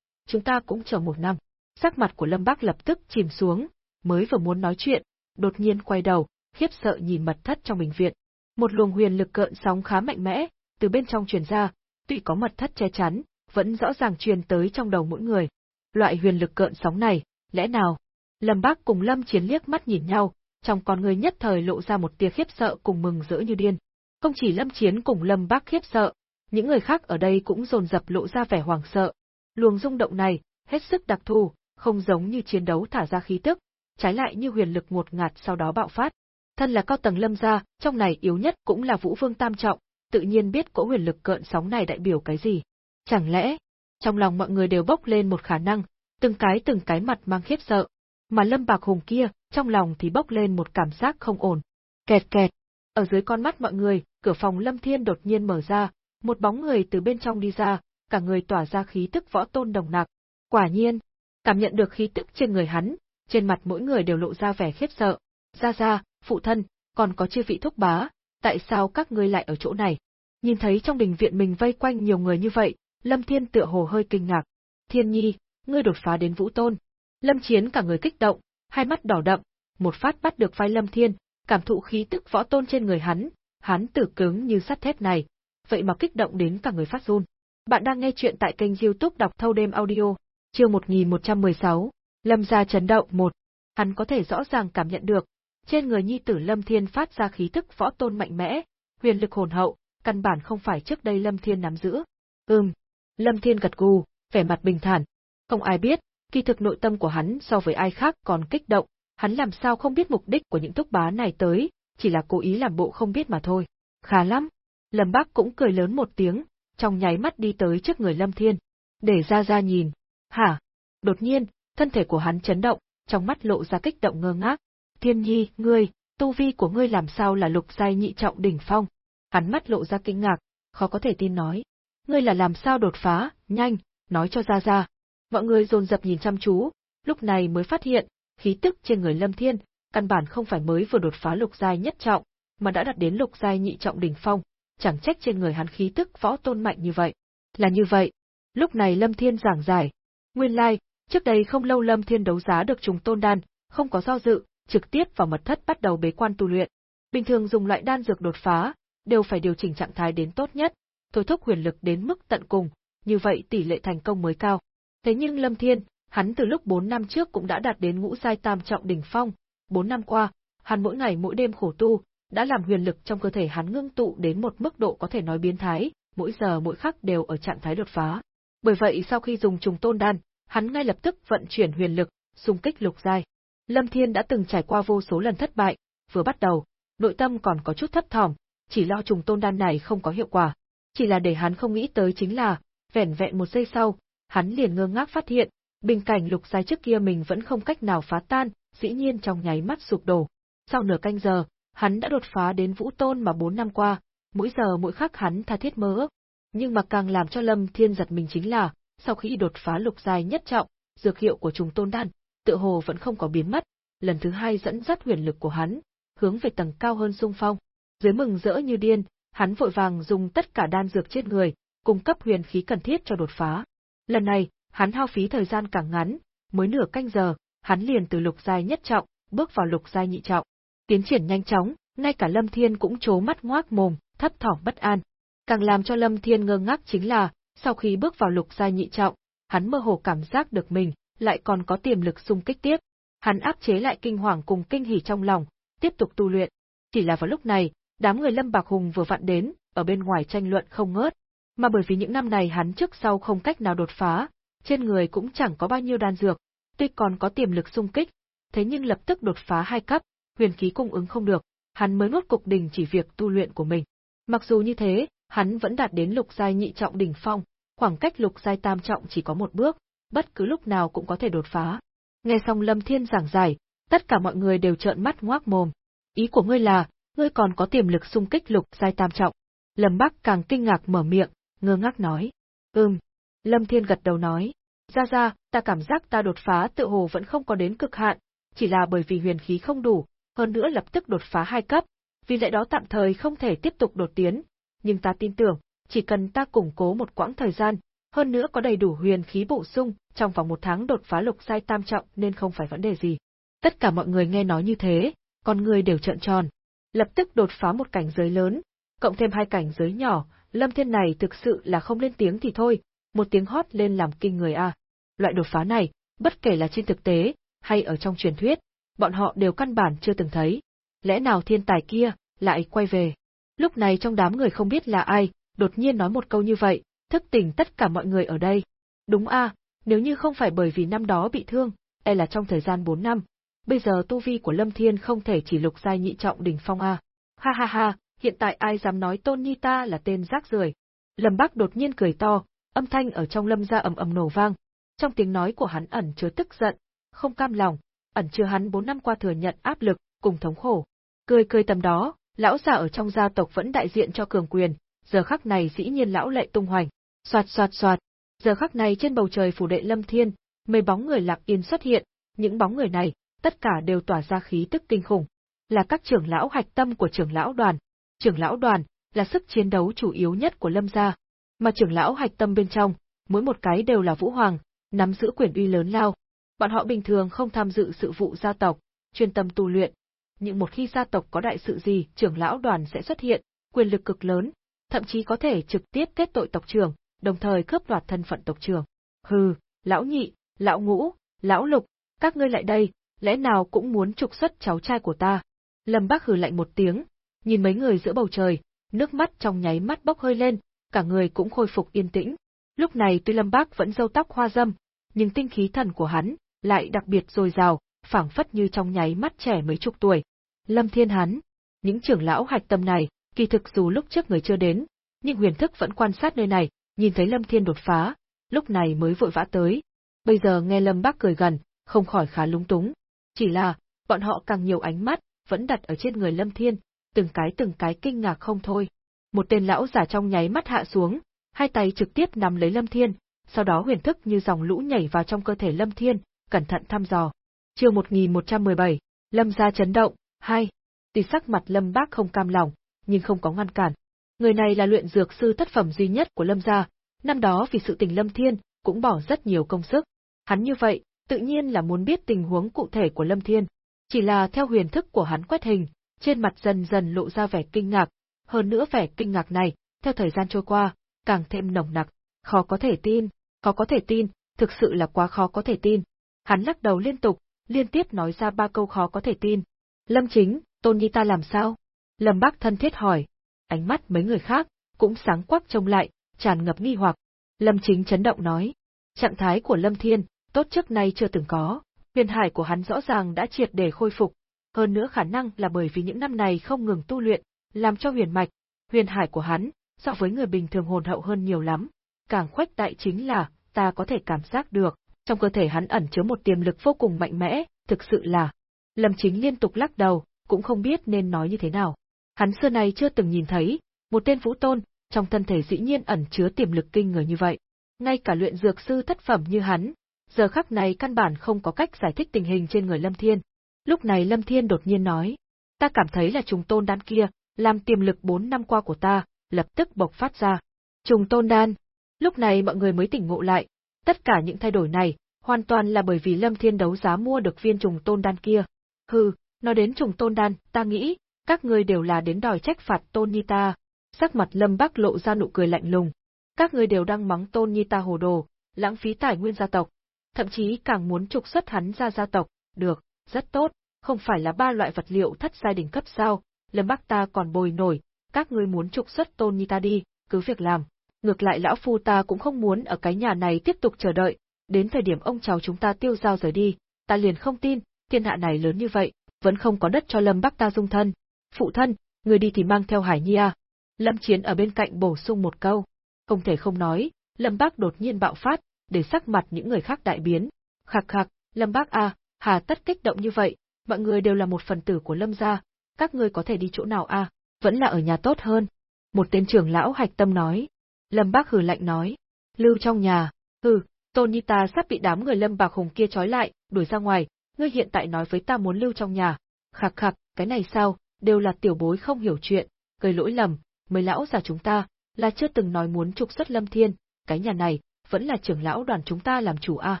chúng ta cũng chờ một năm. Sắc mặt của Lâm Bác lập tức chìm xuống, mới vừa muốn nói chuyện, đột nhiên quay đầu, khiếp sợ nhìn mật thất trong bệnh viện. Một luồng huyền lực cợn sóng khá mạnh mẽ, từ bên trong truyền ra, tuy có mật thất che chắn, vẫn rõ ràng truyền tới trong đầu mỗi người. Loại huyền lực cợn sóng này, lẽ nào? Lâm Bác cùng Lâm Chiến liếc mắt nhìn nhau, trong con người nhất thời lộ ra một tia khiếp sợ cùng mừng rỡ như điên. Không chỉ Lâm Chiến cùng Lâm Bác khiếp sợ, những người khác ở đây cũng dồn dập lộ ra vẻ hoảng sợ. Luồng rung động này, hết sức đặc thù, không giống như chiến đấu thả ra khí tức, trái lại như huyền lực ngột ngạt sau đó bạo phát. Thân là cao tầng Lâm gia, trong này yếu nhất cũng là Vũ Vương Tam trọng, tự nhiên biết cỗ huyền lực cợn sóng này đại biểu cái gì. Chẳng lẽ, trong lòng mọi người đều bốc lên một khả năng, từng cái từng cái mặt mang khiếp sợ, mà Lâm Bạc Hùng kia, trong lòng thì bốc lên một cảm giác không ổn. Kẹt kẹt, ở dưới con mắt mọi người, cửa phòng Lâm Thiên đột nhiên mở ra, một bóng người từ bên trong đi ra, cả người tỏa ra khí tức võ tôn đồng nặc. Quả nhiên, cảm nhận được khí tức trên người hắn, trên mặt mỗi người đều lộ ra vẻ khiếp sợ. Ra ra, phụ thân, còn có chư vị thúc bá, tại sao các ngươi lại ở chỗ này? Nhìn thấy trong đình viện mình vây quanh nhiều người như vậy, Lâm Thiên tựa hồ hơi kinh ngạc. Thiên nhi, ngươi đột phá đến vũ tôn. Lâm Chiến cả người kích động, hai mắt đỏ đậm, một phát bắt được vai Lâm Thiên, cảm thụ khí tức võ tôn trên người hắn, hắn tử cứng như sắt thép này, vậy mà kích động đến cả người phát run. Bạn đang nghe chuyện tại kênh youtube đọc thâu đêm audio, chương 1116, Lâm gia chấn động 1. Hắn có thể rõ ràng cảm nhận được, trên người nhi tử Lâm Thiên phát ra khí tức võ tôn mạnh mẽ, huyền lực hồn hậu, căn bản không phải trước đây Lâm Thiên nắm giữ. Ừm. Lâm Thiên gật gù, vẻ mặt bình thản. Không ai biết, kỳ thực nội tâm của hắn so với ai khác còn kích động, hắn làm sao không biết mục đích của những thúc bá này tới, chỉ là cố ý làm bộ không biết mà thôi. Khá lắm. Lâm Bác cũng cười lớn một tiếng, trong nháy mắt đi tới trước người Lâm Thiên. Để ra ra nhìn. Hả? Đột nhiên, thân thể của hắn chấn động, trong mắt lộ ra kích động ngơ ngác. Thiên nhi, ngươi, tu vi của ngươi làm sao là lục giai nhị trọng đỉnh phong? Hắn mắt lộ ra kinh ngạc, khó có thể tin nói. Ngươi là làm sao đột phá, nhanh, nói cho ra ra. Mọi người dồn dập nhìn chăm chú, lúc này mới phát hiện, khí tức trên người Lâm Thiên, căn bản không phải mới vừa đột phá lục giai nhất trọng, mà đã đạt đến lục giai nhị trọng đỉnh phong, chẳng trách trên người hắn khí tức võ tôn mạnh như vậy. Là như vậy. Lúc này Lâm Thiên giảng giải. Nguyên lai, like, trước đây không lâu Lâm Thiên đấu giá được trùng tôn đan, không có do dự, trực tiếp vào mật thất bắt đầu bế quan tu luyện. Bình thường dùng loại đan dược đột phá, đều phải điều chỉnh trạng thái đến tốt nhất, thôi thúc huyền lực đến mức tận cùng, như vậy tỷ lệ thành công mới cao. Thế nhưng Lâm Thiên, hắn từ lúc 4 năm trước cũng đã đạt đến ngũ giai tam trọng đỉnh phong, 4 năm qua, hắn mỗi ngày mỗi đêm khổ tu, đã làm huyền lực trong cơ thể hắn ngưng tụ đến một mức độ có thể nói biến thái, mỗi giờ mỗi khắc đều ở trạng thái đột phá. Bởi vậy sau khi dùng trùng tôn đan, hắn ngay lập tức vận chuyển huyền lực, xung kích lục giai. Lâm Thiên đã từng trải qua vô số lần thất bại, vừa bắt đầu, nội tâm còn có chút thấp thỏm, chỉ lo trùng tôn đan này không có hiệu quả. Chỉ là để hắn không nghĩ tới chính là, vẻn vẹn một giây sau, hắn liền ngơ ngác phát hiện, bình cảnh lục giai trước kia mình vẫn không cách nào phá tan, dĩ nhiên trong nháy mắt sụp đổ. Sau nửa canh giờ, hắn đã đột phá đến vũ tôn mà bốn năm qua, mỗi giờ mỗi khắc hắn tha thiết mơ ước. Nhưng mà càng làm cho Lâm Thiên giật mình chính là, sau khi đột phá lục giai nhất trọng, dược hiệu của trùng tôn đan, tựa hồ vẫn không có biến mất, lần thứ hai dẫn dắt huyền lực của hắn, hướng về tầng cao hơn xung phong. Dưới mừng rỡ như điên, hắn vội vàng dùng tất cả đan dược trên người, cung cấp huyền khí cần thiết cho đột phá. Lần này, hắn hao phí thời gian càng ngắn, mới nửa canh giờ, hắn liền từ lục giai nhất trọng, bước vào lục giai nhị trọng. Tiến triển nhanh chóng, ngay cả Lâm Thiên cũng trố mắt ngoác mồm, thấp thỏm bất an. Càng làm cho Lâm Thiên ngơ ngác chính là, sau khi bước vào lục gia nhị trọng, hắn mơ hồ cảm giác được mình, lại còn có tiềm lực xung kích tiếp. Hắn áp chế lại kinh hoàng cùng kinh hỉ trong lòng, tiếp tục tu luyện. Chỉ là vào lúc này, đám người Lâm Bạc Hùng vừa vặn đến, ở bên ngoài tranh luận không ngớt. Mà bởi vì những năm này hắn trước sau không cách nào đột phá, trên người cũng chẳng có bao nhiêu đan dược, tuy còn có tiềm lực xung kích, thế nhưng lập tức đột phá hai cấp, huyền khí cung ứng không được, hắn mới nuốt cục đình chỉ việc tu luyện của mình. Mặc dù như thế, hắn vẫn đạt đến lục giai nhị trọng đỉnh phong, khoảng cách lục giai tam trọng chỉ có một bước, bất cứ lúc nào cũng có thể đột phá. Nghe xong Lâm Thiên giảng giải, tất cả mọi người đều trợn mắt ngoác mồm. Ý của ngươi là, ngươi còn có tiềm lực xung kích lục giai tam trọng. Lâm Bắc càng kinh ngạc mở miệng, ngơ ngác nói. Ừm. Lâm Thiên gật đầu nói. Ra ra, ta cảm giác ta đột phá tự hồ vẫn không có đến cực hạn, chỉ là bởi vì huyền khí không đủ, hơn nữa lập tức đột phá hai cấp, vì lẽ đó tạm thời không thể tiếp tục đột tiến, nhưng ta tin tưởng, chỉ cần ta củng cố một quãng thời gian, hơn nữa có đầy đủ huyền khí bổ sung, trong vòng một tháng đột phá lục giai tam trọng nên không phải vấn đề gì. Tất cả mọi người nghe nói như thế, con người đều trợn tròn. Lập tức đột phá một cảnh giới lớn, cộng thêm hai cảnh giới nhỏ, Lâm Thiên này thực sự là không lên tiếng thì thôi, một tiếng hót lên làm kinh người a. Loại đột phá này, bất kể là trên thực tế, hay ở trong truyền thuyết, bọn họ đều căn bản chưa từng thấy. Lẽ nào thiên tài kia, lại quay về? Lúc này trong đám người không biết là ai, đột nhiên nói một câu như vậy, thức tỉnh tất cả mọi người ở đây. Đúng a, nếu như không phải bởi vì năm đó bị thương, e là trong thời gian 4 năm, bây giờ tu vi của Lâm Thiên không thể chỉ lục giai nhị trọng đỉnh phong a. Ha ha ha, hiện tại ai dám nói Tôn Nhi ta là tên rác rưởi. Lâm Bắc đột nhiên cười to, âm thanh ở trong Lâm gia ầm ầm nổ vang. Trong tiếng nói của hắn ẩn chứa tức giận, không cam lòng, ẩn chứa hắn 4 năm qua thừa nhận áp lực, cùng thống khổ. Cười cười tầm đó, lão già ở trong gia tộc vẫn đại diện cho cường quyền, giờ khắc này dĩ nhiên lão lệ tung hoành. Soạt soạt soạt, giờ khắc này trên bầu trời phủ đệ Lâm Thiên, mấy bóng người lạc yên xuất hiện, những bóng người này, tất cả đều tỏa ra khí tức kinh khủng. Là các trưởng lão hạch tâm của trưởng lão đoàn. Trưởng lão đoàn là sức chiến đấu chủ yếu nhất của Lâm gia, mà trưởng lão hạch tâm bên trong, mỗi một cái đều là vũ hoàng, nắm giữ quyền uy lớn lao. Bọn họ bình thường không tham dự sự vụ gia tộc, chuyên tâm tu luyện, nhưng một khi gia tộc có đại sự gì, trưởng lão đoàn sẽ xuất hiện, quyền lực cực lớn, thậm chí có thể trực tiếp kết tội tộc trưởng, đồng thời cướp đoạt thân phận tộc trưởng. Hừ, lão nhị, lão ngũ, lão lục, các ngươi lại đây, lẽ nào cũng muốn trục xuất cháu trai của ta? Lâm Bác hừ lạnh một tiếng, nhìn mấy người giữa bầu trời, nước mắt trong nháy mắt bốc hơi lên, cả người cũng khôi phục yên tĩnh. Lúc này tuy Lâm Bác vẫn râu tóc hoa dâm, nhưng tinh khí thần của hắn lại đặc biệt dồi dào, phảng phất như trong nháy mắt trẻ mấy chục tuổi. Lâm Thiên hắn, những trưởng lão hạch tâm này, kỳ thực dù lúc trước người chưa đến, nhưng huyền thức vẫn quan sát nơi này, nhìn thấy Lâm Thiên đột phá, lúc này mới vội vã tới. Bây giờ nghe Lâm Bác cười gần, không khỏi khá lúng túng. Chỉ là, bọn họ càng nhiều ánh mắt, vẫn đặt ở trên người Lâm Thiên, từng cái từng cái kinh ngạc không thôi. Một tên lão giả trong nháy mắt hạ xuống, hai tay trực tiếp nắm lấy Lâm Thiên, sau đó huyền thức như dòng lũ nhảy vào trong cơ thể Lâm Thiên, cẩn thận thăm dò. Chương 1117, Lâm gia chấn động, 2. Tuy sắc mặt Lâm Bác không cam lòng, nhưng không có ngăn cản. Người này là luyện dược sư thất phẩm duy nhất của Lâm gia, năm đó vì sự tình Lâm Thiên, cũng bỏ rất nhiều công sức. Hắn như vậy, tự nhiên là muốn biết tình huống cụ thể của Lâm Thiên. Chỉ là theo huyền thức của hắn quét hình, trên mặt dần dần lộ ra vẻ kinh ngạc, hơn nữa vẻ kinh ngạc này, theo thời gian trôi qua, càng thêm nồng nặc, khó có thể tin, khó có thể tin, thực sự là quá khó có thể tin. Hắn lắc đầu liên tục, liên tiếp nói ra ba câu khó có thể tin. Lâm Chính, Tôn Nhi ta làm sao? Lâm Bác thân thiết hỏi. Ánh mắt mấy người khác, cũng sáng quắc trông lại, tràn ngập nghi hoặc. Lâm Chính chấn động nói. Trạng thái của Lâm Thiên, tốt trước nay chưa từng có, huyền hải của hắn rõ ràng đã triệt để khôi phục. Hơn nữa khả năng là bởi vì những năm này không ngừng tu luyện, làm cho huyền mạch, huyền hải của hắn, so với người bình thường hồn hậu hơn nhiều lắm. Càng khuếch đại chính là, ta có thể cảm giác được, trong cơ thể hắn ẩn chứa một tiềm lực vô cùng mạnh mẽ, thực sự là. Lâm Chính liên tục lắc đầu, cũng không biết nên nói như thế nào. Hắn xưa này chưa từng nhìn thấy, một tên vũ tôn, trong thân thể dĩ nhiên ẩn chứa tiềm lực kinh người như vậy. Ngay cả luyện dược sư thất phẩm như hắn, giờ khắc này căn bản không có cách giải thích tình hình trên người Lâm Thiên. Lúc này Lâm Thiên đột nhiên nói, ta cảm thấy là trùng tôn đan kia, làm tiềm lực 4 năm qua của ta, lập tức bộc phát ra. Trùng tôn đan. Lúc này mọi người mới tỉnh ngộ lại, tất cả những thay đổi này, hoàn toàn là bởi vì Lâm Thiên đấu giá mua được viên trùng tôn đan kia. Hừ, nói đến trùng tôn đan, ta nghĩ, các ngươi đều là đến đòi trách phạt tôn nhi ta. Sắc mặt Lâm Bắc lộ ra nụ cười lạnh lùng. Các ngươi đều đang mắng tôn nhi ta hồ đồ, lãng phí tài nguyên gia tộc. Thậm chí càng muốn trục xuất hắn ra gia tộc, được, rất tốt, không phải là ba loại vật liệu thất giai đỉnh cấp sao, Lâm Bắc ta còn bồi nổi, các ngươi muốn trục xuất tôn nhi ta đi, cứ việc làm. Ngược lại lão phu ta cũng không muốn ở cái nhà này tiếp tục chờ đợi, đến thời điểm ông cháu chúng ta tiêu giao rời đi, ta liền không tin, thiên hạ này lớn như vậy, vẫn không có đất cho Lâm Bắc ta dung thân. Phụ thân, người đi thì mang theo Hải Nhi à? Lâm Chiến ở bên cạnh bổ sung một câu. Không thể không nói, Lâm Bắc đột nhiên bạo phát, để sắc mặt những người khác đại biến. Khạc khạc, Lâm Bắc à, hà tất kích động như vậy, mọi người đều là một phần tử của Lâm gia, các ngươi có thể đi chỗ nào à, vẫn là ở nhà tốt hơn. Một tên trưởng lão hạch tâm nói. Lâm Bác hừ lạnh nói. Lưu trong nhà, hừ, Tôn Nhi ta sắp bị đám người Lâm Bạc Hùng kia trói lại, đuổi ra ngoài, ngươi hiện tại nói với ta muốn lưu trong nhà. Khạc khạc, cái này sao, đều là tiểu bối không hiểu chuyện, gây lỗi lầm, mấy lão già chúng ta, là chưa từng nói muốn trục xuất Lâm Thiên, cái nhà này, vẫn là trưởng lão đoàn chúng ta làm chủ à.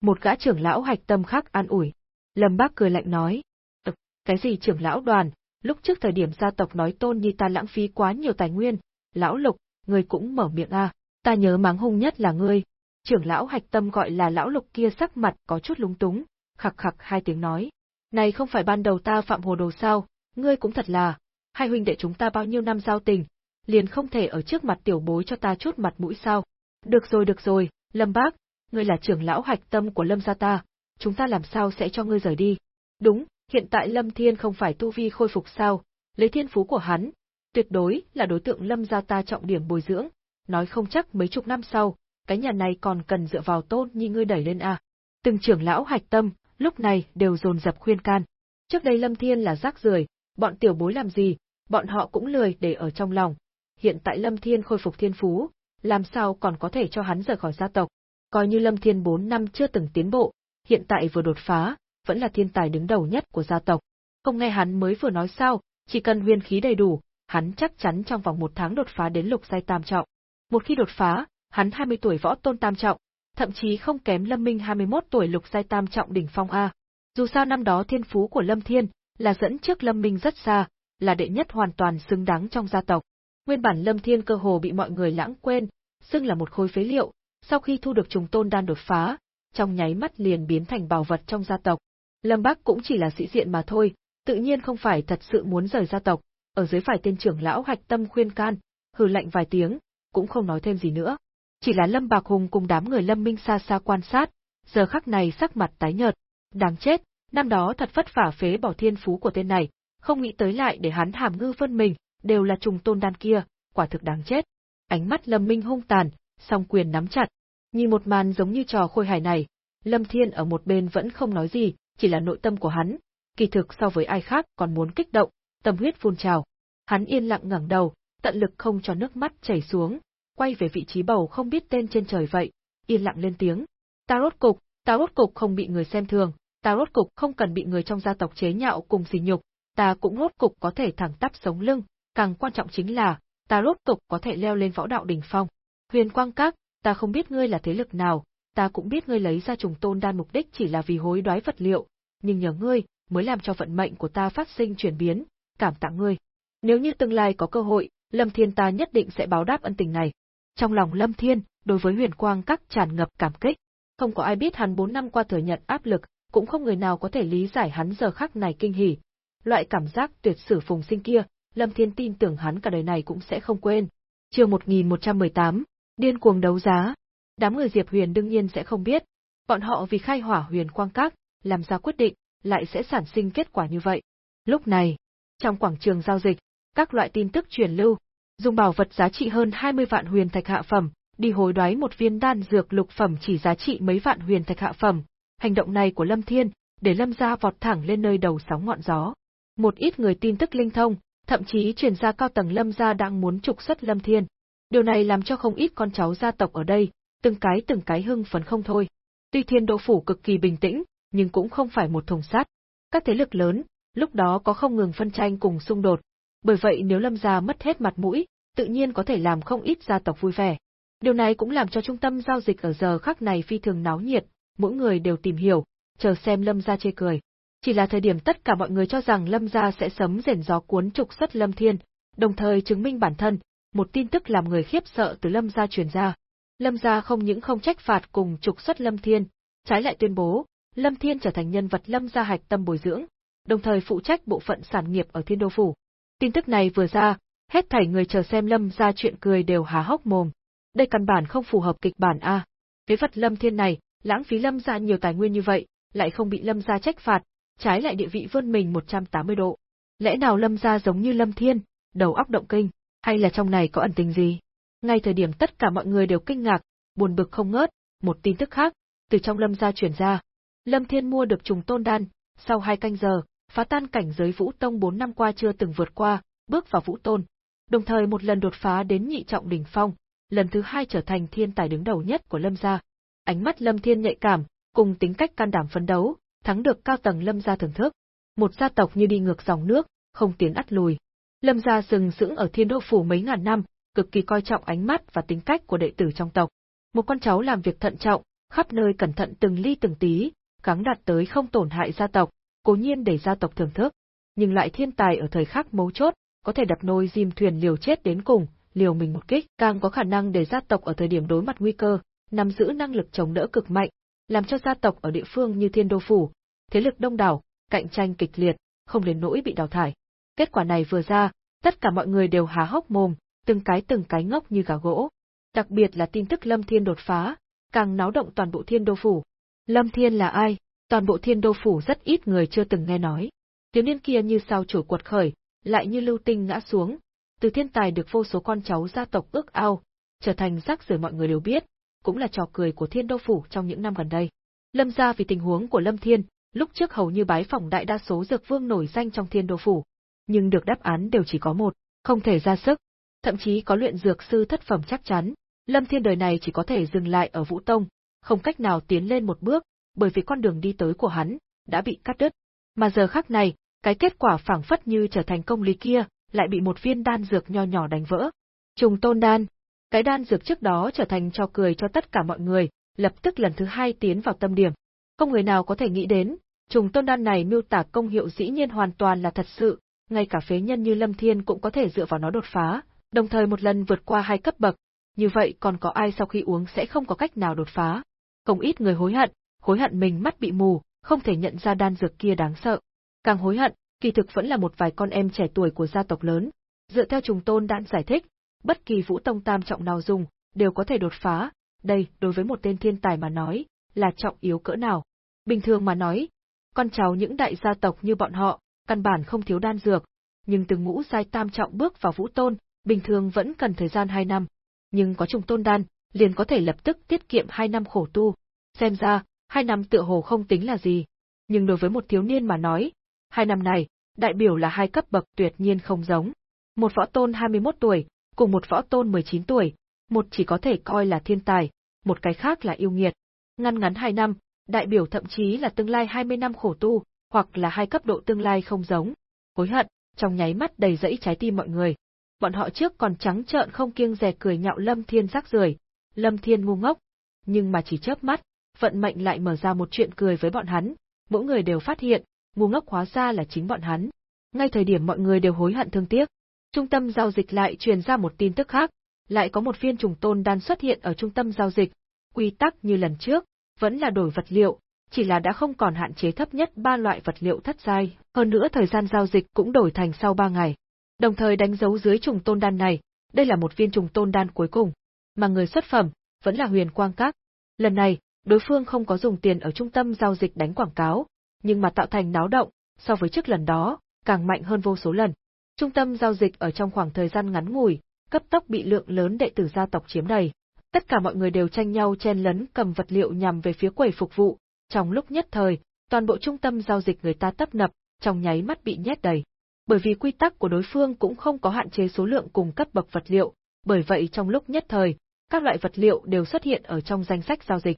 Một gã trưởng lão hạch tâm khác an ủi. Lâm Bác cười lạnh nói. Ừ, cái gì trưởng lão đoàn, lúc trước thời điểm gia tộc nói tôn nhi ta lãng phí quá nhiều tài nguyên, lão lục, ngươi cũng mở miệng à, ta nhớ mắng hung nhất là ngươi. Trưởng lão hạch tâm gọi là lão lục kia sắc mặt có chút lúng túng, khặc khặc hai tiếng nói. Này không phải ban đầu ta phạm hồ đồ sao, ngươi cũng thật là, hai huynh đệ chúng ta bao nhiêu năm giao tình, liền không thể ở trước mặt tiểu bối cho ta chút mặt mũi sao. Được rồi được rồi, Lâm Bác, ngươi là trưởng lão hạch tâm của Lâm gia ta, chúng ta làm sao sẽ cho ngươi rời đi. Đúng, hiện tại Lâm Thiên không phải tu vi khôi phục sao, lấy thiên phú của hắn, tuyệt đối là đối tượng Lâm gia ta trọng điểm bồi dưỡng, nói không chắc mấy chục năm sau, cái nhà này còn cần dựa vào tôn nhi ngươi đẩy lên à. Từng trưởng lão hạch tâm, lúc này đều dồn dập khuyên can. Trước đây Lâm Thiên là rác rưởi, bọn tiểu bối làm gì, bọn họ cũng lười để ở trong lòng. Hiện tại Lâm Thiên khôi phục thiên phú, làm sao còn có thể cho hắn rời khỏi gia tộc. Coi như Lâm Thiên 4 năm chưa từng tiến bộ, hiện tại vừa đột phá, vẫn là thiên tài đứng đầu nhất của gia tộc. Không nghe hắn mới vừa nói sao, chỉ cần huyền khí đầy đủ, hắn chắc chắn trong vòng một tháng đột phá đến lục giai tam trọng. Một khi đột phá, hắn 20 tuổi võ tôn tam trọng, thậm chí không kém Lâm Minh 21 tuổi lục giai tam trọng đỉnh phong A. Dù sao năm đó thiên phú của Lâm Thiên là dẫn trước Lâm Minh rất xa, là đệ nhất hoàn toàn xứng đáng trong gia tộc. Nguyên bản Lâm Thiên cơ hồ bị mọi người lãng quên, xưng là một khối phế liệu, sau khi thu được trùng tôn đan đột phá, trong nháy mắt liền biến thành bảo vật trong gia tộc. Lâm Bắc cũng chỉ là sĩ diện mà thôi, tự nhiên không phải thật sự muốn rời gia tộc, ở dưới phải tên trưởng lão hạch tâm khuyên can, hừ lạnh vài tiếng, cũng không nói thêm gì nữa. Chỉ là Lâm Bạc Hùng cùng đám người Lâm Minh xa xa quan sát, giờ khắc này sắc mặt tái nhợt. Đáng chết, năm đó thật vất vả phế bỏ thiên phú của tên này, không nghĩ tới lại để hắn hàm ngư vân mình, đều là trùng tôn đan kia, quả thực đáng chết. Ánh mắt Lâm Minh hung tàn, song quyền nắm chặt. Nhìn một màn giống như trò khôi hài này, Lâm Thiên ở một bên vẫn không nói gì, chỉ là nội tâm của hắn, kỳ thực so với ai khác còn muốn kích động, tâm huyết phun trào. Hắn yên lặng ngẩng đầu, tận lực không cho nước mắt chảy xuống, quay về vị trí bầu không biết tên trên trời vậy, yên lặng lên tiếng. Ta rốt cục, ta rốt cục không bị người xem thường, ta rốt cục không cần bị người trong gia tộc chế nhạo cùng sỉ nhục, ta cũng rốt cục có thể thẳng tắp sống lưng, càng quan trọng chính là, ta rốt cục có thể leo lên võ đạo đỉnh phong. Huyền Quang Các, ta không biết ngươi là thế lực nào, ta cũng biết ngươi lấy ra trùng tôn đan mục đích chỉ là vì hối đoái vật liệu, nhưng nhờ ngươi, mới làm cho vận mệnh của ta phát sinh chuyển biến, cảm tạ ngươi. Nếu như tương lai có cơ hội, Lâm Thiên ta nhất định sẽ báo đáp ân tình này. Trong lòng Lâm Thiên, đối với huyền quang các tràn ngập cảm kích. Không có ai biết hắn 4 năm qua thừa nhận áp lực, cũng không người nào có thể lý giải hắn giờ khắc này kinh hỉ. Loại cảm giác tuyệt sử phùng sinh kia, Lâm Thiên tin tưởng hắn cả đời này cũng sẽ không quên. Chương 1118, điên cuồng đấu giá. Đám người Diệp Huyền đương nhiên sẽ không biết, bọn họ vì khai hỏa Huyền Quang Các, làm ra quyết định, lại sẽ sản sinh kết quả như vậy. Lúc này, trong quảng trường giao dịch, các loại tin tức truyền lưu, dùng bảo vật giá trị hơn 20 vạn huyền thạch hạ phẩm, đi hối đoái một viên đan dược lục phẩm chỉ giá trị mấy vạn huyền thạch hạ phẩm. Hành động này của Lâm Thiên, để Lâm gia vọt thẳng lên nơi đầu sóng ngọn gió. Một ít người tin tức linh thông, thậm chí truyền ra cao tầng Lâm gia đang muốn trục xuất Lâm Thiên. Điều này làm cho không ít con cháu gia tộc ở đây, từng cái từng cái hưng phấn không thôi. Tuy Thiên Đô phủ cực kỳ bình tĩnh, nhưng cũng không phải một thùng sắt. Các thế lực lớn, lúc đó có không ngừng phân tranh cùng xung đột. Bởi vậy nếu Lâm gia mất hết mặt mũi, tự nhiên có thể làm không ít gia tộc vui vẻ. Điều này cũng làm cho trung tâm giao dịch ở giờ khắc này phi thường náo nhiệt, mỗi người đều tìm hiểu, chờ xem Lâm gia chê cười. Chỉ là thời điểm tất cả mọi người cho rằng Lâm gia sẽ sấm rền gió cuốn trục xuất Lâm Thiên, đồng thời chứng minh bản thân, một tin tức làm người khiếp sợ từ Lâm gia truyền ra. Lâm gia không những không trách phạt cùng trục xuất Lâm Thiên, trái lại tuyên bố, Lâm Thiên trở thành nhân vật Lâm gia hạch tâm bồi dưỡng, đồng thời phụ trách bộ phận sản nghiệp ở Thiên Đô phủ. Tin tức này vừa ra, hết thảy người chờ xem Lâm gia chuyện cười đều há hốc mồm. Đây căn bản không phù hợp kịch bản a. Phế vật Lâm Thiên này, lãng phí Lâm gia nhiều tài nguyên như vậy, lại không bị Lâm gia trách phạt, trái lại địa vị vươn mình 180 độ. Lẽ nào Lâm gia giống như Lâm Thiên, đầu óc động kinh, hay là trong này có ẩn tình gì? Ngay thời điểm tất cả mọi người đều kinh ngạc, buồn bực không ngớt, một tin tức khác, từ trong Lâm gia truyền ra. Lâm Thiên mua được trùng tôn đan, sau hai canh giờ, phá tan cảnh giới Vũ Tông 4 năm qua chưa từng vượt qua, bước vào Vũ Tôn, đồng thời một lần đột phá đến nhị trọng đỉnh phong, lần thứ hai trở thành thiên tài đứng đầu nhất của Lâm gia. Ánh mắt Lâm Thiên nhạy cảm, cùng tính cách can đảm phấn đấu, thắng được cao tầng Lâm gia thưởng thức. Một gia tộc như đi ngược dòng nước, không tiến ắt lùi. Lâm gia sừng sững ở Thiên Đô phủ mấy ngàn năm, cực kỳ coi trọng ánh mắt và tính cách của đệ tử trong tộc. Một con cháu làm việc thận trọng, khắp nơi cẩn thận từng ly từng tí, gắng đạt tới không tổn hại gia tộc, cố nhiên để gia tộc thưởng thức, nhưng lại thiên tài ở thời khắc mấu chốt, có thể đập nôi dìm thuyền liều chết đến cùng, liều mình một kích, càng có khả năng để gia tộc ở thời điểm đối mặt nguy cơ, nắm giữ năng lực chống đỡ cực mạnh, làm cho gia tộc ở địa phương như Thiên Đô phủ, thế lực đông đảo, cạnh tranh kịch liệt, không đến nỗi bị đào thải. Kết quả này vừa ra, tất cả mọi người đều há hốc mồm, từng cái từng cái ngốc như gà gỗ. Đặc biệt là tin tức Lâm Thiên đột phá, càng náo động toàn bộ Thiên Đô phủ. Lâm Thiên là ai? Toàn bộ Thiên Đô phủ rất ít người chưa từng nghe nói. Thiếu niên kia như sao chủ quật khởi, lại như lưu tinh ngã xuống, từ thiên tài được vô số con cháu gia tộc ước ao, trở thành rác rưởi mọi người đều biết, cũng là trò cười của Thiên Đô phủ trong những năm gần đây. Lâm gia vì tình huống của Lâm Thiên, lúc trước hầu như bái phỏng đại đa số dược vương nổi danh trong Thiên Đô phủ, nhưng được đáp án đều chỉ có một, không thể ra sức, thậm chí có luyện dược sư thất phẩm chắc chắn, Lâm Thiên đời này chỉ có thể dừng lại ở Vũ Tông, không cách nào tiến lên một bước, bởi vì con đường đi tới của hắn đã bị cắt đứt. Mà giờ khắc này, cái kết quả phảng phất như trở thành công lý kia, lại bị một viên đan dược nho nhỏ đánh vỡ. Trùng tôn đan, cái đan dược trước đó trở thành cho cười cho tất cả mọi người, lập tức lần thứ hai tiến vào tâm điểm. Không người nào có thể nghĩ đến, trùng tôn đan này miêu tả công hiệu dĩ nhiên hoàn toàn là thật sự, ngay cả phế nhân như Lâm Thiên cũng có thể dựa vào nó đột phá, đồng thời một lần vượt qua hai cấp bậc, như vậy còn có ai sau khi uống sẽ không có cách nào đột phá. Không ít người hối hận, hối hận mình mắt bị mù, không thể nhận ra đan dược kia đáng sợ. Càng hối hận, kỳ thực vẫn là một vài con em trẻ tuổi của gia tộc lớn. Dựa theo trùng tôn đan giải thích, bất kỳ vũ tông tam trọng nào dùng, đều có thể đột phá, đây đối với một tên thiên tài mà nói, là trọng yếu cỡ nào. Bình thường mà nói, con cháu những đại gia tộc như bọn họ, căn bản không thiếu đan dược, nhưng từ ngũ giai tam trọng bước vào vũ tôn, bình thường vẫn cần thời gian 2 năm. Nhưng có trùng tôn đan, liền có thể lập tức tiết kiệm 2 năm khổ tu. Xem ra, hai năm tựa hồ không tính là gì. Nhưng đối với một thiếu niên mà nói, hai năm này, đại biểu là hai cấp bậc tuyệt nhiên không giống. Một võ tôn 21 tuổi, cùng một võ tôn 19 tuổi, một chỉ có thể coi là thiên tài, một cái khác là yêu nghiệt. Ngăn ngắn hai năm, đại biểu thậm chí là tương lai 20 năm khổ tu, hoặc là hai cấp độ tương lai không giống. Hối hận, trong nháy mắt đầy dẫy trái tim mọi người. Bọn họ trước còn trắng trợn không kiêng dè cười nhạo Lâm Thiên rác rưởi, Lâm Thiên ngu ngốc, nhưng mà chỉ chớp mắt, vận mệnh lại mở ra một chuyện cười với bọn hắn, mỗi người đều phát hiện, ngu ngốc hóa ra là chính bọn hắn. Ngay thời điểm mọi người đều hối hận thương tiếc, trung tâm giao dịch lại truyền ra một tin tức khác, lại có một viên trùng tôn đan xuất hiện ở trung tâm giao dịch, quy tắc như lần trước, vẫn là đổi vật liệu, chỉ là đã không còn hạn chế thấp nhất ba loại vật liệu thất giai, hơn nữa thời gian giao dịch cũng đổi thành sau ba ngày. Đồng thời đánh dấu dưới trùng tôn đan này, đây là một viên trùng tôn đan cuối cùng, mà người xuất phẩm vẫn là Huyền Quang Các. Lần này, đối phương không có dùng tiền ở trung tâm giao dịch đánh quảng cáo, nhưng mà tạo thành náo động, so với trước lần đó, càng mạnh hơn vô số lần. Trung tâm giao dịch ở trong khoảng thời gian ngắn ngủi, cấp tốc bị lượng lớn đệ tử gia tộc chiếm đầy. Tất cả mọi người đều tranh nhau chen lấn cầm vật liệu nhằm về phía quầy phục vụ, trong lúc nhất thời, toàn bộ trung tâm giao dịch người ta tấp nập, trong nháy mắt bị nhét đầy. Bởi vì quy tắc của đối phương cũng không có hạn chế số lượng cùng cấp bậc vật liệu, bởi vậy trong lúc nhất thời, các loại vật liệu đều xuất hiện ở trong danh sách giao dịch.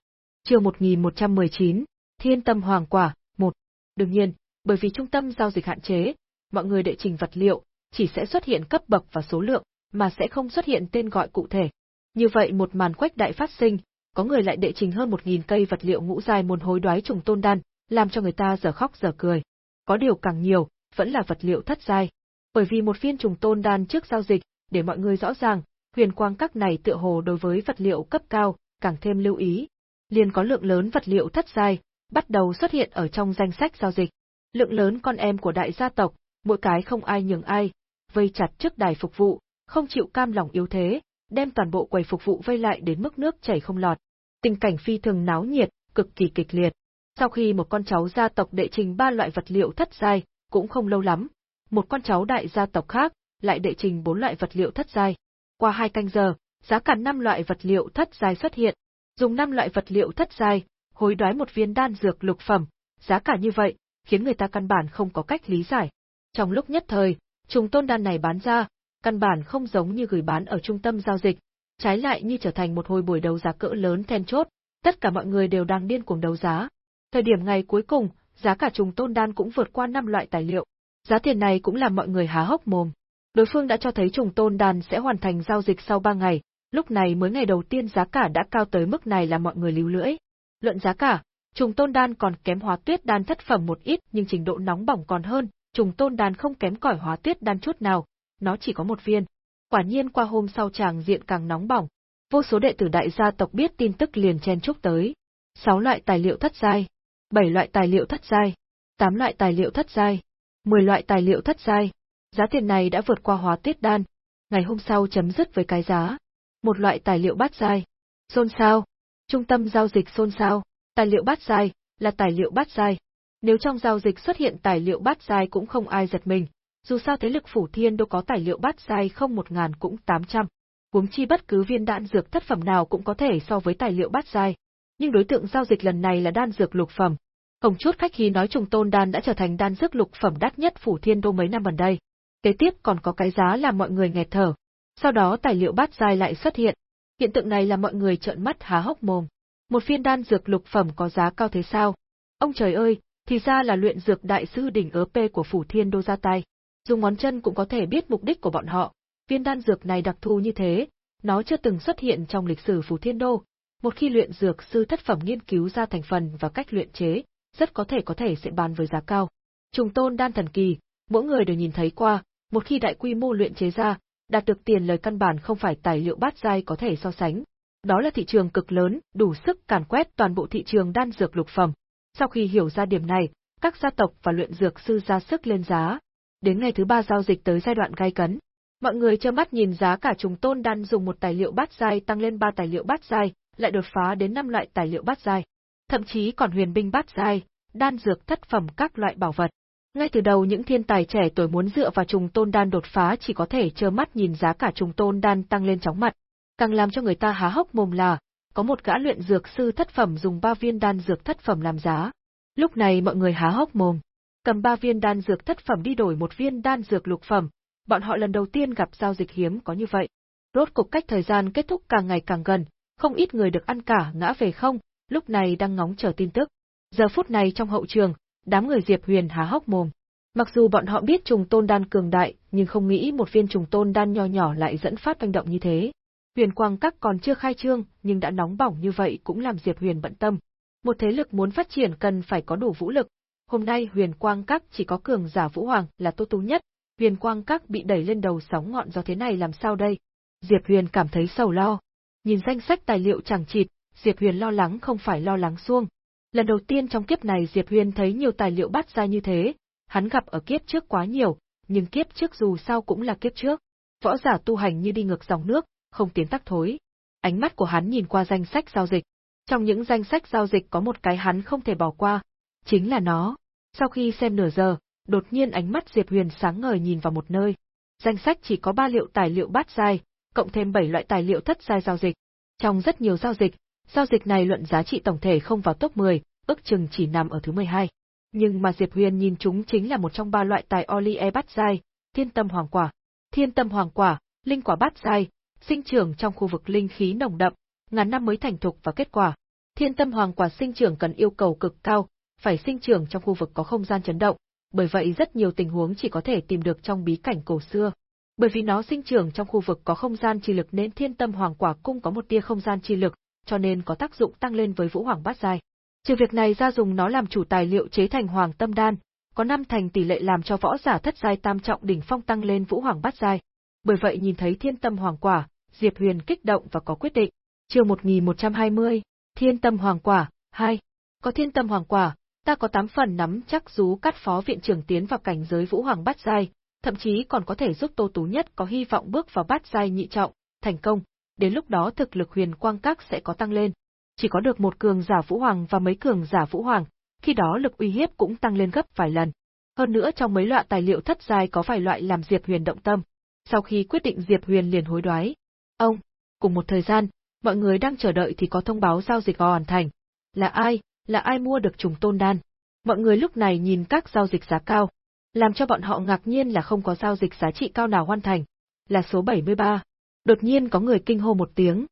Chương 1119, Thiên Tâm Hoàng Quả, 1. Đương nhiên, Bởi vì trung tâm giao dịch hạn chế, mọi người đệ trình vật liệu chỉ sẽ xuất hiện cấp bậc và số lượng, mà sẽ không xuất hiện tên gọi cụ thể. Như vậy một màn quách đại phát sinh, có người lại đệ trình hơn một nghìn cây vật liệu ngũ giai môn hối đoái trùng tôn đan, làm cho người ta giờ khóc giờ cười. Có điều càng nhiều, vẫn là vật liệu thất giai. Bởi vì một viên trùng tôn đan trước giao dịch, để mọi người rõ ràng, huyền quang các này tựa hồ đối với vật liệu cấp cao, càng thêm lưu ý. Liền có lượng lớn vật liệu thất giai, bắt đầu xuất hiện ở trong danh sách giao dịch. Lượng lớn con em của đại gia tộc, mỗi cái không ai nhường ai, vây chặt trước đài phục vụ, không chịu cam lòng yếu thế, đem toàn bộ quầy phục vụ vây lại đến mức nước chảy không lọt. Tình cảnh phi thường náo nhiệt, cực kỳ kịch liệt. Sau khi một con cháu gia tộc đệ trình ba loại vật liệu thất giai, cũng không lâu lắm, một con cháu đại gia tộc khác lại đệ trình bốn loại vật liệu thất giai. Qua hai canh giờ, giá cả năm loại vật liệu thất giai xuất hiện. Dùng năm loại vật liệu thất giai, hối đoái một viên đan dược lục phẩm, giá cả như vậy, khiến người ta căn bản không có cách lý giải. Trong lúc nhất thời, trùng tôn đan này bán ra, căn bản không giống như gửi bán ở trung tâm giao dịch, trái lại như trở thành một hồi buổi đấu giá cỡ lớn then chốt, tất cả mọi người đều đang điên cuồng đấu giá. Thời điểm ngày cuối cùng, giá cả trùng tôn đan cũng vượt qua năm loại tài liệu. Giá tiền này cũng làm mọi người há hốc mồm. Đối phương đã cho thấy trùng tôn đan sẽ hoàn thành giao dịch sau 3 ngày, lúc này mới ngày đầu tiên giá cả đã cao tới mức này là mọi người lưu lưỡi. Luận giá cả, trùng tôn đan còn kém hóa tuyết đan thất phẩm một ít nhưng trình độ nóng bỏng còn hơn, trùng tôn đan không kém cỏi hóa tuyết đan chút nào, nó chỉ có một viên. Quả nhiên qua hôm sau chàng diện càng nóng bỏng, vô số đệ tử đại gia tộc biết tin tức liền chen chúc tới. Sáu loại tài liệu thất giai, bảy loại tài liệu thất giai, tám loại tài liệu thất giai, mười loại tài liệu thất giai. Giá tiền này đã vượt qua hóa tuyết đan. Ngày hôm sau chấm dứt với cái giá. Một loại tài liệu bát giai. Xôn xao. Trung tâm giao dịch xôn xao. Tài liệu bát giai là tài liệu bát giai. Nếu trong giao dịch xuất hiện tài liệu bát giai cũng không ai giật mình, dù sao thế lực phủ thiên đâu có tài liệu bát giai không một ngàn cũng tám trăm. Huống chi bất cứ viên đạn dược thất phẩm nào cũng có thể so với tài liệu bát giai. Nhưng đối tượng giao dịch lần này là đan dược lục phẩm. Không chút khách khí nói trùng tôn đan đã trở thành đan dược lục phẩm đắt nhất phủ thiên đô mấy năm gần đây. Kế tiếp còn có cái giá làm mọi người nghẹt thở. Sau đó tài liệu bát giai lại xuất hiện. Hiện tượng này là mọi người trợn mắt há hốc mồm. Một viên đan dược lục phẩm có giá cao thế sao? Ông trời ơi, thì ra là luyện dược đại sư đỉnh ớ P của phủ thiên đô ra tay. Dùng ngón chân cũng có thể biết mục đích của bọn họ. Viên đan dược này đặc thù như thế, nó chưa từng xuất hiện trong lịch sử phủ Thiên Đô. Một khi luyện dược sư thất phẩm nghiên cứu ra thành phần và cách luyện chế, rất có thể có thể sẽ bán với giá cao. Trùng tôn đan thần kỳ, mỗi người đều nhìn thấy qua, một khi đại quy mô luyện chế ra, đạt được tiền lời căn bản không phải tài liệu bát giai có thể so sánh. Đó là thị trường cực lớn, đủ sức càn quét toàn bộ thị trường đan dược lục phẩm. Sau khi hiểu ra điểm này, các gia tộc và luyện dược sư ra sức lên giá, đến ngày thứ ba giao dịch tới giai đoạn gai cấn. Mọi người trơ mắt nhìn giá cả trùng tôn đan dùng một tài liệu bát giai tăng lên ba tài liệu bát giai, lại đột phá đến năm loại tài liệu bát giai. Thậm chí còn huyền binh bát giai, đan dược thất phẩm các loại bảo vật. Ngay từ đầu những thiên tài trẻ tuổi muốn dựa vào trùng tôn đan đột phá chỉ có thể trơ mắt nhìn giá cả trùng tôn đan tăng lên chóng mặt. Càng làm cho người ta há hốc mồm là, có một gã luyện dược sư thất phẩm dùng ba viên đan dược thất phẩm làm giá. Lúc này mọi người há hốc mồm cầm ba viên đan dược thất phẩm đi đổi một viên đan dược lục phẩm, bọn họ lần đầu tiên gặp giao dịch hiếm có như vậy. Rốt cục cách thời gian kết thúc càng ngày càng gần, không ít người được ăn cả ngã về không, lúc này đang ngóng chờ tin tức. Giờ phút này trong hậu trường, đám người Diệp Huyền há hốc mồm. Mặc dù bọn họ biết trùng tôn đan cường đại, nhưng không nghĩ một viên trùng tôn đan nho nhỏ lại dẫn phát manh động như thế. Huyền quang các còn chưa khai trương, nhưng đã nóng bỏng như vậy cũng làm Diệp Huyền bận tâm. Một thế lực muốn phát triển cần phải có đủ vũ lực, Hôm nay huyền quang các chỉ có cường giả vũ hoàng là tô tú nhất, huyền quang các bị đẩy lên đầu sóng ngọn do thế này làm sao đây? Diệp Huyền cảm thấy sầu lo. Nhìn danh sách tài liệu chẳng chịt, Diệp Huyền lo lắng không phải lo lắng xuông. Lần đầu tiên trong kiếp này Diệp Huyên thấy nhiều tài liệu bắt ra như thế, hắn gặp ở kiếp trước quá nhiều, nhưng kiếp trước dù sao cũng là kiếp trước. Võ giả tu hành như đi ngược dòng nước, không tiến tắc thối. Ánh mắt của hắn nhìn qua danh sách giao dịch. Trong những danh sách giao dịch có một cái hắn không thể bỏ qua, chính là nó. Sau khi xem nửa giờ, đột nhiên ánh mắt Diệp Huyền sáng ngời nhìn vào một nơi. Danh sách chỉ có ba liệu tài liệu bát giai, cộng thêm bảy loại tài liệu thất giai giao dịch. Trong rất nhiều giao dịch, giao dịch này luận giá trị tổng thể không vào top 10, ước chừng chỉ nằm ở thứ 12. Nhưng mà Diệp Huyền nhìn chúng chính là một trong ba loại tài Olie bát giai, Thiên Tâm Hoàng Quả. Thiên Tâm Hoàng Quả, linh quả bát giai, sinh trưởng trong khu vực linh khí nồng đậm, ngàn năm mới thành thục và kết quả. Thiên Tâm Hoàng Quả sinh trưởng cần yêu cầu cực cao, phải sinh trưởng trong khu vực có không gian chấn động, bởi vậy rất nhiều tình huống chỉ có thể tìm được trong bí cảnh cổ xưa. Bởi vì nó sinh trưởng trong khu vực có không gian chi lực nên thiên tâm hoàng quả cung có một tia không gian chi lực, cho nên có tác dụng tăng lên với vũ hoàng bát giai. Trừ việc này ra dùng nó làm chủ tài liệu chế thành hoàng tâm đan, có năm thành tỷ lệ làm cho võ giả thất giai tam trọng đỉnh phong tăng lên vũ hoàng bát giai. Bởi vậy nhìn thấy thiên tâm hoàng quả, Diệp Huyền kích động và có quyết định. Chương 1120, Thiên tâm hoàng quả 2. Có thiên tâm hoàng quả, ta có 8 phần nắm chắc rú cắt phó viện trưởng tiến vào cảnh giới vũ hoàng bát giai, thậm chí còn có thể giúp Tô Tú Nhất có hy vọng bước vào bát giai nhị trọng, thành công. Đến lúc đó thực lực huyền quang các sẽ có tăng lên. Chỉ có được một cường giả vũ hoàng và mấy cường giả vũ hoàng, khi đó lực uy hiếp cũng tăng lên gấp vài lần. Hơn nữa trong mấy loại tài liệu thất giai có vài loại làm Diệp Huyền động tâm. Sau khi quyết định Diệp Huyền liền hối đoái. Ông, cùng một thời gian, mọi người đang chờ đợi thì có thông báo giao dịch hoàn thành. Là ai, là ai mua được trùng tôn đan? Mọi người lúc này nhìn các giao dịch giá cao, làm cho bọn họ ngạc nhiên là không có giao dịch giá trị cao nào hoàn thành. Là số 73. Đột nhiên có người kinh hô một tiếng.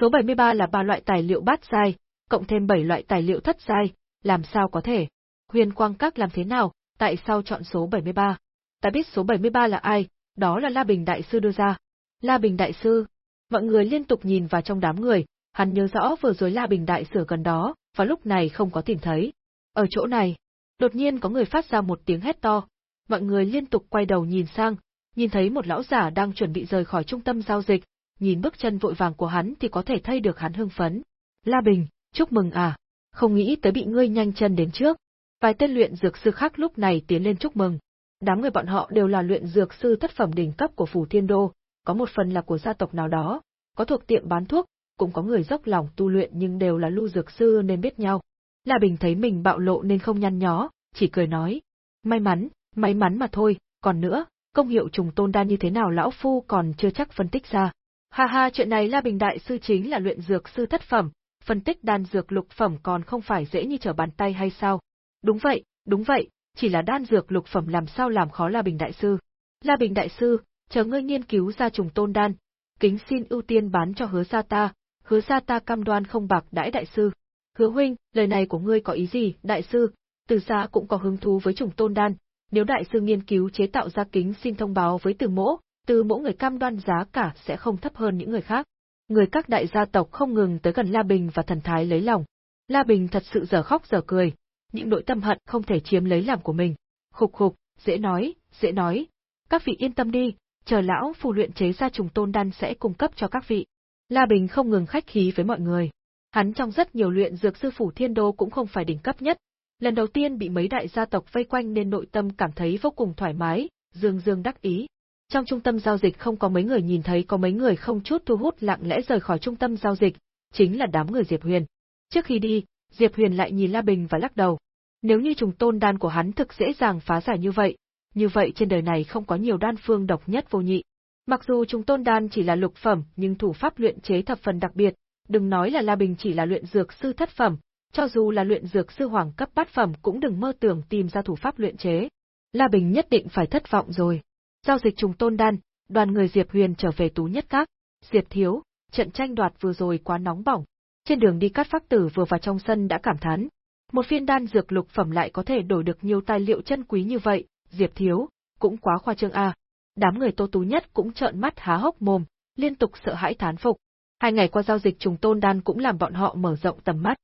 Số 73 là ba loại tài liệu bát giai, cộng thêm 7 loại tài liệu thất giai, làm sao có thể? Huyền Quang Các làm thế nào, tại sao chọn số 73? Ta biết số 73 là ai, đó là La Bình Đại Sư đưa ra. La Bình Đại Sư. Mọi người liên tục nhìn vào trong đám người, hắn nhớ rõ vừa rồi La Bình Đại Sư gần đó, và lúc này không có tìm thấy. Ở chỗ này, đột nhiên có người phát ra một tiếng hét to. Mọi người liên tục quay đầu nhìn sang, nhìn thấy một lão giả đang chuẩn bị rời khỏi trung tâm giao dịch, nhìn bước chân vội vàng của hắn thì có thể thấy được hắn hưng phấn. La Bình, chúc mừng à, không nghĩ tới bị ngươi nhanh chân đến trước. Vài tên luyện dược sư khác lúc này tiến lên chúc mừng. Đám người bọn họ đều là luyện dược sư thất phẩm đỉnh cấp của Phủ Thiên Đô, có một phần là của gia tộc nào đó, có thuộc tiệm bán thuốc, cũng có người dốc lòng tu luyện nhưng đều là lưu dược sư nên biết nhau. La Bình thấy mình bạo lộ nên không nhăn nhó, chỉ cười nói. May mắn, may mắn mà thôi, còn nữa, công hiệu trùng tôn đan như thế nào lão phu còn chưa chắc phân tích ra. Ha ha chuyện này La Bình đại sư chính là luyện dược sư thất phẩm, phân tích đan dược lục phẩm còn không phải dễ như trở bàn tay hay sao? Đúng vậy, đúng vậy, chỉ là đan dược lục phẩm làm sao làm khó La Bình đại sư. La Bình đại sư, chờ ngươi nghiên cứu ra trùng tôn đan, kính xin ưu tiên bán cho hứa gia ta, hứa gia ta cam đoan không bạc đãi đại sư. Hứa huynh, lời này của ngươi có ý gì, đại sư? Từ xa cũng có hứng thú với trùng tôn đan, nếu đại sư nghiên cứu chế tạo ra kính xin thông báo với từ mỗ, từ mỗ người cam đoan giá cả sẽ không thấp hơn những người khác. Người các đại gia tộc không ngừng tới gần La Bình và thần thái lấy lòng. La Bình thật sự giờ khóc giờ cười, những nội tâm hận không thể chiếm lấy làm của mình. Khục khục, dễ nói, dễ nói. Các vị yên tâm đi, chờ lão phù luyện chế ra trùng tôn đan sẽ cung cấp cho các vị. La Bình không ngừng khách khí với mọi người. Hắn trong rất nhiều luyện dược sư phủ thiên đô cũng không phải đỉnh cấp nhất. Lần đầu tiên bị mấy đại gia tộc vây quanh nên nội tâm cảm thấy vô cùng thoải mái, dương dương đắc ý. Trong trung tâm giao dịch không có mấy người nhìn thấy có mấy người không chút thu hút lặng lẽ rời khỏi trung tâm giao dịch, chính là đám người Diệp Huyền. Trước khi đi, Diệp Huyền lại nhìn La Bình và lắc đầu. Nếu như trùng tôn đan của hắn thực dễ dàng phá giải như vậy, như vậy trên đời này không có nhiều đan phương độc nhất vô nhị. Mặc dù trùng tôn đan chỉ là lục phẩm, nhưng thủ pháp luyện chế thập phần đặc biệt, đừng nói là La Bình chỉ là luyện dược sư thất phẩm, cho dù là luyện dược sư hoàng cấp bát phẩm cũng đừng mơ tưởng tìm ra thủ pháp luyện chế. La Bình nhất định phải thất vọng rồi. Giao dịch trùng tôn đan, đoàn người Diệp Huyền trở về tú nhất các. Diệp Thiếu, trận tranh đoạt vừa rồi quá nóng bỏng. Trên đường đi cắt pháp tử vừa vào trong sân đã cảm thán. Một phiên đan dược lục phẩm lại có thể đổi được nhiều tài liệu chân quý như vậy, Diệp Thiếu, cũng quá khoa trương a. Đám người Tô Tú Nhất cũng trợn mắt há hốc mồm, liên tục sợ hãi thán phục. Hai ngày qua giao dịch trùng tôn đan cũng làm bọn họ mở rộng tầm mắt.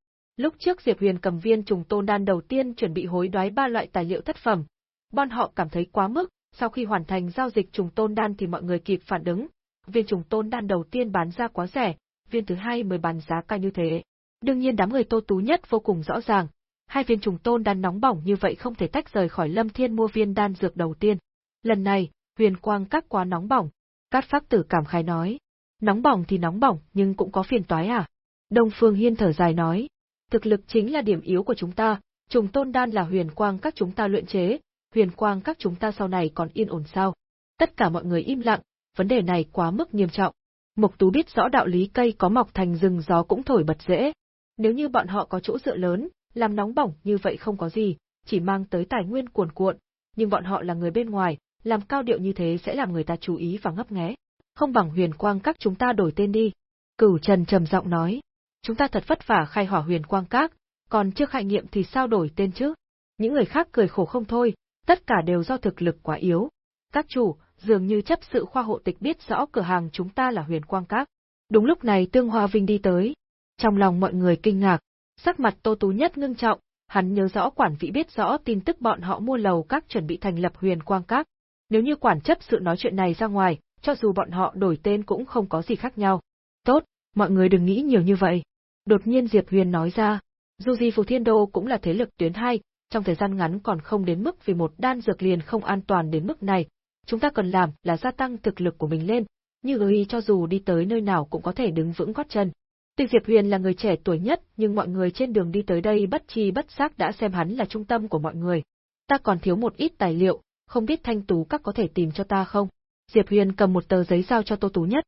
Lúc trước Diệp Huyền cầm viên trùng tôn đan đầu tiên chuẩn bị hối đoái ba loại tài liệu thất phẩm. Bọn họ cảm thấy quá mức, sau khi hoàn thành giao dịch trùng tôn đan thì mọi người kịp phản ứng. Viên trùng tôn đan đầu tiên bán ra quá rẻ, viên thứ hai mới bán giá cao như thế. Đương nhiên đám người Tô Tú Nhất vô cùng rõ ràng, hai viên trùng tôn đan nóng bỏng như vậy không thể tách rời khỏi Lâm Thiên mua viên đan dược đầu tiên. Lần này, huyền quang các quá nóng bỏng. Cát Phác Tử cảm khái nói, nóng bỏng thì nóng bỏng, nhưng cũng có phiền toái à? Đông Phương Hiên thở dài nói, thực lực chính là điểm yếu của chúng ta, trùng tôn đan là huyền quang các chúng ta luyện chế, huyền quang các chúng ta sau này còn yên ổn sao? Tất cả mọi người im lặng, vấn đề này quá mức nghiêm trọng. Mục Tú biết rõ đạo lý cây có mọc thành rừng gió cũng thổi bật dễ. Nếu như bọn họ có chỗ dựa lớn, làm nóng bỏng như vậy không có gì, chỉ mang tới tài nguyên cuồn cuộn, nhưng bọn họ là người bên ngoài, làm cao điệu như thế sẽ làm người ta chú ý và ngấp nghé. Không bằng huyền quang các chúng ta đổi tên đi. Cửu Trần trầm giọng nói, chúng ta thật vất vả khai hỏa huyền quang các, còn chưa khai nghiệm thì sao đổi tên chứ? Những người khác cười khổ không thôi, Tất cả đều do thực lực quá yếu. Các chủ, dường như chấp sự khoa hộ tịch biết rõ cửa hàng chúng ta là huyền quang các. Đúng lúc này Tương Hoa Vinh đi tới. Trong lòng mọi người kinh ngạc, sắc mặt Tô Tú Nhất ngưng trọng, hắn nhớ rõ quản vị biết rõ tin tức bọn họ mua lầu các chuẩn bị thành lập huyền quang các. Nếu như quản chấp sự nói chuyện này ra ngoài, cho dù bọn họ đổi tên cũng không có gì khác nhau. Tốt, mọi người đừng nghĩ nhiều như vậy. Đột nhiên Diệp Huyền nói ra, dù gì Phù Thiên Đô cũng là thế lực tuyến hai, trong thời gian ngắn còn không đến mức vì một đan dược liền không an toàn đến mức này. Chúng ta cần làm là gia tăng thực lực của mình lên, như ý cho dù đi tới nơi nào cũng có thể đứng vững gót chân. Tuy Diệp Huyền là người trẻ tuổi nhất, nhưng mọi người trên đường đi tới đây bất chi bất giác đã xem hắn là trung tâm của mọi người. Ta còn thiếu một ít tài liệu, không biết thanh tú các có thể tìm cho ta không? Diệp Huyền cầm một tờ giấy giao cho Tô Tú Nhất.